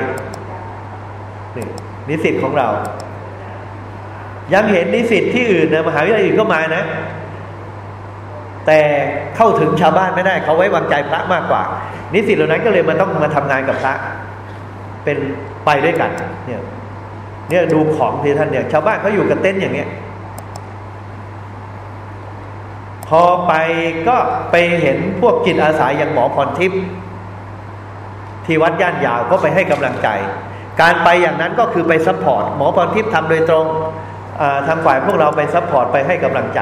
นี่นิสิตของเรา ยังเห็นนิสิตที่อื่นนะมหาวิทยาลัยอื่นก็มานะ แต่เข้าถึงชาวบ้านไม่ได้ เขาไว้วางใจพระมากกว่า นิสิตเหล่านั้นก็เลยมาต้องมาทำงานกับพระ เป็นไปด้วยกัน เนี่ย เนี่ยดูของที่ท่านเนี่ย ชาวบ้านเขาอยู่กับเต็นท์อย่างเงี้ย พอไปก็ไปเห็นพวกจิตอาสาอย่างหมอพรทิพย์ที่วัดย่านยาวก็ไปให้กำลังใจ การไปอย่างนั้นก็คือไป support หมอพรทิพย์ทำโดยตรงทางฝ่ายพวกเราไปซัพพอร์ตไปให้กำลังใจ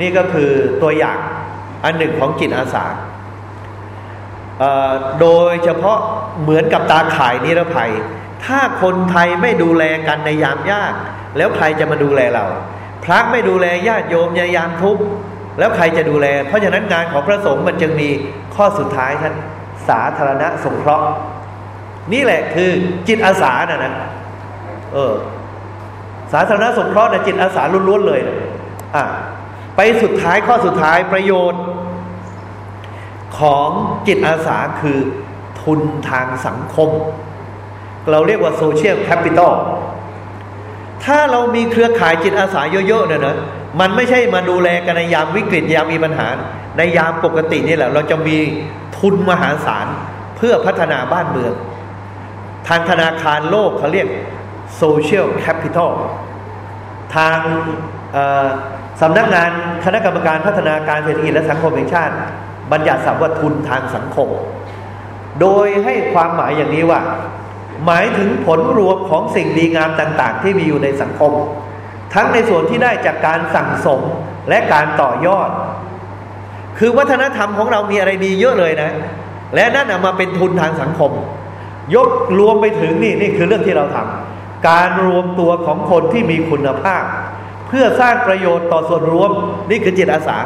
นี่ก็คือตัวอย่างอันหนึ่งของจิตอาสาโดยเฉพาะเหมือนกับตาข่ายนิรภัย ถ้าคนไทยไม่ดูแลกันในยามยาก แล้วใครจะมาดูแลเรา พระไม่ดูแลญาติโยมในยามทุกข์ แล้วใครจะดูแล เพราะฉะนั้นงานของพระสงฆ์มันจึงมีข้อสุดท้ายท่านสาธารณสงเคราะห์ นี่แหละคือจิตอาสานะนะเออ สาธารณสงเคราะห์เนี่ยจิตอาสาล้วนๆเลยนะอะไปสุดท้ายข้อสุดท้ายประโยชน์ ของจิตอาสาคือทุนทางสังคม เราเรียกว่า social capital ถ้าเรามีเครือข่ายจิตอาสาเยอะๆเนี่ยนะ มันไม่ใช่มาดูแลกันในยามวิกฤตยามมีปัญหา ในยามปกตินี่แหละ เราจะมีทุนมหาศาลเพื่อพัฒนาบ้านเมือง ทางธนาคารโลกเขาเรียก social capital ทางสำนักงานคณะกรรมการพัฒนาการเศรษฐกิจและสังคมแห่งชาติ บัญญัติศัพท์ว่าทุนทางสังคม โดยให้ความหมายอย่างนี้ว่า หมายถึงผลรวมของสิ่งดีงามต่าง ๆ ที่มีอยู่ในสังคม ทั้งในส่วนที่ได้จากการสั่งสมและการต่อยอด คือวัฒนธรรมของเรามีอะไรดีเยอะเลยนะ และนั่นมาเป็นทุนทางสังคม ยกรวมไปถึงนี่นี่คือเรื่องที่เราทำการรวมตัวของคนที่มีคุณภาพ เพื่อสร้างประโยชน์ต่อส่วนรวมนี่คือจิตอาสา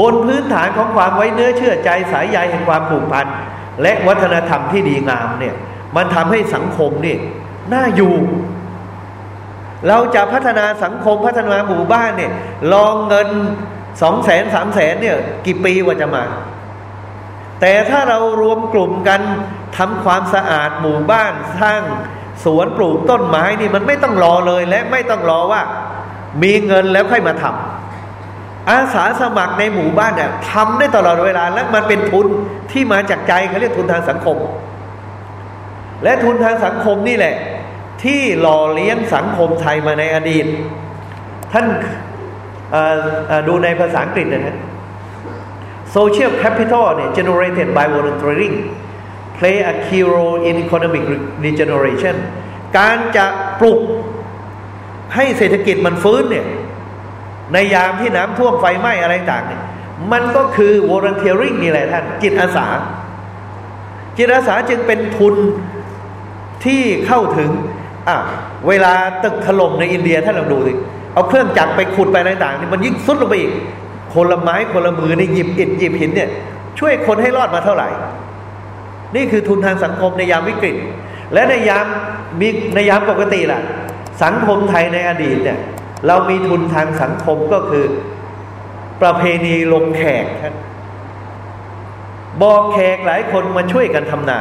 บนพื้นฐานของความไว้เนื้อเชื่อใจสายใยแห่งความผูกพันและวัฒนธรรมที่ดีงามเนี่ยมันทำให้สังคมนี่น่าอยู่ เราจะพัฒนาสังคมพัฒนาหมู่บ้านเนี่ยลองเงินสองแสนสามแสนเนี่ยกี่ปีกว่าจะมา แต่ถ้าเรารวมกลุ่มกันทำความสะอาดหมู่บ้านสร้างสวนปลูกต้นไม้นี่มันไม่ต้องรอเลยและไม่ต้องรอว่า มีเงินแล้วค่อยมาทำอาสาสมัครในหมู่บ้านเนี่ยทำได้ตลอดเวลาและมันเป็นทุนที่มาจากใจเขาเรียกทุนทางสังคม และทุนทางสังคมนี่แหละ ที่หล่อเลี้ยงสังคมไทยมาในอดีต ท่านดูในภาษาอังกฤษนะฮะ social capital เนี่ย generated by volunteering play a key role in economic regeneration การจะปลุกให้เศรษฐกิจมันฟื้นเนี่ยในยามที่น้ำท่วมไฟไหม้อะไรต่างเนี่ยมันก็คือ volunteering นี่แหละท่าน จิตอาสา จิตอาสาจึงเป็นทุนที่เข้าถึง อะเวลาตึกถล่มในอินเดียท่านลองดูสิเอาเครื่องจักรไปขุดไปอะไรต่างนี่มันยิ่งสุดลงไปอีกคนละไม้คนละมือในหยิบอิฐหยิบหินเนี่ย ช่วยคนให้รอดมาเท่าไหร่ นี่คือทุนทางสังคมในยามวิกฤต และในยามมีในยามปกติล่ะ สังคมไทยในอดีตเนี่ยเรามีทุนทางสังคมก็คือประเพณีลงแขกบอกแขกหลายคนมาช่วยกันทำนา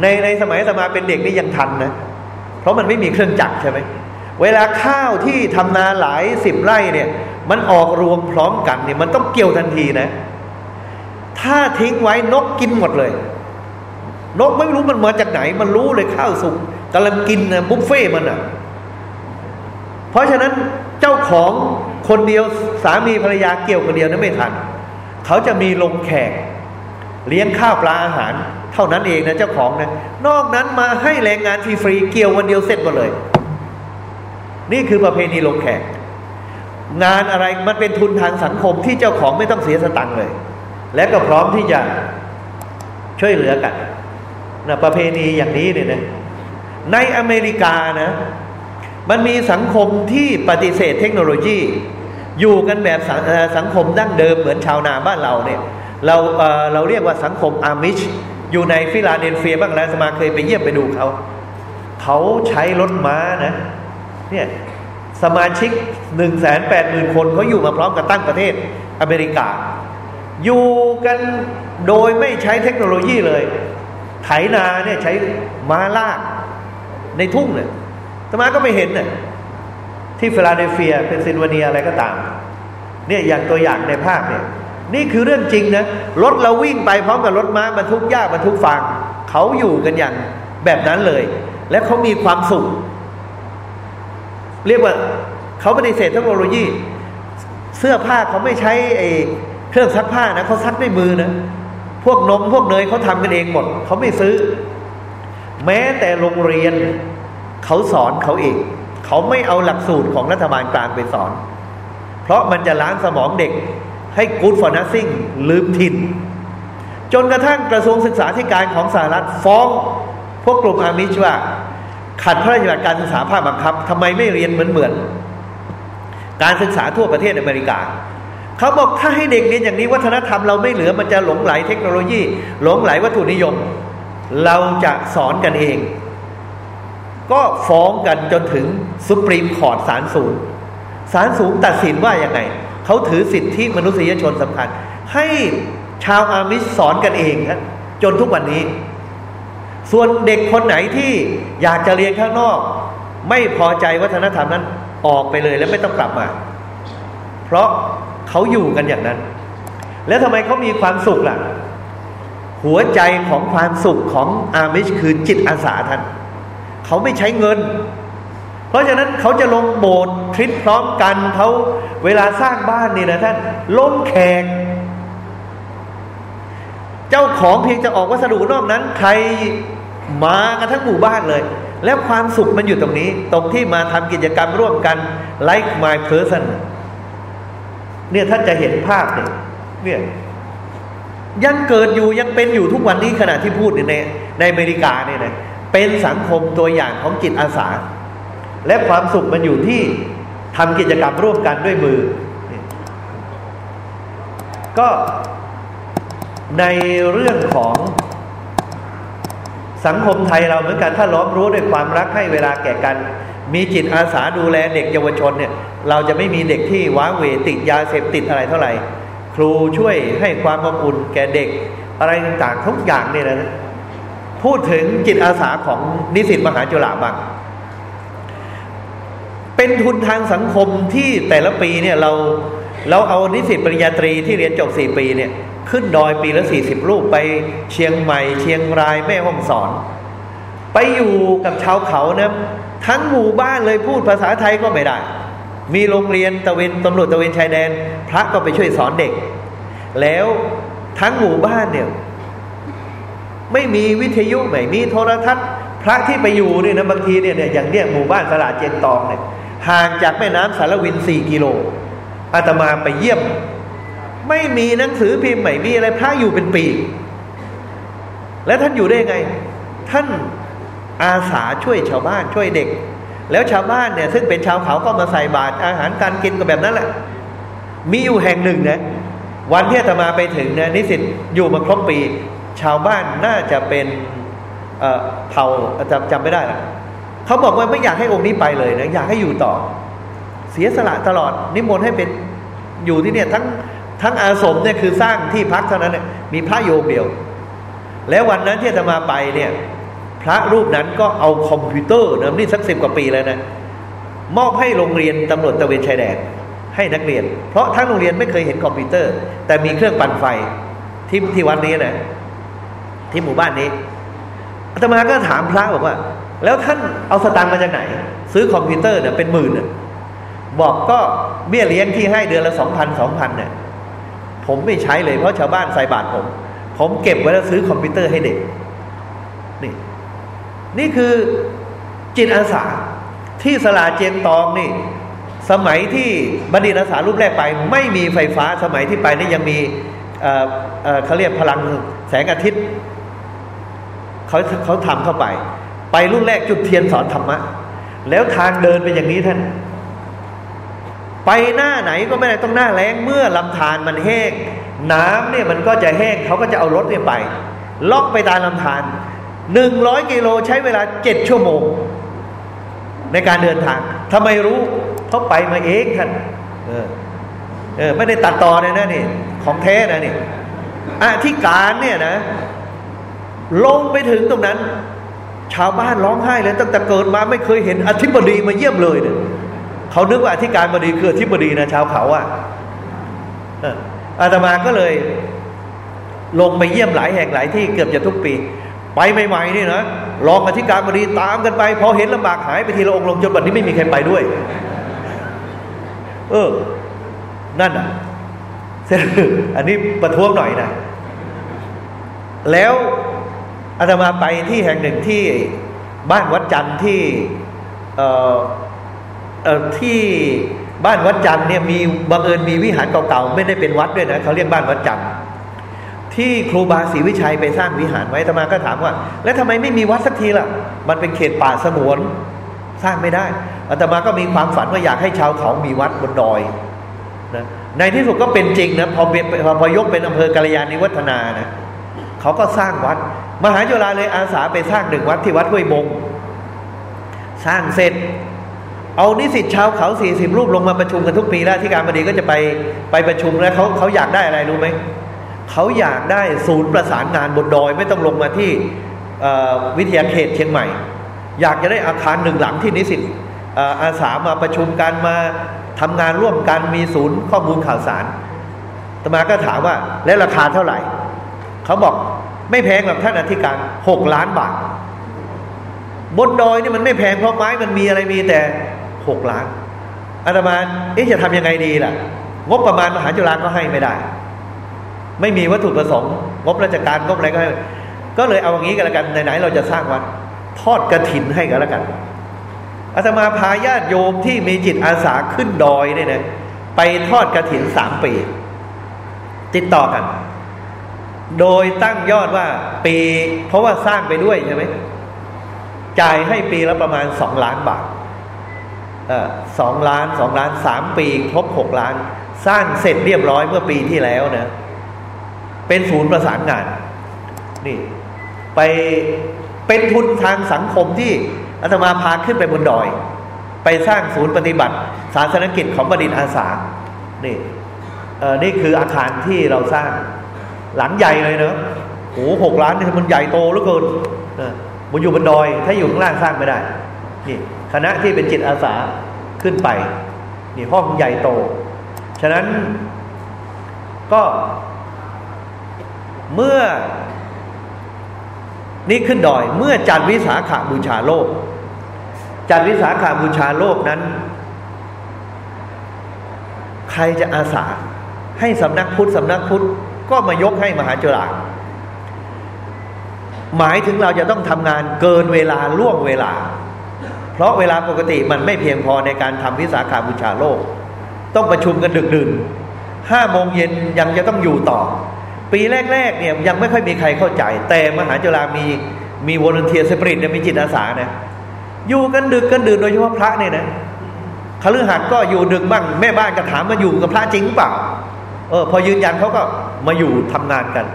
ในในสมัยสมาเป็นเด็กนี่ยังทันนะ เพราะมันไม่มีเครื่องจักรใช่ไหมเวลาข้าวที่ทำนาหลายสิบไร่เนี่ย มันออกรวมพร้อมกันเนี่ย มันต้องเกี่ยวทันทีนะ ถ้าทิ้งไว้นกกินหมดเลย นกไม่รู้มันมาจากไหน มันรู้เลยข้าวสุกกำลังกินนะบุฟเฟ่มันอะ เพราะฉะนั้นเจ้าของคนเดียวสามีภรรยาเกี่ยวคนเดียวนั้นไม่ทัน เขาจะมีลงแขก เลี้ยงข้าวปลาอาหาร เท่านั้นเองนะเจ้าของนะนอกนั้นมาให้แรงงานฟรีเกี่ยววันเดียวเสร็จหมดเลย นี่คือประเพณีลงแขกงานอะไรมันเป็นทุนทางสังคมที่เจ้าของไม่ต้องเสียสตังค์เลย และก็พร้อมที่จะช่วยเหลือกันนะประเพณีอย่างนี้เนี่ยนะในอเมริกานะ มันมีสังคมที่ปฏิเสธเทคโนโลยี อยู่กันแบบสังคมดั้งเดิมเหมือนชาวนาบ้านเราเนี่ยเราเเราเรียกว่าสังคมอามิช อยู่ในฟิลาเดลเฟียบ้างแล้วสมาเคยไปเยี่ยมไปดูเขา เขาใช้รถม้านะ เนี่ยสมาชิกหนึ่งแสนแปดหมื่นคนเขาอยู่มาพร้อมกับตั้งประเทศอเมริกา อยู่กันโดยไม่ใช้เทคโนโลยีเลย ไถนาเนี่ยใช้ม้าลากในทุ่งเนี่ยธรรมาก็ไม่เห็นเนี่ยที่ฟิลาเดลเฟียเป็นซินวาเนียอะไรก็ตาม เนี่ยอย่างตัวอย่างในภาพเนี่ย นี่คือเรื่องจริงนะรถเราวิ่งไปพร้อมกับรถม้าบรรทุกหญ้าบรรทุกฟางเขาอยู่กันอย่างแบบนั้นเลย และเขามีความสุข เรียกว่าเขาปฏิเสธเทคโนโลยี เสื้อผ้าเขาไม่ใช้ไอเครื่องซักผ้านะเขาซักด้วยมือนะพวกนมพวกเนยเขาทำกันเองหมดเขาไม่ซื้อ แม้แต่โรงเรียนเขาสอนเขาเองเขาไม่เอาหลักสูตรของรัฐบาลกลางไปสอน เพราะมันจะล้างสมองเด็ก ให้กูดฟอร์นัสซิ่งลืมถิ่น จนกระทั่งกระทรวงศึกษาธิการของสหรัฐฟ้องพวกกลุ่มอามิชว่า ขัดพระราชบัญญัติการศึกษาภาคบังคับทำไมไม่เรียนเหมือนเหมือนการศึกษาทั่วประเทศอเมริกาเขาบอกถ้าให้เด็กเรียนอย่างนี้วัฒนธรรมเราไม่เหลือมันจะหลงไหลเทคโนโลยี หลงไหลวัตถุนิยม เราจะสอนกันเอง ก็ฟ้องกันจนถึงสุปรีมคอร์ดศาลสูงศาลสูงตัดสินว่ายังไง เขาถือสิทธิมนุษยชนสำคัญ ให้ชาวอามิสสอนกันเองครับจนทุกวันนี้ ส่วนเด็กคนไหนที่อยากจะเรียนข้างนอก ไม่พอใจวัฒนธรรมนั้นออกไปเลยแล้วไม่ต้องกลับมา เพราะเขาอยู่กันอย่างนั้น แล้วทำไมเขามีความสุขล่ะ หัวใจของความสุขของอามิชคือจิตอาสาท่านเขาไม่ใช้เงิน เพราะฉะนั้นเขาจะลงโบสถ์ทริปพร้อมกันเขาเวลาสร้างบ้านนี่นะท่านล้มแขก เจ้าของเพียงจะออกวัสดุนอกนั้น ใครมากันทั้งหมู่บ้านเลย แล้วความสุขมันอยู่ตรงนี้ ตรงที่มาทำกิจกรรมร่วมกัน like my person เนี่ยท่านจะเห็นภาพเนี่ยเนี่ยยังเกิดอยู่ยังเป็นอยู่ทุกวันนี้ขณะที่พูดในในอเมริกาเนี่ยนะเป็นสังคมตัวอย่างของจิตอาสา และความสุขมันอยู่ที่ทำกิจกรรมร่วมกันด้วยมือ ก็ในเรื่องของสังคมไทยเราเหมือนกันถ้าล้อมรู้ด้วยความรักให้เวลาแก่กัน มีจิตอาสาดูแลเด็กเยาวชนเนี่ย เราจะไม่มีเด็กที่ว้าเหวติดยาเสพติดอะไรเท่าไหร่ ครูช่วยให้ความอบอุ่นแก่เด็กอะไรต่างๆทุกอย่างเนี่ยนะพูดถึงจิตอาสาของนิสิตมหาจุฬาบ้าง เป็นทุนทางสังคมที่แต่ละปีเนี่ยเราเราเอานิสิตปริญญาตรีที่เรียนจบสี่ปีเนี่ยขึ้นดอยปีละสี่สิบรูปไปเชียงใหม่ เชียงรายแม่ฮ่องสอน ไปอยู่กับชาวเขานะทั้งหมู่บ้านเลยพูดภาษาไทยก็ไม่ได้ มีโรงเรียนตะเวนตำรวจตะเวนชายแดน พระก็ไปช่วยสอนเด็ก แล้วทั้งหมู่บ้านเนี่ยไม่มีวิทยุไม่มีโทรทัศน์ พระที่ไปอยู่เนี่ยนะบางทีเนี่ยอย่างเนี้ยหมู่บ้านสลาเจนตองเนี่ย ห่างจากแม่น้ำสารวินสี่กิโลอาตมาไปเยี่ยม ไม่มีหนังสือพิมพ์ไม่มีอะไรพระอยู่เป็นปี แล้วท่านอยู่ได้ไง ท่านอาสาช่วยชาวบ้านช่วยเด็ก แล้วชาวบ้านเนี่ย ซึ่งเป็นชาวเขาก็มาใส่บาตรอาหารการกินก็แบบนั้นแหละมีอยู่แห่งหนึ่งนะวันที่อาตมาไปถึงนะนิสิตอยู่มาครบปี ชาวบ้านน่าจะเป็นเผ่าจำจำไม่ได้ละ เขาบอกว่าไม่อยากให้องค์นี้ไปเลยนะอยากให้อยู่ต่อ เสียสละตลอด นิมนต์ให้เป็นอยู่ที่เนี่ยทั้งทั้งอาสมเนี่ยคือสร้างที่พักเท่านั้นเนี่ยมีพระโยมเดียว แล้ววันนั้นที่จะมาไปเนี่ย พระรูปนั้นก็เอาคอมพิวเตอร์นะนี่สักสิบกว่าปีแล้วนะมอบให้โรงเรียนตำรวจตระเวนชายแดนให้นักเรียน เพราะทั้งโรงเรียนไม่เคยเห็นคอมพิวเตอร์ แต่มีเครื่องปั่นไฟที่ที่วันนี้นะที่หมู่บ้านนี้อาตมาก็ถามพระบอกว่า แล้วท่านเอาสตางค์มาจากไหน ซื้อคอมพิวเตอร์เนี่ยเป็นหมื่นบอกก็เบี้ยเลี้ยงที่ให้เดือนละสองพันสองพันเนี่ยผมไม่ใช้เลยเพราะชาวบ้านใส่บาตรผม ผมเก็บไว้แล้วซื้อคอมพิวเตอร์ให้เด็กนี่นี่คือจิตอาสาที่สลาเจนตองนี่ สมัยที่บัณฑิตอาสารูปแรกไป ไม่มีไฟฟ้าสมัยที่ไปนี่ยังมีเขาเรียกพลังแสงอาทิตย์เขาเขาทำเข้าไป ไปรุ่นแรกจุดเทียนสอนธรรมะ แล้วทางเดินเป็นอย่างนี้ท่าน ไปหน้าไหนก็ไม่ได้ต้องหน้าแรงเมื่อลำธารมันแห้งน้ำเนี่ยมันก็จะแห้งเขาก็จะเอารถเนี่ยไปล็อกไปตามลำธารหนึ่งร้อยกิโลใช้เวลาเจ็ดชั่วโมง ในการเดินทางทำไมรู้เขาไปมาเองท่านเออเออไม่ได้ตัดต่อเลยนะนี่ของแท้นะนี่อธิการเนี่ยนะ ลงไปถึงตรงนั้น ชาวบ้านร้องไห้เลยตั้งแต่เกิดมาไม่เคยเห็นอธิบดีมาเยี่ยมเลยเนี่ยเขานึกว่าอธิการบดีคืออธิบดีนะชาวเขาอะอาตมาก็เลย ลงไปเยี่ยมหลายแห่งหลายที่เกือบจะทุกปี ไปใหม่ๆนี่นะรองอธิการบดีตามกันไป พอเห็นลำบากหายไปทีละองค์ลงจนบัดนี้ไม่มีใครไปด้วย เออ นั่นอะอันนี้ประท้วงหน่อยนะแล้ว อาตมาไปที่แห่งหนึ่งที่บ้านวัดจันทร์ที่เอ่อเออที่บ้านวัดจันทร์เนี่ยมีบังเอิญมีวิหารเก่าๆไม่ได้เป็นวัดด้วยนะเขาเรียกบ้านวัดจันทร์ที่ครูบาศรีวิชัยไปสร้างวิหารไว้ธรรมาก็ถามว่า แล้วทำไมไม่มีวัดสักทีล่ะ มันเป็นเขตป่าสงวนสร้างไม่ได้อาตมาก็มีความฝันว่าอยากให้ชาวเขามีวัดบนดอยนะในที่สุดก็เป็นจริงนะพอพอพอยกเป็นอำเภอกาลยานิวัฒนานะ เขาก็สร้างวัด มหาจุฬาเลยอาสาไปสร้างหนึ่งวัดที่วัดห้วยบง สร้างเสร็จ เอานิสิตชาวเขาสี่สิบรูปลงมาประชุมกันทุกปีแล้วที่การบดีก็จะไปไปประชุมแล้วเขาเขาอยากได้อะไรรู้ไหมเขาอยากได้ศูนย์ประสานงานบนดอย ไม่ต้องลงมาที่วิทยาเขตเชียงใหม่ อยากจะได้อาคารหนึ่งหลังที่นิสิตอาสามาประชุมกันมาทำงานร่วมกันมีศูนย์ข้อมูลข่าวสารตมาก็ถามว่าและราคาเท่าไหร่ เขาบอก ไม่แพงหรอกท่านอธิการหกล้านบาท บนดอยนี่มันไม่แพงเพราะไม้มันมีอะไรมีแต่หกล้านอาตมาเอ๊ะจะทำยังไงดีล่ะ งบประมาณมหาจุฬาก็ให้ไม่ได้ ไม่มีวัตถุประสงค์งบราชการงบอะไรก็ให้ก็เลยเอาอย่างนี้กันล้วกันไหนๆเราจะสร้างวัดทอดกระถินให้กันล้วกันอาตมาพาญาติโยมที่มีจิตอาสาขึ้นดอยเนี่ยนะไปทอดกระถินสามปี ติดต่อกัน โดยตั้งยอดว่าปี เพราะว่าสร้างไปด้วยใช่ไหมจ่ายให้ปีละประมาณสองล้านบาทสองล้านสองล้านสามปีครบหกล้าน สร้างเสร็จเรียบร้อยเมื่อปีที่แล้วนะ เป็นศูนย์ประสานงาน นี่ ไปเป็นทุนทางสังคมที่อาตมาพาขึ้นไปบนดอย ไปสร้างศูนย์ปฏิบัติ ศาสนกิจของบดินอาสา นี่เออนี่คืออาคารที่เราสร้าง หลังใหญ่เลยเนอะโอ้หกล้านนี่มันใหญ่โตเหลือเกินมันอยู่บนดอย ถ้าอยู่ข้างล่างสร้างไม่ได้นี่คณะที่เป็นจิตอาสาขึ้นไปนี่ห้องใหญ่โต ฉะนั้นก็เมื่อ นี่ขึ้นดอย เมื่อจัดวิสาขาบูชาโลก จัดวิสาขาบูชาโลกนั้น ใครจะอาสาให้สำนักพุทธสำนักพุทธ ก็มายกให้มหาจุฬาหมายถึงเราจะต้องทำงานเกินเวลาล่วงเวลา เพราะเวลาปกติมันไม่เพียงพอในการทำวิสาขาบูชาโลก ต้องประชุมกันดึกดื่นห้าโมงเย็นยังจะต้องอยู่ต่อ ปีแรกๆเนี่ยยังไม่ค่อยมีใครเข้าใจ แต่มหาจุฬามีมี volunteer spirit เนี่ยมีจิตอาสาเนี่ยอยู่กันดึกกันดื่นโดยเฉพาะพระเนี่ยนะคฤหัสถ์ก็อยู่ดึกบ้างแม่บ้านก็ถามมาอยู่กับพระจริงเปล่า เออพอยืนยันเขาก็มาอยู่ทำงานกัน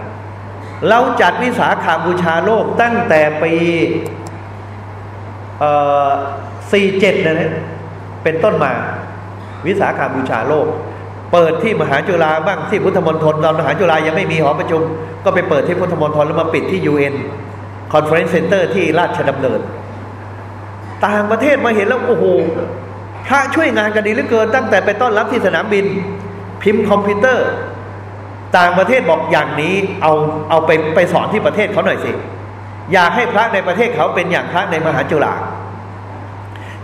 เราจัดวิสาขบูชาโลกตั้งแต่ปีเอ่อสี่เจ็ดนะนะเป็นต้นมา วิสาขบูชาโลก เปิดที่มหาจุฬาบ้างที่พุทธมณฑลตอนมหาจุฬายังไม่มีหอประชุม ก็ไปเปิดที่พุทธมณฑลแล้วมาปิดที่ UN Conference Center ที่ราชดำเนิน ต่างประเทศมาเห็นแล้ว โอ้โหพระช่วยงานกันดีเหลือเกิน ตั้งแต่ไปต้อนรับที่สนามบิน พิมพ์คอมพิวเตอร์ ต่างประเทศบอกอย่างนี้เอาเอาไปไปสอนที่ประเทศเขาหน่อยสิ อยากให้พระในประเทศเขาเป็นอย่างพระในมหาจุฬา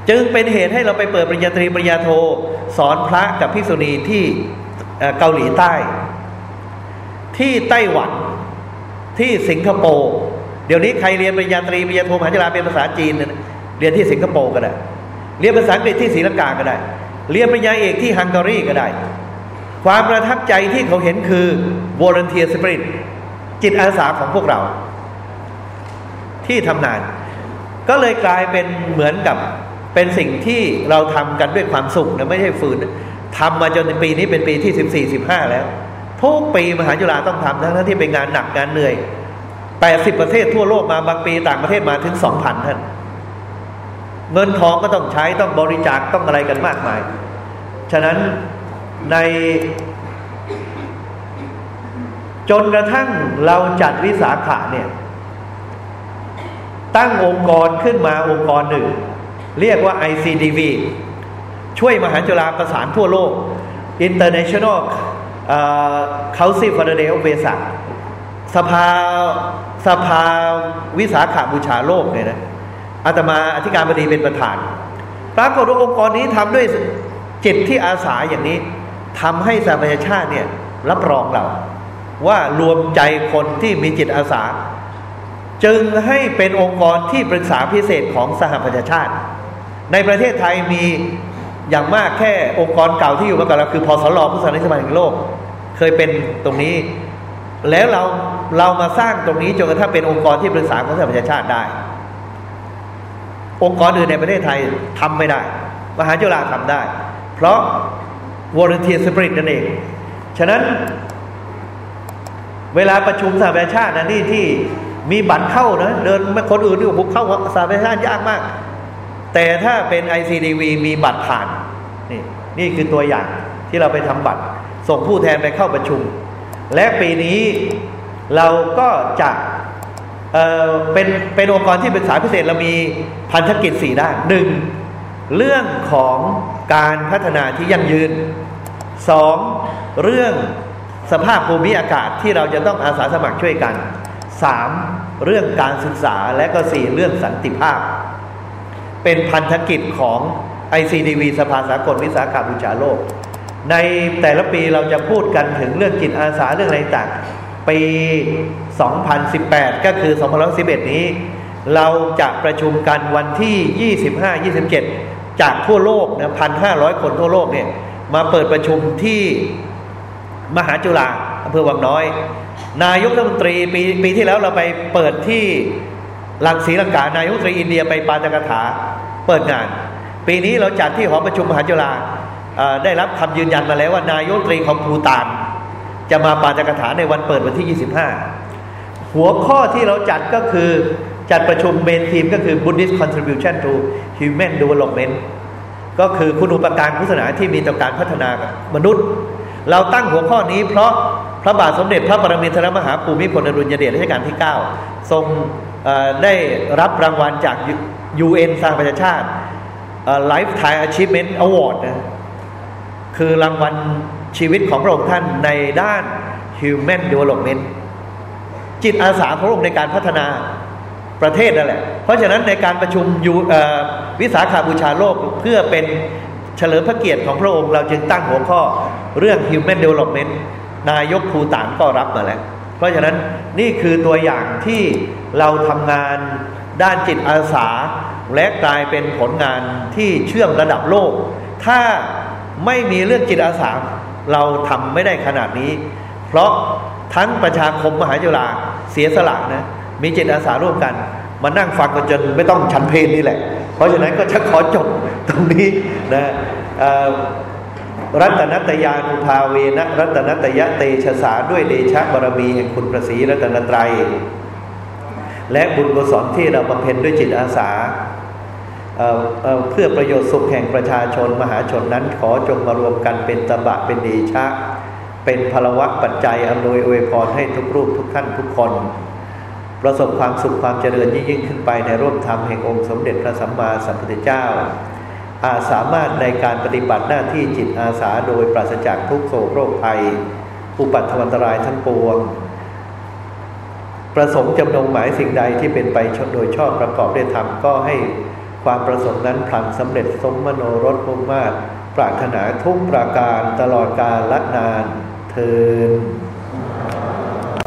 จึงเป็นเหตุให้เราไปเปิดปริญญาตรีปริญญาโท สอนพระกับภิกษุณีที่เกาหลีใต้ ที่ไต้หวันที่สิงคโปร์เดี๋ยวนี้ใครเรียนปริญญาตรีปริญญาโทมหาจุฬาเป็นภาษาจีนเนี่ยเรียนที่สิงคโปร์ก็ได้ เรียนภาษาอังกฤษที่ศรีลังกาก็ได้ เรียนปริญญาเอกที่ฮังการีก็ได้ ความประทับใจที่เขาเห็นคือ volunteer spirit จิตอาสาของพวกเรา ที่ทำงาน ก็เลยกลายเป็นเหมือนกับเป็นสิ่งที่เราทำกันด้วยความสุขนะไม่ใช่ฝืนทำมาจนปีนี้เป็นปีที่สิบสี่สิบห้าแล้วทุกปีมหาจุฬาต้องทำทั้งที่เป็นงานหนักงานเหนื่อยแปดสิบประเทศทั่วโลกมาบางปีต่างประเทศมาถึงสองพันท่านเงินทองก็ต้องใช้ต้องบริจาคต้องอะไรกันมากมาย ฉะนั้น ในจนกระทั่งเราจัดวิสาขะเนี่ย ตั้งองค์กรขึ้นมาองค์กรหนึ่ง เรียกว่า ICDV ช่วยมหาจุฬาประสานทั่วโลก International Council for the Day of Vesak สภาสภาวิสาขาบูชาโลกเนี่ยนะอาตมาอธิการบดีเป็นประธาน ปรากฏว่าองค์กรนี้ทำด้วยจิตที่อาสาอย่างนี้ ทำให้สหประชาชาติเนี่ยรับรองเราว่ารวมใจคนที่มีจิตอาสา จึงให้เป็นองค์กรที่ปรึกษาพิเศษของสหประชาชาติ ในประเทศไทยมีอย่างมากแค่องค์กรเก่าที่อยู่มากับเราคือพอสลผู้สานสมาแห่งโลก เคยเป็นตรงนี้ แล้วเราเรามาสร้างตรงนี้จนกระทั่งเป็นองค์กรที่ปรึกษาของสหประชาชาติได้ องค์กรอื่นในประเทศไทยทำไม่ได้ มหาจุฬาทำได้ เพราะ volunteer spirit นั่นเอง ฉะนั้นเวลาประชุมสหประชาชาตินะนี่ที่มีบัตรเข้านะเดินคนอื่นที่บุกเข้าสหประชาชาติยากมาก แต่ถ้าเป็น ICDV มีบัตรผ่าน นี่นี่คือตัวอย่างที่เราไปทำบัตร ส่งผู้แทนไปเข้าประชุม และปีนี้เราก็จะเเป็นเป็นองค์กรที่เป็นสายพิเศษเรามีพันธกิจสี่ด้านหนึ่ง เรื่องของการพัฒนาที่ยั่งยืนสองเรื่องสภาพภูมิอากาศที่เราจะต้องอาสาสมัครช่วยกันสามเรื่องการศึกษาและก็สี่เรื่องสันติภาพ เป็นพันธกิจของ ICDV สภาสากลวิสาหกรรมบูชาโลก ในแต่ละปีเราจะพูดกันถึงเรื่องจิตอาสาเรื่องอะไรต่างปี 2018 ก็คือ 2011 นี้ เราจะประชุมกันวันที่ 25-27 จากทั่วโลกนะ1,500คนทั่วโลกเนี่ยมาเปิดประชุมที่มหาจุฬาอำเภอวังน้อย นายกรัฐมนตรีปีปีที่แล้วเราไปเปิดที่ลังสีลังกานายกรัฐมนตรีอินเดียไปปาตกถาเปิดงาน ปีนี้เราจัดที่หอประชุมมหาจุฬาได้รับคำยืนยันมาแล้วว่านายกรัฐมนตรีของภูตานจะมาปาตกถาในวันเปิดวันที่ 25 หัวข้อที่เราจัดก็คือ จัดประชุมเมนทีมก็คือ Buddhist Contribution to Human Development ก็คือคุณอุปการพุทธศาสนาที่มีต่อการพัฒนามนุษย์ เราตั้งหัวข้อนี้เพราะพระบาทสมเด็จพระปรมินทรมหาภูมิพลอดุลยเดชรัชกาลที่ 9 ทรงได้รับรางวัลจาก UN สร้างประชาชาติ Lifetime Achievement Award นะคือรางวัลชีวิตของพระองค์ท่านในด้าน Human Development จิตอาสาพระองค์ในการพัฒนา ประเทศนั่นแหละ เพราะฉะนั้นในการประชุมวิสาขาบูชาโลกเพื่อเป็นเฉลิมพระเกียรติของพระองค์เราจึงตั้งหัวข้อเรื่อง Human Development นายกภูตานก็รับมาแล้ว เพราะฉะนั้นนี่คือตัวอย่างที่เราทำงานด้านจิตอาสา และกลายเป็นผลงานที่เชื่อมระดับโลก ถ้าไม่มีเรื่องจิตอาสา เราทำไม่ได้ขนาดนี้ เพราะทั้งประชาคมมหาจุฬาเสียสละนะ มีจิตอาสาร่วมกัน มานั่งฟังกันจนไม่ต้องฉันเพลนี่แหละ เพราะฉะนั้นก็จะขอจบตรงนี้นะรัตนตยานุภาเวนะรัตนตยะเตชะสาด้วยเดชะบารมีแห่งคุณประสีรัตนตรัย และบุญกุศลที่เราบำเพ็ญด้วยจิตอาสาเเพื่อประโยชน์สุขแห่งประชาชนมหาชนนั้นขอจงมารวมกันเป็นตบะเป็นเดชะ เป็นพลวัตปัจจัยอำนวยอวยพรให้ทุกรูปทุกท่านทุกคน ประสบความสุขความเจริญยิ่งยิ่งขึ้นไปในร่วมธรรมแห่งองค์สมเด็จพระสัมมาสัมพุทธเจ้า อาสามารถในการปฏิบัติหน้าที่จิตอาสาโดยปราศจากทุกโศกโรคภัย อุปัตถวันตรายทั้งปวง ประสงค์จำนงหมายสิ่งใดที่เป็นไปโดยชอบประกอบด้วยธรรมก็ให้ความประสงค์นั้นพลันสำเร็จสมมโนรสมุ่งมาตรปรารถนาทุกประการตลอดกาลละนานเทิน